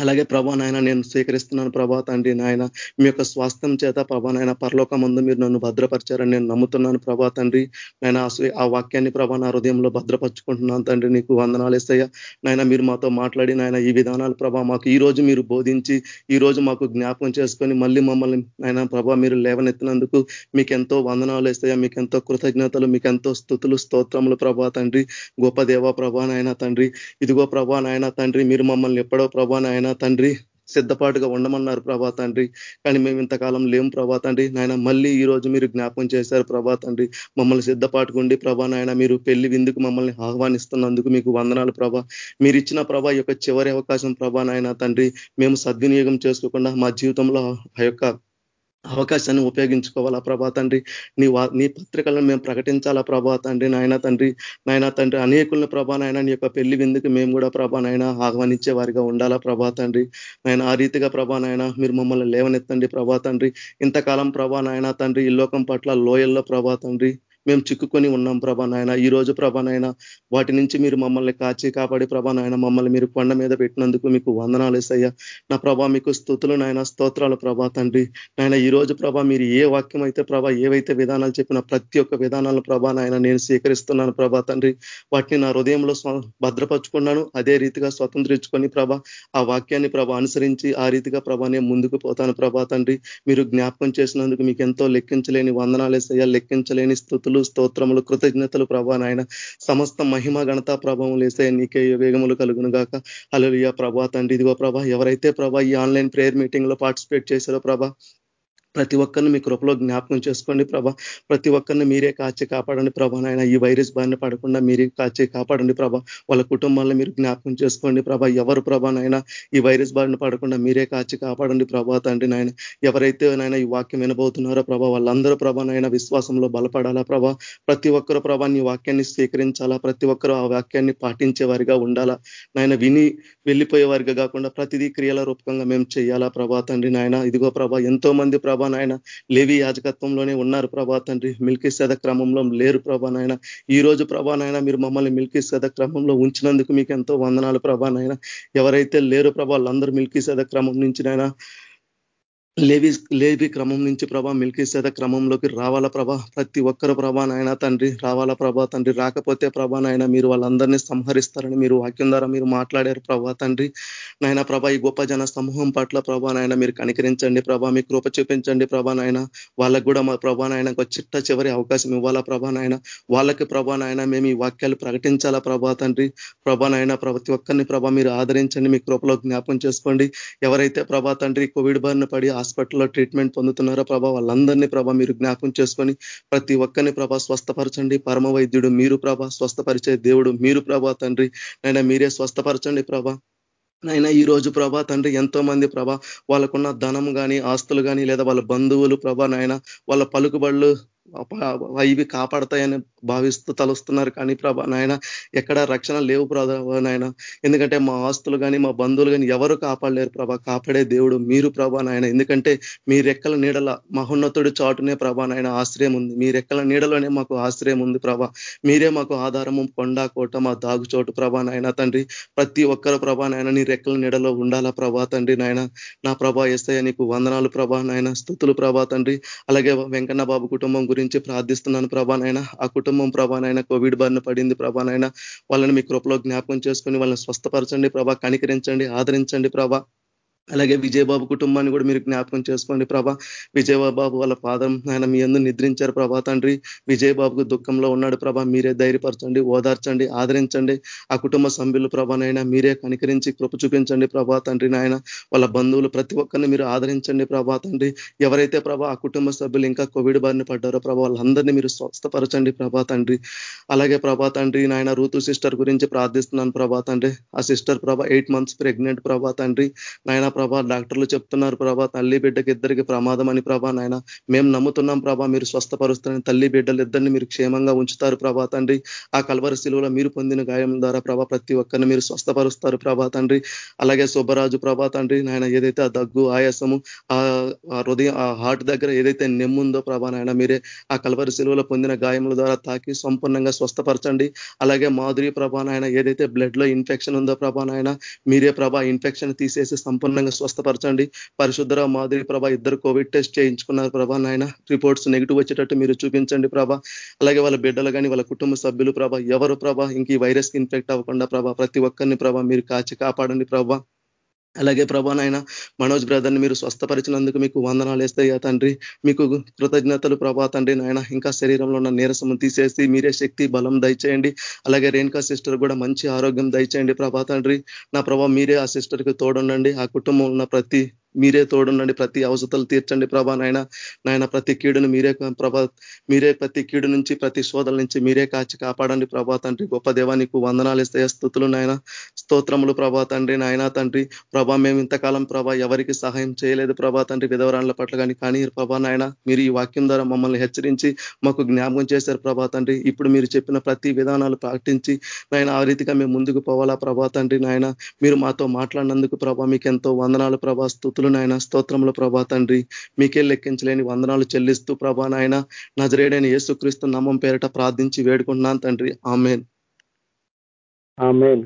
అలాగే ప్రభా నాయన నేను స్వీకరిస్తున్నాను ప్రభా తండ్రి నాయన మీ యొక్క స్వాస్థ్యం చేత ప్రభా నాయన పరలోక ముందు మీరు నన్ను భద్రపరిచారని నేను నమ్ముతున్నాను ప్రభా తండ్రి. నాయన ఆ వాక్యాన్ని ప్రభా నా హృదయంలో భద్రపరుచుకుంటున్నాను తండ్రి. నీకు వందనాలు ఇస్తాయ నాయన మీరు మాతో మాట్లాడి నాయన ఈ విధానాలు ప్రభా మాకు ఈ రోజు మీరు బోధించి ఈ రోజు మాకు జ్ఞాపకం చేసుకొని మళ్ళీ మమ్మల్ని నాయన ప్రభా మీరు లేవనెత్తినందుకు మీకు ఎంతో వందనాలు ఇస్తాయా మీకు ఎంతో కృతజ్ఞతలు మీకు ఎంతో స్థుతులు స్తోత్రములు ప్రభా తండ్రి. గొప్ప దేవా ప్రభా నాయన తండ్రి. ఇదిగో ప్రభా నాయన తండ్రి మీరు మమ్మల్ని ఎప్పుడో ప్రభా నాయన తండ్రి సిద్ధపాటుగా ఉండమన్నారు ప్రభా తండ్రి. కానీ మేము ఇంతకాలం లేము ప్రభా తండ్రి. నాయన మళ్ళీ ఈ రోజు మీరు జ్ఞాపకం చేశారు ప్రభా తండ్రి. మమ్మల్ని సిద్ధపాటుగా ఉండి ప్రభా నాయన మీరు పెళ్ళి విందుకు మమ్మల్ని ఆహ్వానిస్తున్నందుకు మీకు వందనాలు ప్రభా. మీరు ఇచ్చిన ప్రభా యొక్క చివరి అవకాశం ప్రభా నాయన తండ్రి. మేము సద్వినియోగం చేసుకోకుండా మా జీవితంలో ఆ యొక్క అవకాశాన్ని ఉపయోగించుకోవాలా ప్రభా తండ్రి? నీ నీ పత్రికలను మేము ప్రకటించాలా ప్రభా తండ్రి? నాయన తండ్రి నాయన తండ్రి అనేకులను ప్రభా నాయన నీ యొక్క పెళ్ళి విందుకు మేము కూడా ప్రభా నాయన ఆహ్వానించే వారిగా ఉండాలా ప్రభా తండ్రి? నాయన ఆ రీతిగా ప్రభా నాయన మీరు మమ్మల్ని లేవనెత్తండి ప్రభా తండ్రి. ఇంతకాలం ప్రభా నాయన తండ్రి ఈ లోకం పట్ల లోయల్లో ప్రభా తండ్రి. మేము చిక్కుకొని ఉన్నాం ప్రభా నాయన. ఈ రోజు ప్రభా నాయన వాటి నుంచి మీరు మమ్మల్ని కాచి కాపాడి ప్రభా నాయన మమ్మల్ని మీరు కొండ మీద పెట్టినందుకు మీకు వందనాలు వేసయ్యా నా ప్రభా మీకు స్థుతులు నాయన స్తోత్రాలు ప్రభా తండ్రి. నాయన ఈ రోజు ప్రభా మీరు ఏ వాక్యం అయితే ప్రభా ఏవైతే విధానాలు చెప్పిన ప్రతి ఒక్క విధానాలను ప్రభా నాయన నేను స్వీకరిస్తున్నాను ప్రభా తండ్రి. వాటిని నా హృదయంలో భద్రపరుచుకున్నాను. అదే రీతిగా స్వతంత్రించుకొని ప్రభా ఆ వాక్యాన్ని ప్రభా అనుసరించి ఆ రీతిగా ప్రభా నేను ముందుకు పోతాను ప్రభా తండ్రి. మీరు జ్ఞాపకం చేసినందుకు మీకు ఎంతో లెక్కించలేని వందనాలు వేసయ్యా లెక్కించలేని స్థుతులు స్తోత్రములు కృతజ్ఞతలు ప్రభా నాయన. సమస్త మహిమ ఘనత ప్రభావం లేసే నీకే వేగములు కలుగును గాక. అలలియ ప్రభా తండ్రి ఇదిగో ప్రభా ఎవరైతే ప్రభా ఈ ఆన్లైన్ ప్రేయర్ మీటింగ్లో పార్టిసిపేట్ చేశారో ప్రభా ప్రతి ఒక్కరిని మీ కృపలో జ్ఞాపకం చేసుకోండి ప్రభా. ప్రతి ఒక్కరిని మీరే కాచి కాపాడండి ప్రభా. నాయన ఈ వైరస్ బారిన పడకుండా మీరే కాచి కాపాడండి ప్రభా. వాళ్ళ కుటుంబాలను మీరు జ్ఞాపకం చేసుకోండి ప్రభా. ఎవరు ప్రభా నాయన ఈ వైరస్ బారిన పడకుండా మీరే కాచి కాపాడండి ప్రభా తండ్రి నాయన. ఎవరైతే నాయన ఈ వాక్యం వినబోతున్నారో ప్రభా వాళ్ళందరూ ప్రభా నాయన విశ్వాసంలో బలపడాలా ప్రభా. ప్రతి ఒక్కరు ప్రభా నీ వాక్యాన్ని స్వీకరించాలా? ప్రతి ఒక్కరు ఆ వాక్యాన్ని పాటించే వారిగా ఉండాలా? నాయన విని వెళ్ళిపోయే వారిగా కాకుండా ప్రతిదీ క్రియల రూపకంగా మేము చేయాలా ప్రభా తండ్రి నాయన? ఇదిగో ప్రభా ఎంతో మంది ప్రభా ప్రభా నాయన. లేవి యాజకత్వంలోనే ఉన్నారు ప్రభా తండ్రి. మిల్కీ సేద క్రమంలో లేరు ప్రభా నాయన. ఈ రోజు ప్రభా నాయన మీరు మమ్మల్ని మిల్కీ సేద క్రమంలో ఉంచినందుకు మీకు ఎంతో వందనాలు ప్రభా నాయన. ఎవరైతే లేరు ప్రభా వాళ్ళందరూ మిల్కీ సేద క్రమం నుంచి నాయన లేవి లేవి క్రమం నుంచి ప్రభా మిల్కీసేద క్రమంలోకి రావాలా ప్రభా? ప్రతి ఒక్కరు ప్రభా నాయన తండ్రి రావాలా ప్రభా? తండ్రి రాకపోతే ప్రభా నాయన మీరు వాళ్ళందరినీ సంహరిస్తారని మీరు వాక్యం ద్వారా మీరు మాట్లాడారు ప్రభా తండ్రి. నాయన ప్రభా ఈ గొప్ప జన సమూహం పట్ల ప్రభా నాయన మీరు కనికరించండి ప్రభా మీ కృప చూపించండి ప్రభా నాయన. వాళ్ళకు కూడా మా ప్రభా నాయన ఒక చిట్ట చివరి అవకాశం ఇవ్వాలా ప్రభా నాయన. వాళ్ళకి ప్రభా నాయన మేము ఈ వాక్యాలు ప్రకటించాలా ప్రభా తండ్రి. ప్రభా నాయన ప్రతి ఒక్కరిని ప్రభా మీరు ఆదరించండి మీ కృపలో జ్ఞాపం చేసుకోండి. ఎవరైతే ప్రభా తండ్రి కోవిడ్ బారిన పడి హాస్పిటల్లో ట్రీట్మెంట్ పొందుతున్నారో ప్రభా? వాళ్ళందరినీ ప్రభా మీరు జ్ఞాపం చేసుకొని ప్రతి ఒక్కరిని ప్రభా స్వస్థపరచండి. పరమ వైద్యుడు మీరు ప్రభా స్వస్థపరిచే దేవుడు మీరు ప్రభా తండ్రి. నైనా మీరే స్వస్థపరచండి ప్రభా. నైనా ఈ రోజు ప్రభా తండ్రి ఎంతో మంది ప్రభా వాళ్ళకున్న ధనం కానీ ఆస్తులు కానీ లేదా వాళ్ళ బంధువులు ప్రభా నాయన వాళ్ళ పలుకుబడులు ఇవి కాపాడతాయని భావిస్తూ తలుస్తున్నారు. కానీ ప్రభా నాయన ఎక్కడ రక్షణ లేవు ప్రభా నాయన. ఎందుకంటే మా ఆస్తులు కానీ మా బంధువులు కానీ ఎవరు కాపాడలేరు ప్రభా. కాపాడే దేవుడు మీరు ప్రభా నాయన. ఎందుకంటే మీ రెక్కల నీడల మహోన్నతుడు చాటునే ప్రభా నాయన ఆశ్రయం ఉంది. మీ రెక్కల నీడలోనే మాకు ఆశ్రయం ఉంది ప్రభా. మీరే మాకు ఆధారము కొండ కోట మా దాగు చోటు ప్రభా నాయన. తండ్రి ప్రతి ఒక్కరు ప్రభా నాయన నీ రెక్కల నీడలో ఉండాలా ప్రభా తండ్రి నాయన. నా ప్రభా ఎస్ఐ నీకు వందనాలు ప్రభా నాయన. స్థుతులు ప్రభా తండ్రి. అలాగే వెంకన్న బాబు కుటుంబం గురించి ప్రార్థిస్తున్నాను ప్రభానైనా. ఆ కుటుంబం ప్రభానైనా కోవిడ్ బారిన పడింది ప్రభానైనా. వాళ్ళని మీ కృపలో జ్ఞాపకం చేసుకొని వాళ్ళని స్వస్థపరచండి ప్రభా. కనికరించండి ఆదరించండి ప్రభా. అలాగే విజయబాబు కుటుంబాన్ని కూడా మీరు జ్ఞాపకం చేసుకోండి ప్రభా. విజయబాబు వాళ్ళ పాదం ఆయన మీ అందరూ నిద్రించారు ప్రభా తండ్రి. విజయబాబుకు దుఃఖంలో ఉన్నాడు ప్రభా. మీరే ధైర్యపరచండి ఓదార్చండి ఆదరించండి. ఆ కుటుంబ సభ్యులు ప్రభానైనా మీరే కనికరించి కృప చూపించండి ప్రభా తండ్రి నాయన. వాళ్ళ బంధువులు ప్రతి ఒక్కరిని మీరు ఆదరించండి ప్రభా తండ్రి. ఎవరైతే ప్రభా ఆ కుటుంబ సభ్యులు ఇంకా కోవిడ్ బారిన పడ్డారో ప్రభా వాళ్ళందరినీ మీరు స్వస్థపరచండి ప్రభా తండ్రి. అలాగే ప్రభా తండ్రి నాయన రూతు సిస్టర్ గురించి ప్రార్థిస్తున్నాను ప్రభా తండ్రి. ఆ సిస్టర్ ప్రభా ఎయిట్ మంత్స్ ప్రెగ్నెంట్ ప్రభా తండ్రి. నాయన ప్రభా డాక్టర్లు చెప్తున్నారు ప్రభా తల్లి బిడ్డకి ఇద్దరికి ప్రమాదం అని ప్రభా నాయన. మేము నమ్ముతున్నాం ప్రభా మీరు స్వస్థపరుస్తారని తల్లి బిడ్డలు ఇద్దరిని మీరు క్షేమంగా ఉంచుతారు ప్రభా తండ్రి. ఆ కలవర శిలువలో మీరు పొందిన గాయం ద్వారా ప్రభా ప్రతి ఒక్కరిని మీరు స్వస్థపరుస్తారు ప్రభా తండ్రి. అలాగే శుభరాజు ప్రభా తండ్రి నాయన ఏదైతే ఆ దగ్గు ఆయాసము ఆ హృదయం ఆ హార్ట్ దగ్గర ఏదైతే నెమ్ముందో ప్రభా నాయన మీరే ఆ కలవరి శిలువలో పొందిన గాయముల ద్వారా తాకి సంపూర్ణంగా స్వస్థపరచండి. అలాగే మాధురి ప్రభా నాయన ఏదైతే బ్లడ్లో ఇన్ఫెక్షన్ ఉందో ప్రభా నాయన మీరే ప్రభా ఇన్ఫెక్షన్ తీసేసి సంపూర్ణంగా స్వస్థపరచండి. పరిశుద్ధర మాధురి ప్రభా ఇద్దరు కోవిడ్ టెస్ట్ చేయించుకున్నారు ప్రభా నాయన. రిపోర్ట్స్ నెగిటివ్ వచ్చేటట్టు మీరు చూపించండి ప్రభా. అలాగే వాళ్ళ బిడ్డలు కానీ వాళ్ళ కుటుంబ సభ్యులు ప్రభా ఎవరు ప్రభా ఇంక ఈ వైరస్కి ఇన్ఫెక్ట్ అవ్వకుండా ప్రభా ప్రతి ఒక్కరిని ప్రభా మీరు కాచి కాపాడండి ప్రభా. అలాగే ప్రభానైనా మనోజ్ బ్రదర్ని మీరు స్వస్థపరిచినందుకు మీకు వందనాలు వేస్తాయా తండ్రి. మీకు కృతజ్ఞతలు ప్రభా తండ్రి నాయన. ఇంకా శరీరంలో ఉన్న నీరసము తీసేసి మీరే శక్తి బలం దయచేయండి. అలాగే రేణుకా సిస్టర్ కూడా మంచి ఆరోగ్యం దయచేయండి ప్రభా తండ్రి. నా ప్రభా మీరే ఆ సిస్టర్కి తోడుండండి. ఆ కుటుంబం ఉన్న ప్రతి మీరే తోడుండండి ప్రతి అవసరతలు తీర్చండి ప్రభా నాయన. నాయన ప్రతి కీడును మీరే ప్రభా మీరే ప్రతి కీడు నుంచి ప్రతి శోధల నుంచి మీరే కాచి కాపాడండి ప్రభా తండ్రి. గొప్ప దేవానికి వందనాలు ఇస్తే స్థుతులు నాయన. స్తోత్రములు ప్రభా తండ్రి నాయన తండ్రి. ప్రభా మేము ఇంతకాలం ప్రభా ఎవరికి సహాయం చేయలేదు ప్రభా తండ్రి. విధవరాళ్ళ పట్ల కానీ కానీ ప్రభా నాయన మీరు ఈ వాక్యం ద్వారా మమ్మల్ని హెచ్చరించి మాకు జ్ఞాపకం చేశారు ప్రభా తండ్రి. ఇప్పుడు మీరు చెప్పిన ప్రతి విధానాలు ప్రకటించి నాయన ఆ రీతిగా మేము ముందుకు పోవాలా ప్రభా తండ్రి నాయన. మీరు మాతో మాట్లాడినందుకు ప్రభా మీకు ఎంతో వందనాలు ప్రభా స్థుతులు నాయన. స్తోత్రములు ప్రభా తండ్రి. మీకే లెక్కించలేని వందనాలు చెల్లిస్తూ ప్రభా నాయన. నజరేడైన యేసుక్రీస్తు నామం పేరట ప్రార్థించి వేడుకుంటున్నాను తండ్రి. ఆమెన్. ఆమెన్.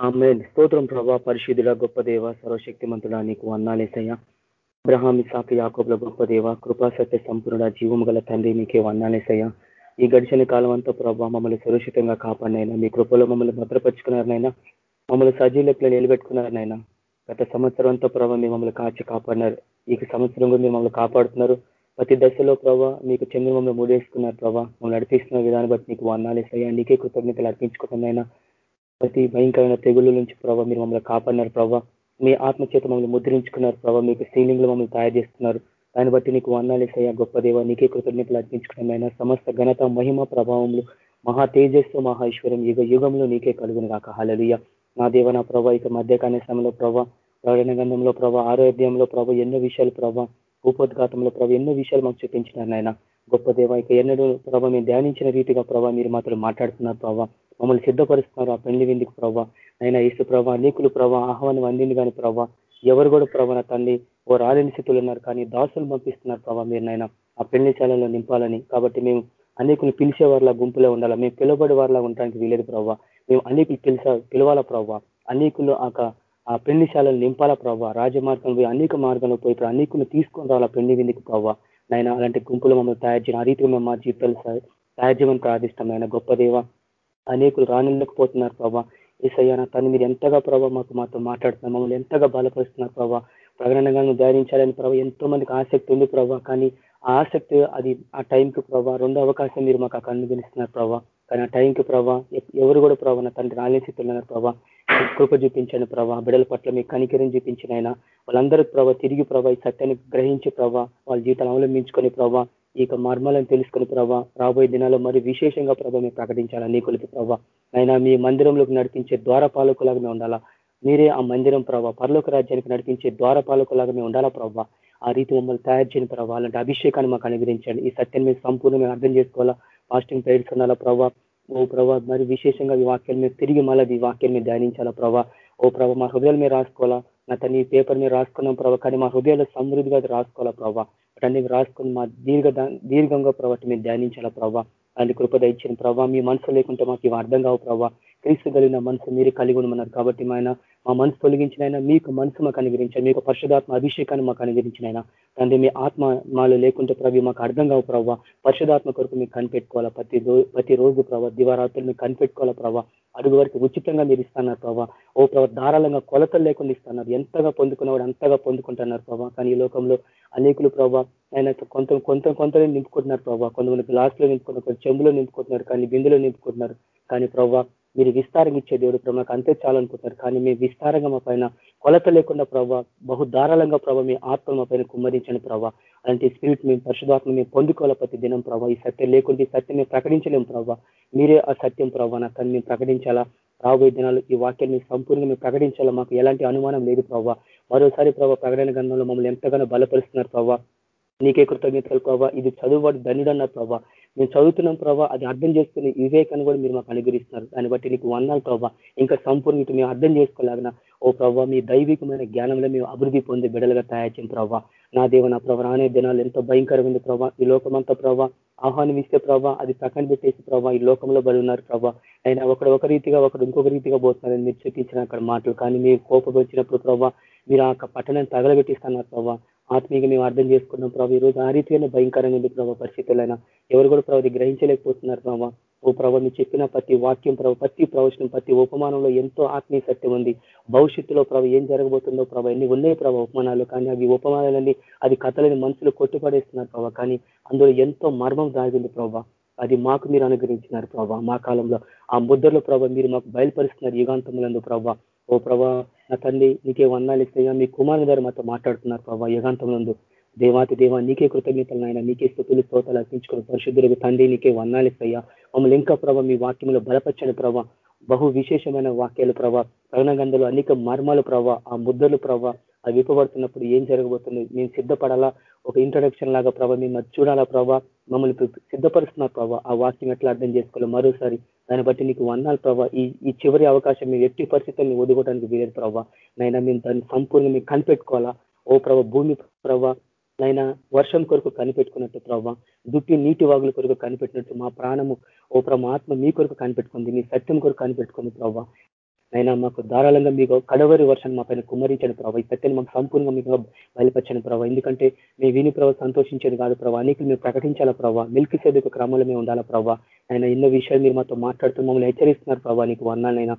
ఆమెన్. స్తోత్రం ప్రభా పరిశుద్ధుల గొప్ప దేవ సర్వశక్తిమంతుడా నీకు వందాలేసయ్యా అబ్రహామి సాక యాకోబుల గొప్ప దేవ కృపా సత్య సంపూర్ణ జీవము గల తండ్రి మీకే వందాలేసయ్యా ఈ గడిచిన కాలం అంతా ప్రభావ మమ్మల్ని సురక్షితంగా కాపాడినైనా మీ కృపలో మమ్మల్ని భద్రపరుచుకున్నారనైనా మమ్మల్ని సజీలెక్కలు నిలబెట్టుకున్నారనైనా. గత సంవత్సరం అంతా ప్రభావ మీ మమ్మల్ని కాచి కాపాడినారు. ఈ సంవత్సరం కూడా మీరు మమ్మల్ని కాపాడుతున్నారు. ప్రతి దశలో ప్రభావ మీకు చెందిన మమ్మల్ని మూడేసుకున్నారు ప్రభావ మమ్మల్ని నడిపిస్తున్న విధానం బట్టి నీకు వందాలేసయ్యా నీకే కృతజ్ఞతలు అర్పించుకుంటున్నాయినా ప్రతి భయంకరమైన తెగుళ్ళ నుంచి ప్రభావ మీరు మమ్మల్ని కాపాడినారు ప్రభావ మీ ఆత్మచేత మమ్మల్ని ముద్రించుకున్నారు ప్రభావ మీకు సీలింగ్లో మమ్మల్ని తయారు చేస్తున్నారు. దాన్ని బట్టి నీకు వందాలేసయ్యా గొప్ప దేవ నీకే కృతజ్ఞతలు అర్పించుకున్నామైనా సమస్త ఘనత మహిమ ప్రభావంలో మహా తేజస్సు మహా ఐశ్వర్యం యుగ యుగంలో నీకే కలుగును కాక హలలియ నా దేవ నా ప్రభా ఇక మధ్యకాల సమయంలో ప్రభా ప్రకటన గంధంలో ప్రభా ఆరోగ్యంలో ప్రభా ఎన్నో విషయాలు ప్రభా ఉపోద్ఘాతంలో ప్రభా ఎన్నో విషయాలు మాకు చూపించినారు నాయన. గొప్ప దేవ ఇక ఎన్నడూ ప్రభా మేము ధ్యానించిన రీతిగా ప్రభా మీరు మాత్రం మాట్లాడుతున్నారు ప్రభా. మమ్మల్ని సిద్ధపరుస్తున్నారు ఆ పెళ్ళి విందుకు ప్రభా. అయినా ఇసు ప్రభా అనేకులు ప్రభా ఆహ్వానం అందింది కానీ ప్రభా ఎవరు కూడా ప్రభా తల్లి ఓ రాలేని స్థితులు ఉన్నారు కానీ దాసులు పంపిస్తున్నారు ప్రభా మీరు నాయన. ఆ పెళ్ళి చాలలో నింపాలని. కాబట్టి మేము అనేకులు పిలిచే వారిలా గుంపులో ఉండాలా. మేము పిలువబడి వారిలా ఉండడానికి వీలేదు ప్రభావ మేము అనేకులు పిలిచా పిలవాలా ప్రభావ అనేకులు ఆ పెళ్ళిశాలను నింపాలా ప్రభావ రాజమార్గం పోయి అనేక మార్గంలో పోయి ఇప్పుడు అనేకులు తీసుకొని రావాలా పెళ్ళి విందుకు ప్రభావ నాయన అలాంటి గుంపులు మమ్మల్ని తయారు చేయడం ఆ రీతిలో మేము మా జీవితాలు తయారు చేయమని ప్రార్థిస్తాం ఆయన గొప్ప దేవ అనేకులు రానిలేకపోతున్నారు ప్రభా ఈసయ్య నా తను మీరు ఎంతగా ప్రభావ మాకు మాతో మాట్లాడుతున్నారు మమ్మల్ని ఎంతగా బలపరుస్తున్నారు ప్రభావ ప్రకటనగా ధ్యానించాలని ప్రభావ ఎంతో మందికి ఆసక్తి ఉంది ప్రభావ కానీ ఆ ఆసక్తి అది ఆ టైంకి ప్రభావ రెండో అవకాశం మీరు మాకు కన్ను వినిస్తున్నారు ప్రభావ ఆయన టైంకి ప్రభా ఎవరు కూడా ప్రభావ నా తండ్రి రాలేసిస్తున్నారు ప్రభా. కృప చూపించండి ప్రభావ బిడల పట్ల మీ కనికరం చూపించిన ఆయన. వాళ్ళందరూ ప్రభా తిరిగి ప్రభా ఈ సత్యాన్ని గ్రహించి ప్రభా వాళ్ళ జీవితాన్ని అవలంబించుకొని ప్రభావ ఇక మర్మాలను తెలుసుకుని ప్రభా రాబోయే దినాల్లో మరి విశేషంగా ప్రభావ మేము ప్రకటించాలా? నీకులకి ప్రభావ అయినా మీ మందిరంలోకి నడిపించే ద్వారపాలకులాగా మేము ఉండాలా? మీరే ఆ మందిరం ప్రభా పరలోక రాజ్యానికి నడిపించే ద్వారపాలకులాగా మేము ఉండాలా ప్రభావ ఆ రీతి మమ్మల్ని తయారు చేయని ప్రభావ అలాంటి అభిషేకాన్ని మాకు అనుగ్రహించండి. ఈ సత్యాన్ని మేము సంపూర్ణంగా అర్థం చేసుకోవాలా? ఫాస్టింగ్ ప్రేయర్స్ ఉండాలా ప్రభావ ఓ ప్రభా మరి విశేషంగా ఈ వాక్యాలు మీరు తిరిగి మళ్ళీ ఈ వాక్యాన్ని మీరు ధ్యానించాలా ప్రభా? ఓ ప్రభా మా హృదయాలు మీరు రాసుకోవాలా? నా తన ఈ పేపర్ మీరు రాసుకున్నాం ప్రభావ కానీ మా హృదయాలు సమృద్ధిగా రాసుకోవాలా ప్రభా? అటన్నీ రాసుకుని మా దీర్ఘ దీర్ఘంగా ప్రభావం మీద ధ్యానించాలా ప్రభా? అది కృపద ఇచ్చిన ప్రభావ మీ మనసు లేకుంటే మాకు ఇవి అర్థం కావు ప్రభావ క్రీస్తు కలిగిన మనసు మీరు కలిగి ఉండమన్నారు. కాబట్టి ఆయన మా మనసు తొలగించినైనా మీకు మనసు మాకు అనుగ్రహించారు మీకు పరిశుధాత్మ అభిషేకాన్ని మాకు అనుగ్రహించినైనా. తండ్రి మీ ఆత్మ మాలో లేకుంటే ప్రభు మాకు అర్థం కావు ప్రభావ పరిశుధాత్మ కొరకు మీకు కనిపెట్టుకోవాలా ప్రతి రోజు ప్రతి రోజు ప్రభావ దివారాత్రులు మీకు కనిపెట్టుకోవాలా ప్రభావ అడుగు వరకు ఉచితంగా మీరు ఇస్తున్నారు ప్రభావ ఓ ప్రభావ ధారాళంగా కొలతలు లేకుండా ఇస్తున్నారు. ఎంతగా పొందుకున్నవాడు అంతగా పొందుకుంటున్నారు ప్రభావ కానీ ఈ లోకంలో అనేకులు ప్రభావ ఆయన కొంత కొంత కొంతలో నింపుకుంటున్నారు ప్రభావ కొంతమంది గ్లాసులో నింపుకుంటున్నారు చెంబులో నింపుకుంటున్నారు కానీ బిందులో నింపుకుంటున్నారు. కానీ ప్రభావ మీరు విస్తారంగా ఇచ్చే దేవుడు మాకు అంతే చాలనుకుంటున్నారు. కానీ మీ విస్తారంగా మా పైన కొలత లేకుండా ప్రభావ బహుధారాళంగా ప్రభావ మీ ఆత్మ మా పైన కుమ్మరించండి ప్రభావ అలాంటి స్పిరిట్ మేము పరిశుధాత్మ మేము పొందుకోవాలి ప్రతి దినం ప్రభావ ఈ సత్యం లేకుంటే ఈ సత్యం మేము ప్రకటించలేము ప్రభావ మీరే ఆ సత్యం ప్రభావ నాకు తను మేము ప్రకటించాలా? రాబోయే దినాలు ఈ వాక్యాన్ని సంపూర్ణంగా మేము ప్రకటించాలా? మాకు ఎలాంటి అనుమానం లేదు ప్రభావ మరోసారి ప్రభావ ప్రకటన గ్రంథంలో మమ్మల్ని ఎంతగానో బలపరుస్తున్నారు ప్రభావ నీకే కృతజ్ఞతలు ప్రభావ ఇది చదువువాడు దండుడన్నారు ప్రభావ మేము చదువుతున్నాం ప్రభావ అది అర్థం చేసుకుని వివేకాన్ని కూడా మీరు మాకు అనుగ్రహిస్తున్నారు. దాన్ని బట్టి నీకు వందాలు ప్రభావ ఇంకా సంపూర్ణ మేము అర్థం చేసుకోలేగన ఓ ప్రభావ మీ దైవికమైన జ్ఞానంలో మేము అభివృద్ధి పొంది బిడలుగా తయారు చేయం ప్రభావ నా దేవ నా ప్రభ రానే దినాలు ఎంతో భయంకరమైన ప్రభా. ఈ లోకమంతా ప్రభా ఆహ్వానిస్తే ప్రభావ అది పక్కన పెట్టేసి ప్రభావ ఈ లోకంలో బడి ఉన్నారు ప్రభా. అయినా ఒకడు ఒక రీతిగా ఒకడు ఇంకొక రీతిగా పోతున్నారని మీరు చూపించిన అక్కడ మాటలు. కానీ మీరు కోపం వచ్చినప్పుడు ప్రభావ మీరు ఆ పట్టణాన్ని తగలబెట్టిస్తున్నారు ప్రభా. ఆత్మీయంగా మేము అర్థం చేసుకున్నాం ప్రభావ రోజు ఆ రీతిగానే భయంకరంగా ఉంది ప్రభావ పరిస్థితులైనా. ఎవరు కూడా ప్రభావ గ్రహించలేకపోతున్నారు ప్రభావ ఓ ప్రభావ చెప్పిన ప్రతి వాక్యం ప్రభావ ప్రతి ప్రవచనం ప్రతి ఉపమానంలో ఎంతో ఆత్మీయ సత్యం ఉంది. భవిష్యత్తులో ప్రభావ ఏం జరగబోతుందో ప్రభావ ఎన్ని ఉన్నాయి ప్రభావ ఉపమానాలు? కానీ అవి ఉపమానాలన్నీ అది కథలని మనుషులు కొట్టుపడేస్తున్నారు ప్రభావ కానీ అందులో ఎంతో మర్మం దాగింది ప్రభావ అది మాకు మీరు అనుగ్రహించినారు ప్రభావ మా కాలంలో ఆ ముద్రలో ప్రభావ మీరు మాకు బయలుపరుస్తున్నారు యుగాంతములందు ప్రభావ ఓ ప్రభా నా తండ్రి నీకే వందాలు ఇస్తాయా మీ కుమారుని గారు మాతో మాట్లాడుతున్నారు ప్రభావ యుగాంతములందు దేవాతి దేవా నీకే కృతజ్ఞతలు ఆయన నీకే స్థుతులు స్తోతాలు అర్పించుకుని పరిశుద్ధులకు తండ్రి నీకే వందాలు ఇస్తాయా మమ్మల్ని ఇంకా ప్రభా మీ వాక్యంలో బలపరచని ప్రభా. బహు విశేషమైన వాక్యాలు ప్రభా. ప్రకటనగంధలు అనేక మర్మాలు ప్రభా. ఆ ముద్దలు ప్రభా. అవి విప్పబడుతున్నప్పుడు ఏం జరగబోతుంది? మేము సిద్ధపడాలా? ఒక ఇంట్రొడక్షన్ లాగా ప్రభా మేము అది చూడాలా ప్రభా? మమ్మల్ని సిద్ధపరుస్తున్నారు ప్రభా. ఆ వాక్యం ఎట్లా అర్థం చేసుకోవాలి మరోసారి దాన్ని బట్టి నీకు వన్నాలు ప్రభా. ఈ ఈ చివరి అవకాశం మేము ఎట్టి పరిస్థితుల్ని ఒదుకోవడానికి వీలేదు ప్రభా. నైనా మేము దాన్ని సంపూర్ణంగా మేము కనిపెట్టుకోవాలా? ఓ ప్రభా భూమి ప్రభా నైనా వర్షం కొరకు కనిపెట్టుకున్నట్టు ప్రభావ దుట్టి నీటి వాగుల కొరకు కనిపెట్టినట్టు మా ప్రాణము ఓ ప్రభావ ఆత్మ మీ కొరకు కనిపెట్టుకుంది. మీ సత్యం కొరకు కనిపెట్టుకుంది ప్రభావ అయినా మాకు ధారాళంగా మీకు కడవరి వర్షం మా పైన కుమ్మరించని ప్రభావ ఈ సత్యాన్ని మాకు సంపూర్ణంగా మీకు బయలుపరచని ప్రభావ ఎందుకంటే మీ విని ప్రభావ సంతోషించేది కాదు ప్రభావ అనేక మేము ప్రకటించాలా ప్రభావ మిల్కి సేదకు క్రమంలో మేము ఉండాలా ప్రభావ ఆయన ఎన్నో విషయాలు మీరు మాతో మాట్లాడుతూ మమ్మల్ని హెచ్చరిస్తున్నారు ప్రభావ నీకు వర్ణాలైనా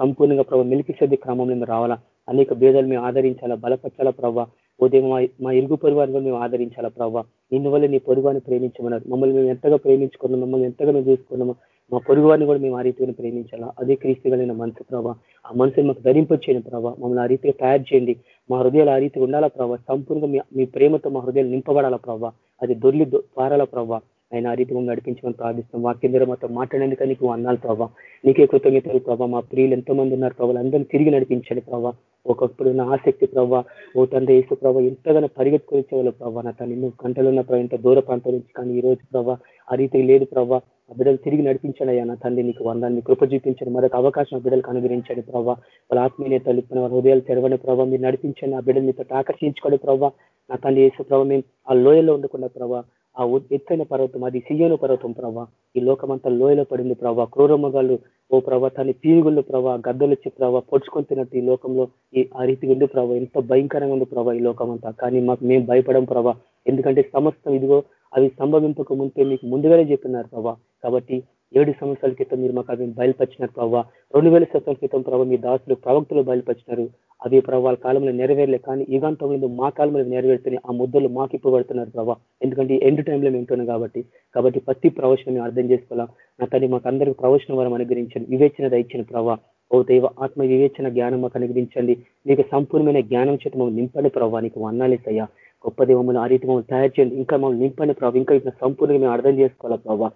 సంపూర్ణంగా ప్రభావ మిల్కి సేది క్రమంలో మేము రావాలా? అనేక భేదాలు మేము ఆదరించాలా? బలపరచాలా ప్రభావ ఉదయం మా ఇరుగు పరివారంలో మేము ఆదరించాలా ప్రభావ ఇందువల్ల నీ పొరుగువాన్ని ప్రేమించమన్నారు. మమ్మల్ని మేము ఎంతగా ప్రేమించుకున్నాం మమ్మల్ని ఎంతగా మేము చూసుకున్నామో మా పొరుగువారిని కూడా మేము ఆ రీతిగా ప్రేమించాలా? అదే క్రీస్తు కలిగిన మనసు ప్రభావ ఆ మనసుని మాకు ధరింపచేయండి ప్రభావ మమ్మల్ని ఆ రీతిగా తయారు చేయండి. మా హృదయాలు ఆ రీతిగా ఉండాలా ప్రభావ సంపూర్ణంగా మీ ప్రేమతో మా హృదయాలు నింపబడాలా ప్రభావ అది దొర్లి పారాల ప్రభావ ఆయన ఆ రీతిగా నడిపించమని ప్రార్థిస్తాం. వాక్యం ద్వారా మాతో మాట్లాడేందుకు నీకు అన్నాలు ప్రభావ నీకే కృతజ్ఞతలు ప్రభావ మా ప్రియులు ఎంతో మంది ఉన్నారు ప్రభావ అందరినీ తిరిగి నడిపించండి ప్రభావ ఒకప్పుడు ఉన్న ఆసక్తి ప్రభావ ఓ తండ్రి వేసు ప్రభావ ఎంతగానో పరిగెత్తుకునిచ్చేవాళ్ళు ప్రభావ నా తను ఎన్నో గంటలు ఉన్న ప్రభావ ఇంత దూర ప్రాంతం నుంచి కానీ ఈ రోజు ప్రభావ ఆ రీతికి లేదు ప్రభావ ఆ బిడ్డలు తిరిగి నడిపించండి అయ్యా నా తండ్రి. నీకు వందాన్ని కృప చూపించండి. మరొక అవకాశం ఆ బిడ్డలకు అనుగ్రహించండి ప్రభావ వాళ్ళ ఆత్మీయ తలుపున వాళ్ళ హృదయాలు తెరవని ప్రభావ మీరు నడిపించండి. ఆ బిడ్డలు మీతో ఆకర్షించుకోండి ప్రభావ నా తండ్రి వేసు ప్రభావ మేము ఆ లోయలో ఉండకుండా ప్రభావ ఆ ఎత్తైన పర్వతం అది సియోను పర్వతం ప్రభా ఈ లోకమంతా లోయలో పడింది ప్రభా క్రూరమ్మగాళ్ళు ఓ ప్రభా తన పీనుగుళ్ళు ప్రభా గద్దలు వచ్చి ప్రభా పొడుచుకొని తిన్నట్టు ఈ లోకంలో ఈ ఆ రీతిగా ఉంది ప్రభా ఎంత భయంకరంగా ఉంది ప్రభా ఈ లోకమంతా. కానీ మాకు మేము భయపడం ప్రభా ఎందుకంటే సమస్తం ఇదిగో అవి సంభవింపక ముందే మీకు ముందుగానే చెప్పినారు ప్రభా. కాబట్టి ఏడు సంవత్సరాల క్రితం మీరు మాకు అవి బయలుపరిచినారు ప్రభావ రెండు వేల సంవత్సరాల క్రితం ప్రభావ మీ దాసులు ప్రవక్తలు బయలుపరిచినారు. అవి ప్రభావాల కాలంలో నెరవేరలే కానీ యుగాంతంలో మా కాలంలో నెరవేరుతున్నాయి. ఆ ముద్దలు మాకు ఇప్పబడుతున్నారు ప్రభావ ఎందుకంటే ఎండ్ టైంలో మేము ఉంటున్నాం కాబట్టి. కాబట్టి ప్రతి ప్రవచనం మేము అర్థం చేసుకోవాలా? నా తల్లి మాకు అందరికీ ప్రవచనం వరం అనుగ్రహించండి. వివేచన దయచిన ప్రభావ ఓ దైవ ఆత్మ వివేచన జ్ఞానం మాకు అనుగ్రహించండి. మీకు సంపూర్ణమైన జ్ఞానం చేత మమ్మల్ని నింపండి ప్రభావ నీకు వన్నాలేసయ్యా గొప్ప దేవములు ఆ రీతి మమ్మల్ని తయారు చేయండి. ఇంకా మమ్మల్ని నింపండి ప్రభావ ఇంకా ఇట్లా సంపూర్ణంగా మేము అర్థం చేసుకోవాలా ప్రభావ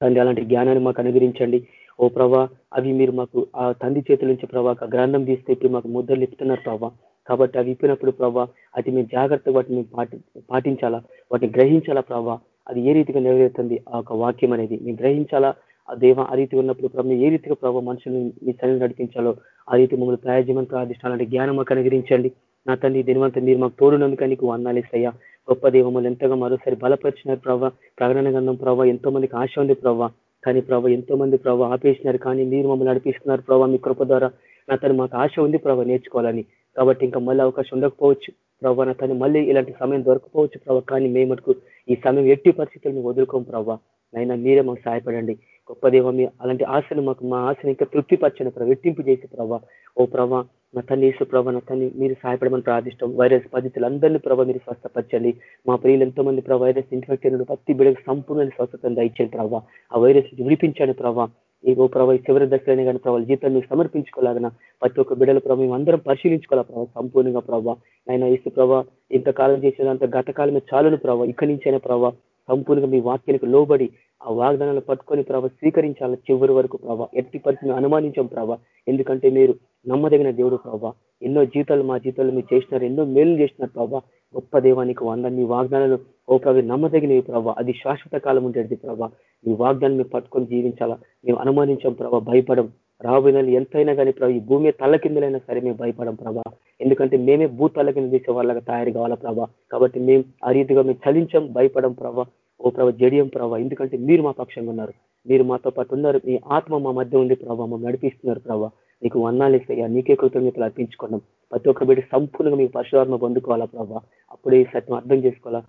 తండ్రి అలాంటి జ్ఞానాన్ని మాకు అనుగ్రహించండి. ఓ ప్రభా అవి మీరు మాకు ఆ తండ్రి చేతుల నుంచి ప్రభా గ్రంథం తీస్తే ఇప్పుడు మాకు ముద్దలు ఇస్తున్నారు ప్రభా. కాబట్టి అవి ఇప్పినప్పుడు ప్రభా అది మేము జాగ్రత్తగా వాటిని మేము పాటి పాటించాలా? వాటిని గ్రహించాలా ప్రభా? అది ఏ రీతిగా నెరవేరుతుంది? ఆ యొక్క వాక్యం అనేది మేము గ్రహించాలా? ఆ దేవ ఆ రీతి ఉన్నప్పుడు ప్రభు ఏ రీతిగా ప్రభావ మనుషులు మీ సన్ని నడిపించాలో ఆ రీతి మమ్మల్ని ప్రయోజనం ప్రార్థించాలంటే జ్ఞానం మాకు అనుగ్రహించండి. నా తండ్రి దీనివంతా మీరు మాకు తోడునందుక నీకు వందాలేసయ్యా గొప్ప దేవములు ఎంతగా మరోసారి బలపరిచినారు ప్రభావ ప్రకటన గంధం ప్రభావ ఎంతో మందికి ఆశ ఉంది ప్రభావ కానీ ప్రభావ ఎంతో మంది ప్రభావ ఆపేసినారు కానీ మీరు మమ్మల్ని నడిపిస్తున్నారు ప్రభావ మీ కృప ద్వారా. నా తను మాకు ఆశ ఉంది ప్రభావ నేర్చుకోవాలని. కాబట్టి ఇంకా మళ్ళీ అవకాశం ఉండకపోవచ్చు ప్రభావ నా తను మళ్ళీ ఇలాంటి సమయం దొరకపోవచ్చు ప్రభావ కానీ మేమటుకు ఈ సమయం ఎట్టి పరిస్థితులను వదులుకోం ప్రభావ నైనా మీరే మాకు సహాయపడండి. గొప్ప దేవ మీ అలాంటి ఆశను మాకు మా ఆశను ఇంకా తృప్తిపరచని ప్రభావ రెట్టింపు చేసి ప్రభావ ఓ ప్రభా నా తల్లి యేసు ప్రభా నా తల్లి మీరు సహాయపడమని ప్రార్థిష్టం. వైరస్ పద్ధతులు అందరినీ ప్రభావ మీరు స్వస్థపరచండి. మా ప్రియులు ఎంతో మంది ప్రభావ వైరస్ ఇన్ఫెక్ట్ అయిన ప్రతి బిడ్డకు సంపూర్ణ స్వస్థతను దయచేయండి ప్రభావ ఆ వైరస్ విడిపించండి ప్రభావ ఈ ఓ ప్రభావ చివరి దశలైన కానీ ప్రభావ జీతాన్ని మీకు సమర్పించుకోలేగన ప్రతి ఒక్క బిడ్డల ప్రభావ మేము అందరం పరిశీలించుకోవాలి ప్రభావ సంపూర్ణంగా ప్రభావ ఆయన ఇసు ప్రభావ ఇంతకాలం చేసినంత గతకాలమే చాలును ప్రభావ ఇక్కడి నుంచైనా ప్రభావ సంపూర్ణంగా మీ వాక్యానికి లోబడి ఆ వాగ్దానాలు పట్టుకొని ప్రభావ స్వీకరించాలి చివరి వరకు ప్రభావ ఎట్టి పరిస్థితిని అనుమానించాం ప్రభావ ఎందుకంటే మీరు నమ్మదగిన దేవుడు ప్రభావ ఎన్నో జీతాలు మా జీతాలు మీరు చేసినారు ఎన్నో మేలు చేసినారు ప్రభావ గొప్ప దేవానికి వంద మీ వాగ్దానాలు ఓ ప్రభు నమ్మదగినవి ప్రభావ అది శాశ్వత కాలం ఉండేది ప్రభావ మీ వాగ్దాన్ని పట్టుకొని జీవించాలా? మేము అనుమానించాం ప్రభావ భయపడం. రాబోయే ఎంతైనా కానీ ప్రభావ ఈ భూమి తల్ల కిందలైనా సరే మేము భయపడం ప్రభా. ఎందుకంటే మేమే భూ తల్ల కింద తీసే వాళ్ళగా తయారు కావాలా ప్రభా. కాబట్టి మేము ఆ రీతిగా మేము చలించాం భయపడం ప్రభా. ఓ ప్రభా జడియం ప్రభా ఎందుకంటే మీరు మా పక్షంగా ఉన్నారు. మీరు మాతో పాటు ఉన్నారు. మీ ఆత్మ మా మధ్య ఉంది ప్రభావ మమ్మల్ని నడిపిస్తున్నారు ప్రభావ నీకు వన్నాలు ఇస్తాయా? నీకే కృతజ్ఞతలు అర్పించుకున్నాం. ప్రతి ఒక్క బిడ్డ సంపూర్ణంగా మీకు పరశురాత్మ పొందుకోవాలా ప్రభావ అప్పుడే ఈ సత్యం అర్థం చేసుకోవాలా?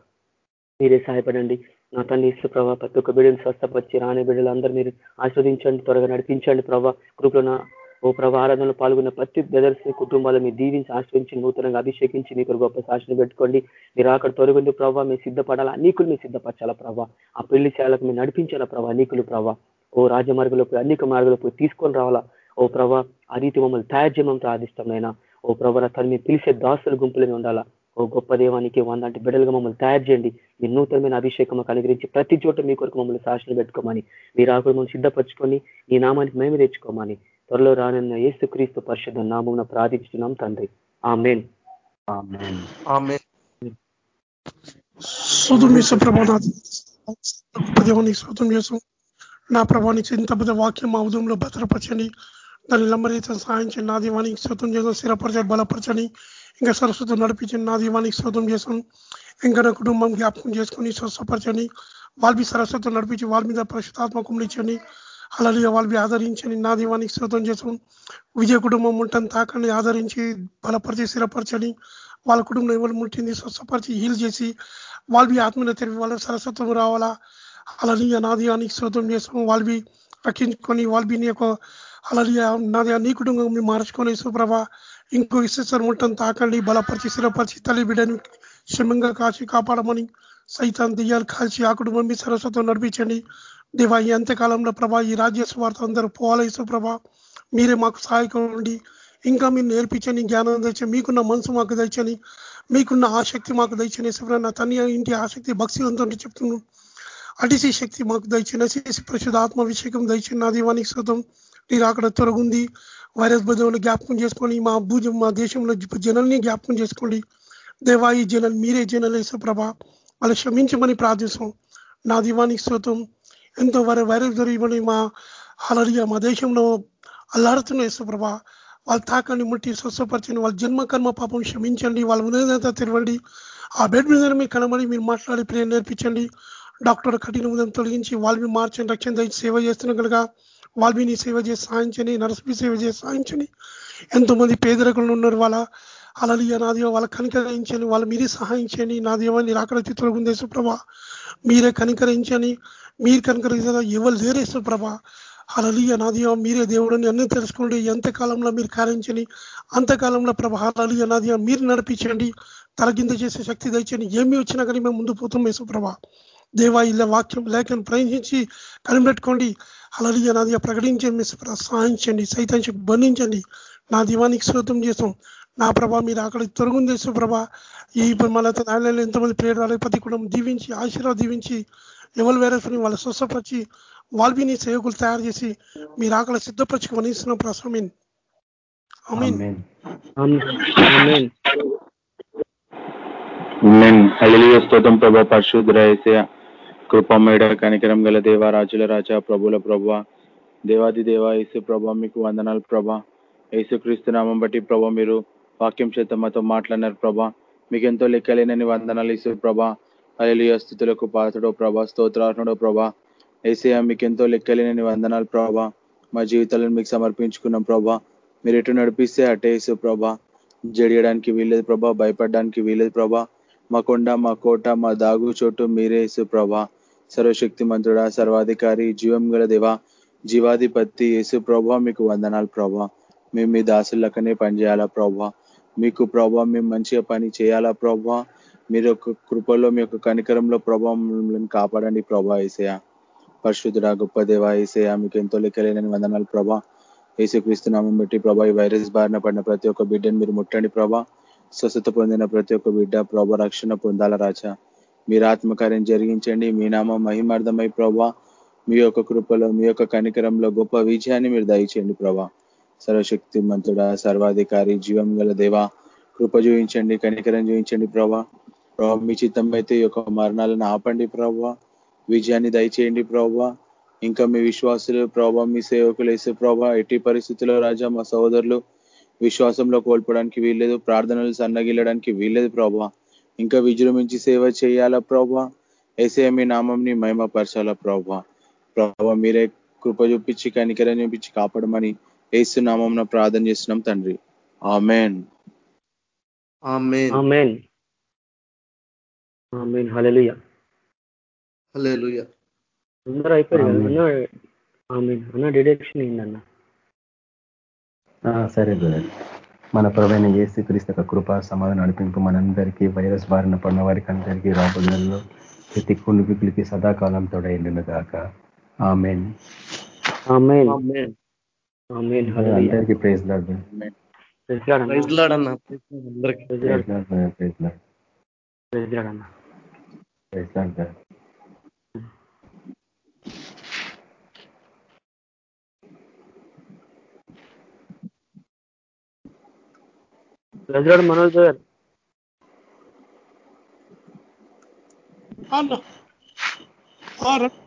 మీరే సహాయపడండి. నా తల్లి ఇసు ప్రభావ ప్రతి ఒక్క బిడ్డను స్వస్థపరిచి రాని బిడ్డలు అందరూ మీరు ఆస్వాదించండి త్వరగా నడిపించండి ప్రభావ గ్రూప్లో నా ఓ ప్రభా ఆరాధనలో పాల్గొన్న ప్రతి బ్రదర్స్ కుటుంబాలు మీరు దీవించి ఆశ్రయించి నూతనంగా అభిషేకించి మీకు గొప్ప సాక్షిని పెట్టుకోండి. మీరు అక్కడ తొలగింది ప్రభావ మీరు సిద్ధపడాలా? అనేకులు మీరు సిద్ధపరచాలా ప్రభావ ఆ పెళ్ళి చేయాలకు మీరు నడిపించాలా ప్రభావ అనేకులు ప్రభావ ఓ రాజమార్గంలో అనేక మార్గంలో పోయి తీసుకొని రావాలా? ఓ ప్రభా ఆ రీతి మమ్మల్ని తయారు చేయమని ప్రార్థిస్తాం ఓ ప్రభా తను మీరు పిలిచే దాసుల గుంపులని ఉండాలా? ఓ గొప్ప దేవానికి వందంటే బిడ్డలుగా మమ్మల్ని తయారు చేయండి మీ నూతనమైన అభిషేకం అనుగ్రహించి ప్రతి చోట మీ కొరకు మమ్మల్ని శాసనలు పెట్టుకోమని. మీరు ఆకులు మమ్మల్ని సిద్ధపరచుకొని ఈ నామానికి మేము తెచ్చుకోమని. త్వరలో రానున్న ఏసు క్రీస్తు పరిషత్ నామం ప్రార్థించున్నాం తండ్రి. ఆ మెయిన్ నా ప్రభానికి ఇంత పెద్ద వాక్యం మా ఉదయంలో భద్రపరచండి. దాన్ని లంబరీతం సాధించండి నా దీవానికి శోతం చేసాం స్థిరపరచండి బలపరచని ఇంకా సరస్వతం నడిపించండి. నా దీవానికి శోతం చేసాం ఇంకా నా కుటుంబం జ్ఞాపకం చేసుకొని స్వస్థపరచండి. వాళ్ళవి సరస్వతం నడిపించి వాళ్ళ మీద పరిశుధాత్మకం ఇచ్చండి అలాగే వాళ్ళవి ఆదరించండి నా దీవానికి శ్రోతం చేసాం విజయ కుటుంబం ఉంటాను తాకండి ఆదరించి బలపరిచి స్థిరపరచని వాళ్ళ కుటుంబం ఎవరు ముట్టింది స్వస్థపరిచి హీల్ చేసి వాళ్ళవి ఆత్మీయ తెరిపి వాళ్ళ సరస్వతం రావాలా? అలాగే నా దీవానికి శ్రోతం చేసాం వాళ్ళవి రక్షించుకొని వాళ్ళవి యొక్క అలాగే నాది నీ కుటుంబం మీరు మార్చుకొని సుప్రభ ఇంకో ఇస్తారు ఉంటాను తాకండి బలపరిచి స్థిరపరిచి తల్లి బిడ్డని క్షమంగా కాచి కాపాడమని సైతాన్ దెయ్యాలు కాల్చి ఆ కుటుంబం మీ సరస్వతం నడిపించండి. దేవా ఈ అంత్యకాలంలో ప్రభా ఈ రాజ్య స్వార్థ అందరూ పోవాలేసు ప్రభా. మీరే మాకు సహాయకం ఉండి ఇంకా మీరు నేర్పించని జ్ఞానం తెచ్చని మీకున్న మనసు మాకు తెచ్చని మీకున్న ఆసక్తి మాకు దయచని నా తన ఇంటి ఆసక్తి భక్తివంతం చెప్తున్నాను అటిసి శక్తి మాకు దయచిన చేసి ప్రసిద్ధ ఆత్మాభిషేకం దయచిన నా దీవానికి శృతం మీరు అక్కడ తొలగుంది వైరస్ బదువులు జ్ఞాపకం చేసుకొని మా భూజం మా దేశంలో జనల్ని జ్ఞాపకం చేసుకోండి. దేవా ఈ జనల్ మీరే జనలేసే ప్రభ. వాళ్ళు క్షమించమని ప్రార్థిస్తాం నా దీవానికి శృతం ఎంతో వారి వైరస్ జరిగిమని మా అలడిగా మా దేశంలో అల్లాడుతున్న యేసుప్రభ వాళ్ళు తాకండి ముట్టి స్వస్థపరచండి వాళ్ళ జన్మ కర్మ పాపం క్షమించండి వాళ్ళ ఉదయంత తెరవండి ఆ బెడ్ మీద మీరు కనబడి మీరు మాట్లాడి ప్రేమ నేర్పించండి. డాక్టర్ కఠిన ఉదయం తొలగించి వాళ్ళని మార్చండి రక్షణ దయచి సేవ చేస్తున్న కనుక వాళ్ళని సేవ చేసి సాయించని నరసపి సేవ చేసి సాధించని ఎంతో మంది పేదరికలు ఉన్నారు వాళ్ళ అలలి నాది వాళ్ళ కనికరించని వాళ్ళు మీరే సహాయించండి నా దేవాన్ని రాకడ తిత్తులకు ఉంది సుప్రభ మీరే కనికరించని మీరు కనుక ఎవరు లేరేస్తు ప్రభా. హలలియ నాది మీరే దేవుడని అన్ని తెలుసుకోండి ఎంతకాలంలో మీరు కార్యించని అంతకాలంలో ప్రభ హలలియ నాదియా మీరు నడిపించండి. తలగింద చేసే శక్తి తెచ్చండి ఏమి వచ్చినా కానీ మేము ముందు పోతాం యేసుప్రభ దేవా ఇలా వాక్యం లేఖను ప్రయత్నించి కనిపెట్టుకోండి. హలలియ నాదియా ప్రకటించండి సహాయించండి సైతాంశకు బంధించండి. నా దీవానికి శ్రోతం చేస్తాం. నా ప్రభ మీరు అక్కడ తొలగుంది ప్రభ. ఈ మన ఎంతమంది ప్రేరణ ప్రతి కుటుంబం దీవించి ఆశీర్వాద దీవించి ఎవరు వేరేసుకుని వాళ్ళు స్వస్థపరిచి వాళ్ళని సేవకులు తయారు చేసి మీరు ఆకలి సిద్ధపరచుకోమని ఇస్తున్నాం ప్రసమీన్ స్తోత్రం ప్రభా. పరిశుద్ధ కృపమేడ కనికరం గల దేవ రాజుల రాజా ప్రభుల ప్రభా దేవాది దేవ యేసు ప్రభా మీకు వందనాలు ప్రభా. యేసుక్రీస్తు నామం బట్టి ప్రభా మీరు వాక్యం చేత మాతో మాట్లాడినారు ప్రభా. మీకు ఎంతో లెక్కలేనని వందనాలు యేసు ప్రభా. అలెలియ స్థుతులకు పాత్రడో ప్రభా స్తోత్రార్హుడో ప్రభా. ఏసయ మీకు ఎంతో లెక్కలేని వందనాలు ప్రభా. మా జీవితాలను మీకు సమర్పించుకున్నాం ప్రభా. మీరు ఎటు నడిపిస్తే అటేసు ప్రభా. జడియడానికి వీలేదు ప్రభా భయపడడానికి వీలేదు ప్రభా. మా కొండ మా కోట మా దాగు చోటు మీరేసు ప్రభా. సర్వశక్తి మంత్రుడా సర్వాధికారి జీవం గల దేవా. జీవాధిపతి యేసు ప్రభా మీకు వందనాలు ప్రభా. మేము మీ దాసులకనే పనిచేయాలా ప్రభా? మీకు ప్రభా మేము మంచిగా పని చేయాలా ప్రభా? మీరు యొక్క కృపలో మీ యొక్క కనికరంలో ప్రభావం కాపాడండి ప్రభా ఏసయ పరిశుద్ధుడ గొప్ప దేవ ఏసయ మీకు ఎంతో లెక్కలేని వందనాలు ప్రభా. ఏసుక్రీస్తునామం బట్టి ప్రభా ఈ వైరస్ బారిన పడిన ప్రతి ఒక్క బిడ్డను మీరు ముట్టండి ప్రభా. స్వస్థత పొందిన ప్రతి ఒక్క బిడ్డ ప్రభా రక్షణ పొందాల రాజా. మీరు ఆత్మకార్యం జరిగించండి మీ నామం మహిమార్థమై ప్రభా. మీ యొక్క కృపలో మీ యొక్క కనికరంలో గొప్ప విజయాన్ని మీరు దయచేయండి ప్రభా. సర్వశక్తి మంతుడా సర్వాధికారి జీవం గల దేవా. కృప చూపించండి కనికరం చూపించండి ప్రభా. ప్రభా మీ చిత్తం అయితే ఈ యొక్క మరణాలను ఆపండి ప్రభా. విజయాన్ని దయచేయండి ప్రభా. ఇంకా మీ విశ్వాసులు ప్రభా మీ సేవకులు వేసే ప్రభా ఎట్టి పరిస్థితుల్లో రాజా మా సహోదరులు విశ్వాసంలో కోల్పోవడానికి వీల్లేదు ప్రార్థనలు సన్నగిల్లడానికి వీల్లేదు ప్రభా. ఇంకా విజృంభించి సేవ చేయాలా ప్రభా. ఏసే మీ నామంని మహిమపరచాలా ప్రభా. ప్రభా మీరే కృప చూపించి కనికరం చూపించి కాపాడమని ఏసు నామం ప్రార్థన చేస్తున్నాం తండ్రి. Amen. Amen. Amen. Amen hallelujah. Hallelujah. అందరూ అయిపోయారు కదా? ఆమేన్. అన్న ఆమెన్. అన్న డిడక్షన్ ఏందన్న ఆ, సరే బ్రదర్. మన ప్రవైన ఏసు క్రీస్తు కృప సమాధానం నడిపింపు మనందరికీ వైరస్ బారిన పడిన వారికి అందరికీ రాబోతులలో ప్రతి కుటుంబీకులకి సదాకాలం తోడైండును గాక. Amen. Amen. Amen. Amen. Hallelujah. అందరికీ ప్రైజ్ లాడ్ ప్రైజ్ లార్డ్ అన్న. ప్రైజ్ లార్డ్ అన్న ప్రైజ్ లార్డ్ అందరికీ praise Lord praise Lord praise Lord praise Lord అన్న praise Lord brother praise Lord Manoj గారు అన్న ఆ, ర-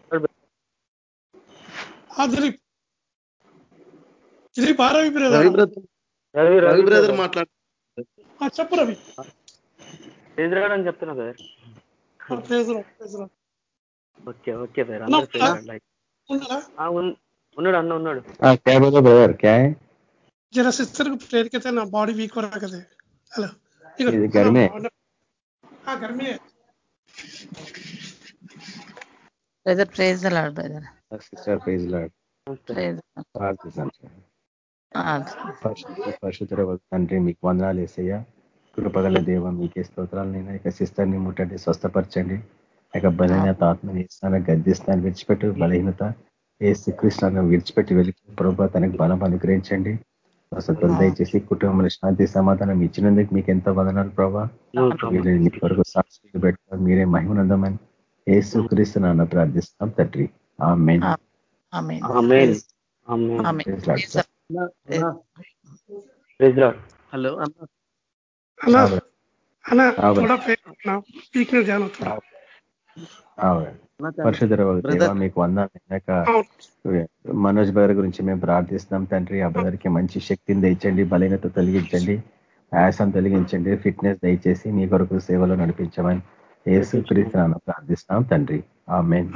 ఆ, దిలీప్ దిలీప్ ఆ రవి బ్రదర్ మాట్లాడు చెప్పు రవి అని చెప్తున్నా సార్ ఉన్నాడు జర సిస్టర్ నా బాడీ వీక్ వరా కదా. హలో. గర్మే. పరిశుద్ధ తండ్రి మీకు వందనాలు వేసయ్యా. కృపగల దేవ మీకే స్తోత్రాలు నేను ఇక సిస్టర్ని ముట్టండి స్వస్థపరచండి. ఇక బలహీనత ఆత్మ ఇస్తాను గద్దిస్తాను విడిచిపెట్టు బలహీనత. ఏ శ్రీకృష్ణ విడిచిపెట్టి వెళ్ళి ప్రభావ తనకు బలం అనుగ్రహించండి. దయచేసి కుటుంబంలో శాంతి సమాధానం ఇచ్చినందుకు మీకు ఎంతో వందనాలు ప్రభా. వీళ్ళని మీ కొరకు సాక్షిగా పెట్టుకొని మీరే మహిమనందమని ఏసు క్రీస్తు నాన్న ప్రార్థిస్తాం తండ్రి లార్డ్ హలో అన్న. మీకు వందాక हाँ, మనోజ్ బ్రదర్ గురించి మేము ప్రార్థిస్తున్నాం. తండ్రి ఆ బ్రదర్కి మంచి శక్తిని దయచండి బలహీనత తొలగించండి ఆయాసం తొలగించండి ఫిట్నెస్ దయచేసి మీ కొరకు సేవలో నడిపించమని ఏసు క్రీస్తునాను ప్రార్థిస్తున్నాం తండ్రి. ఆమెన్.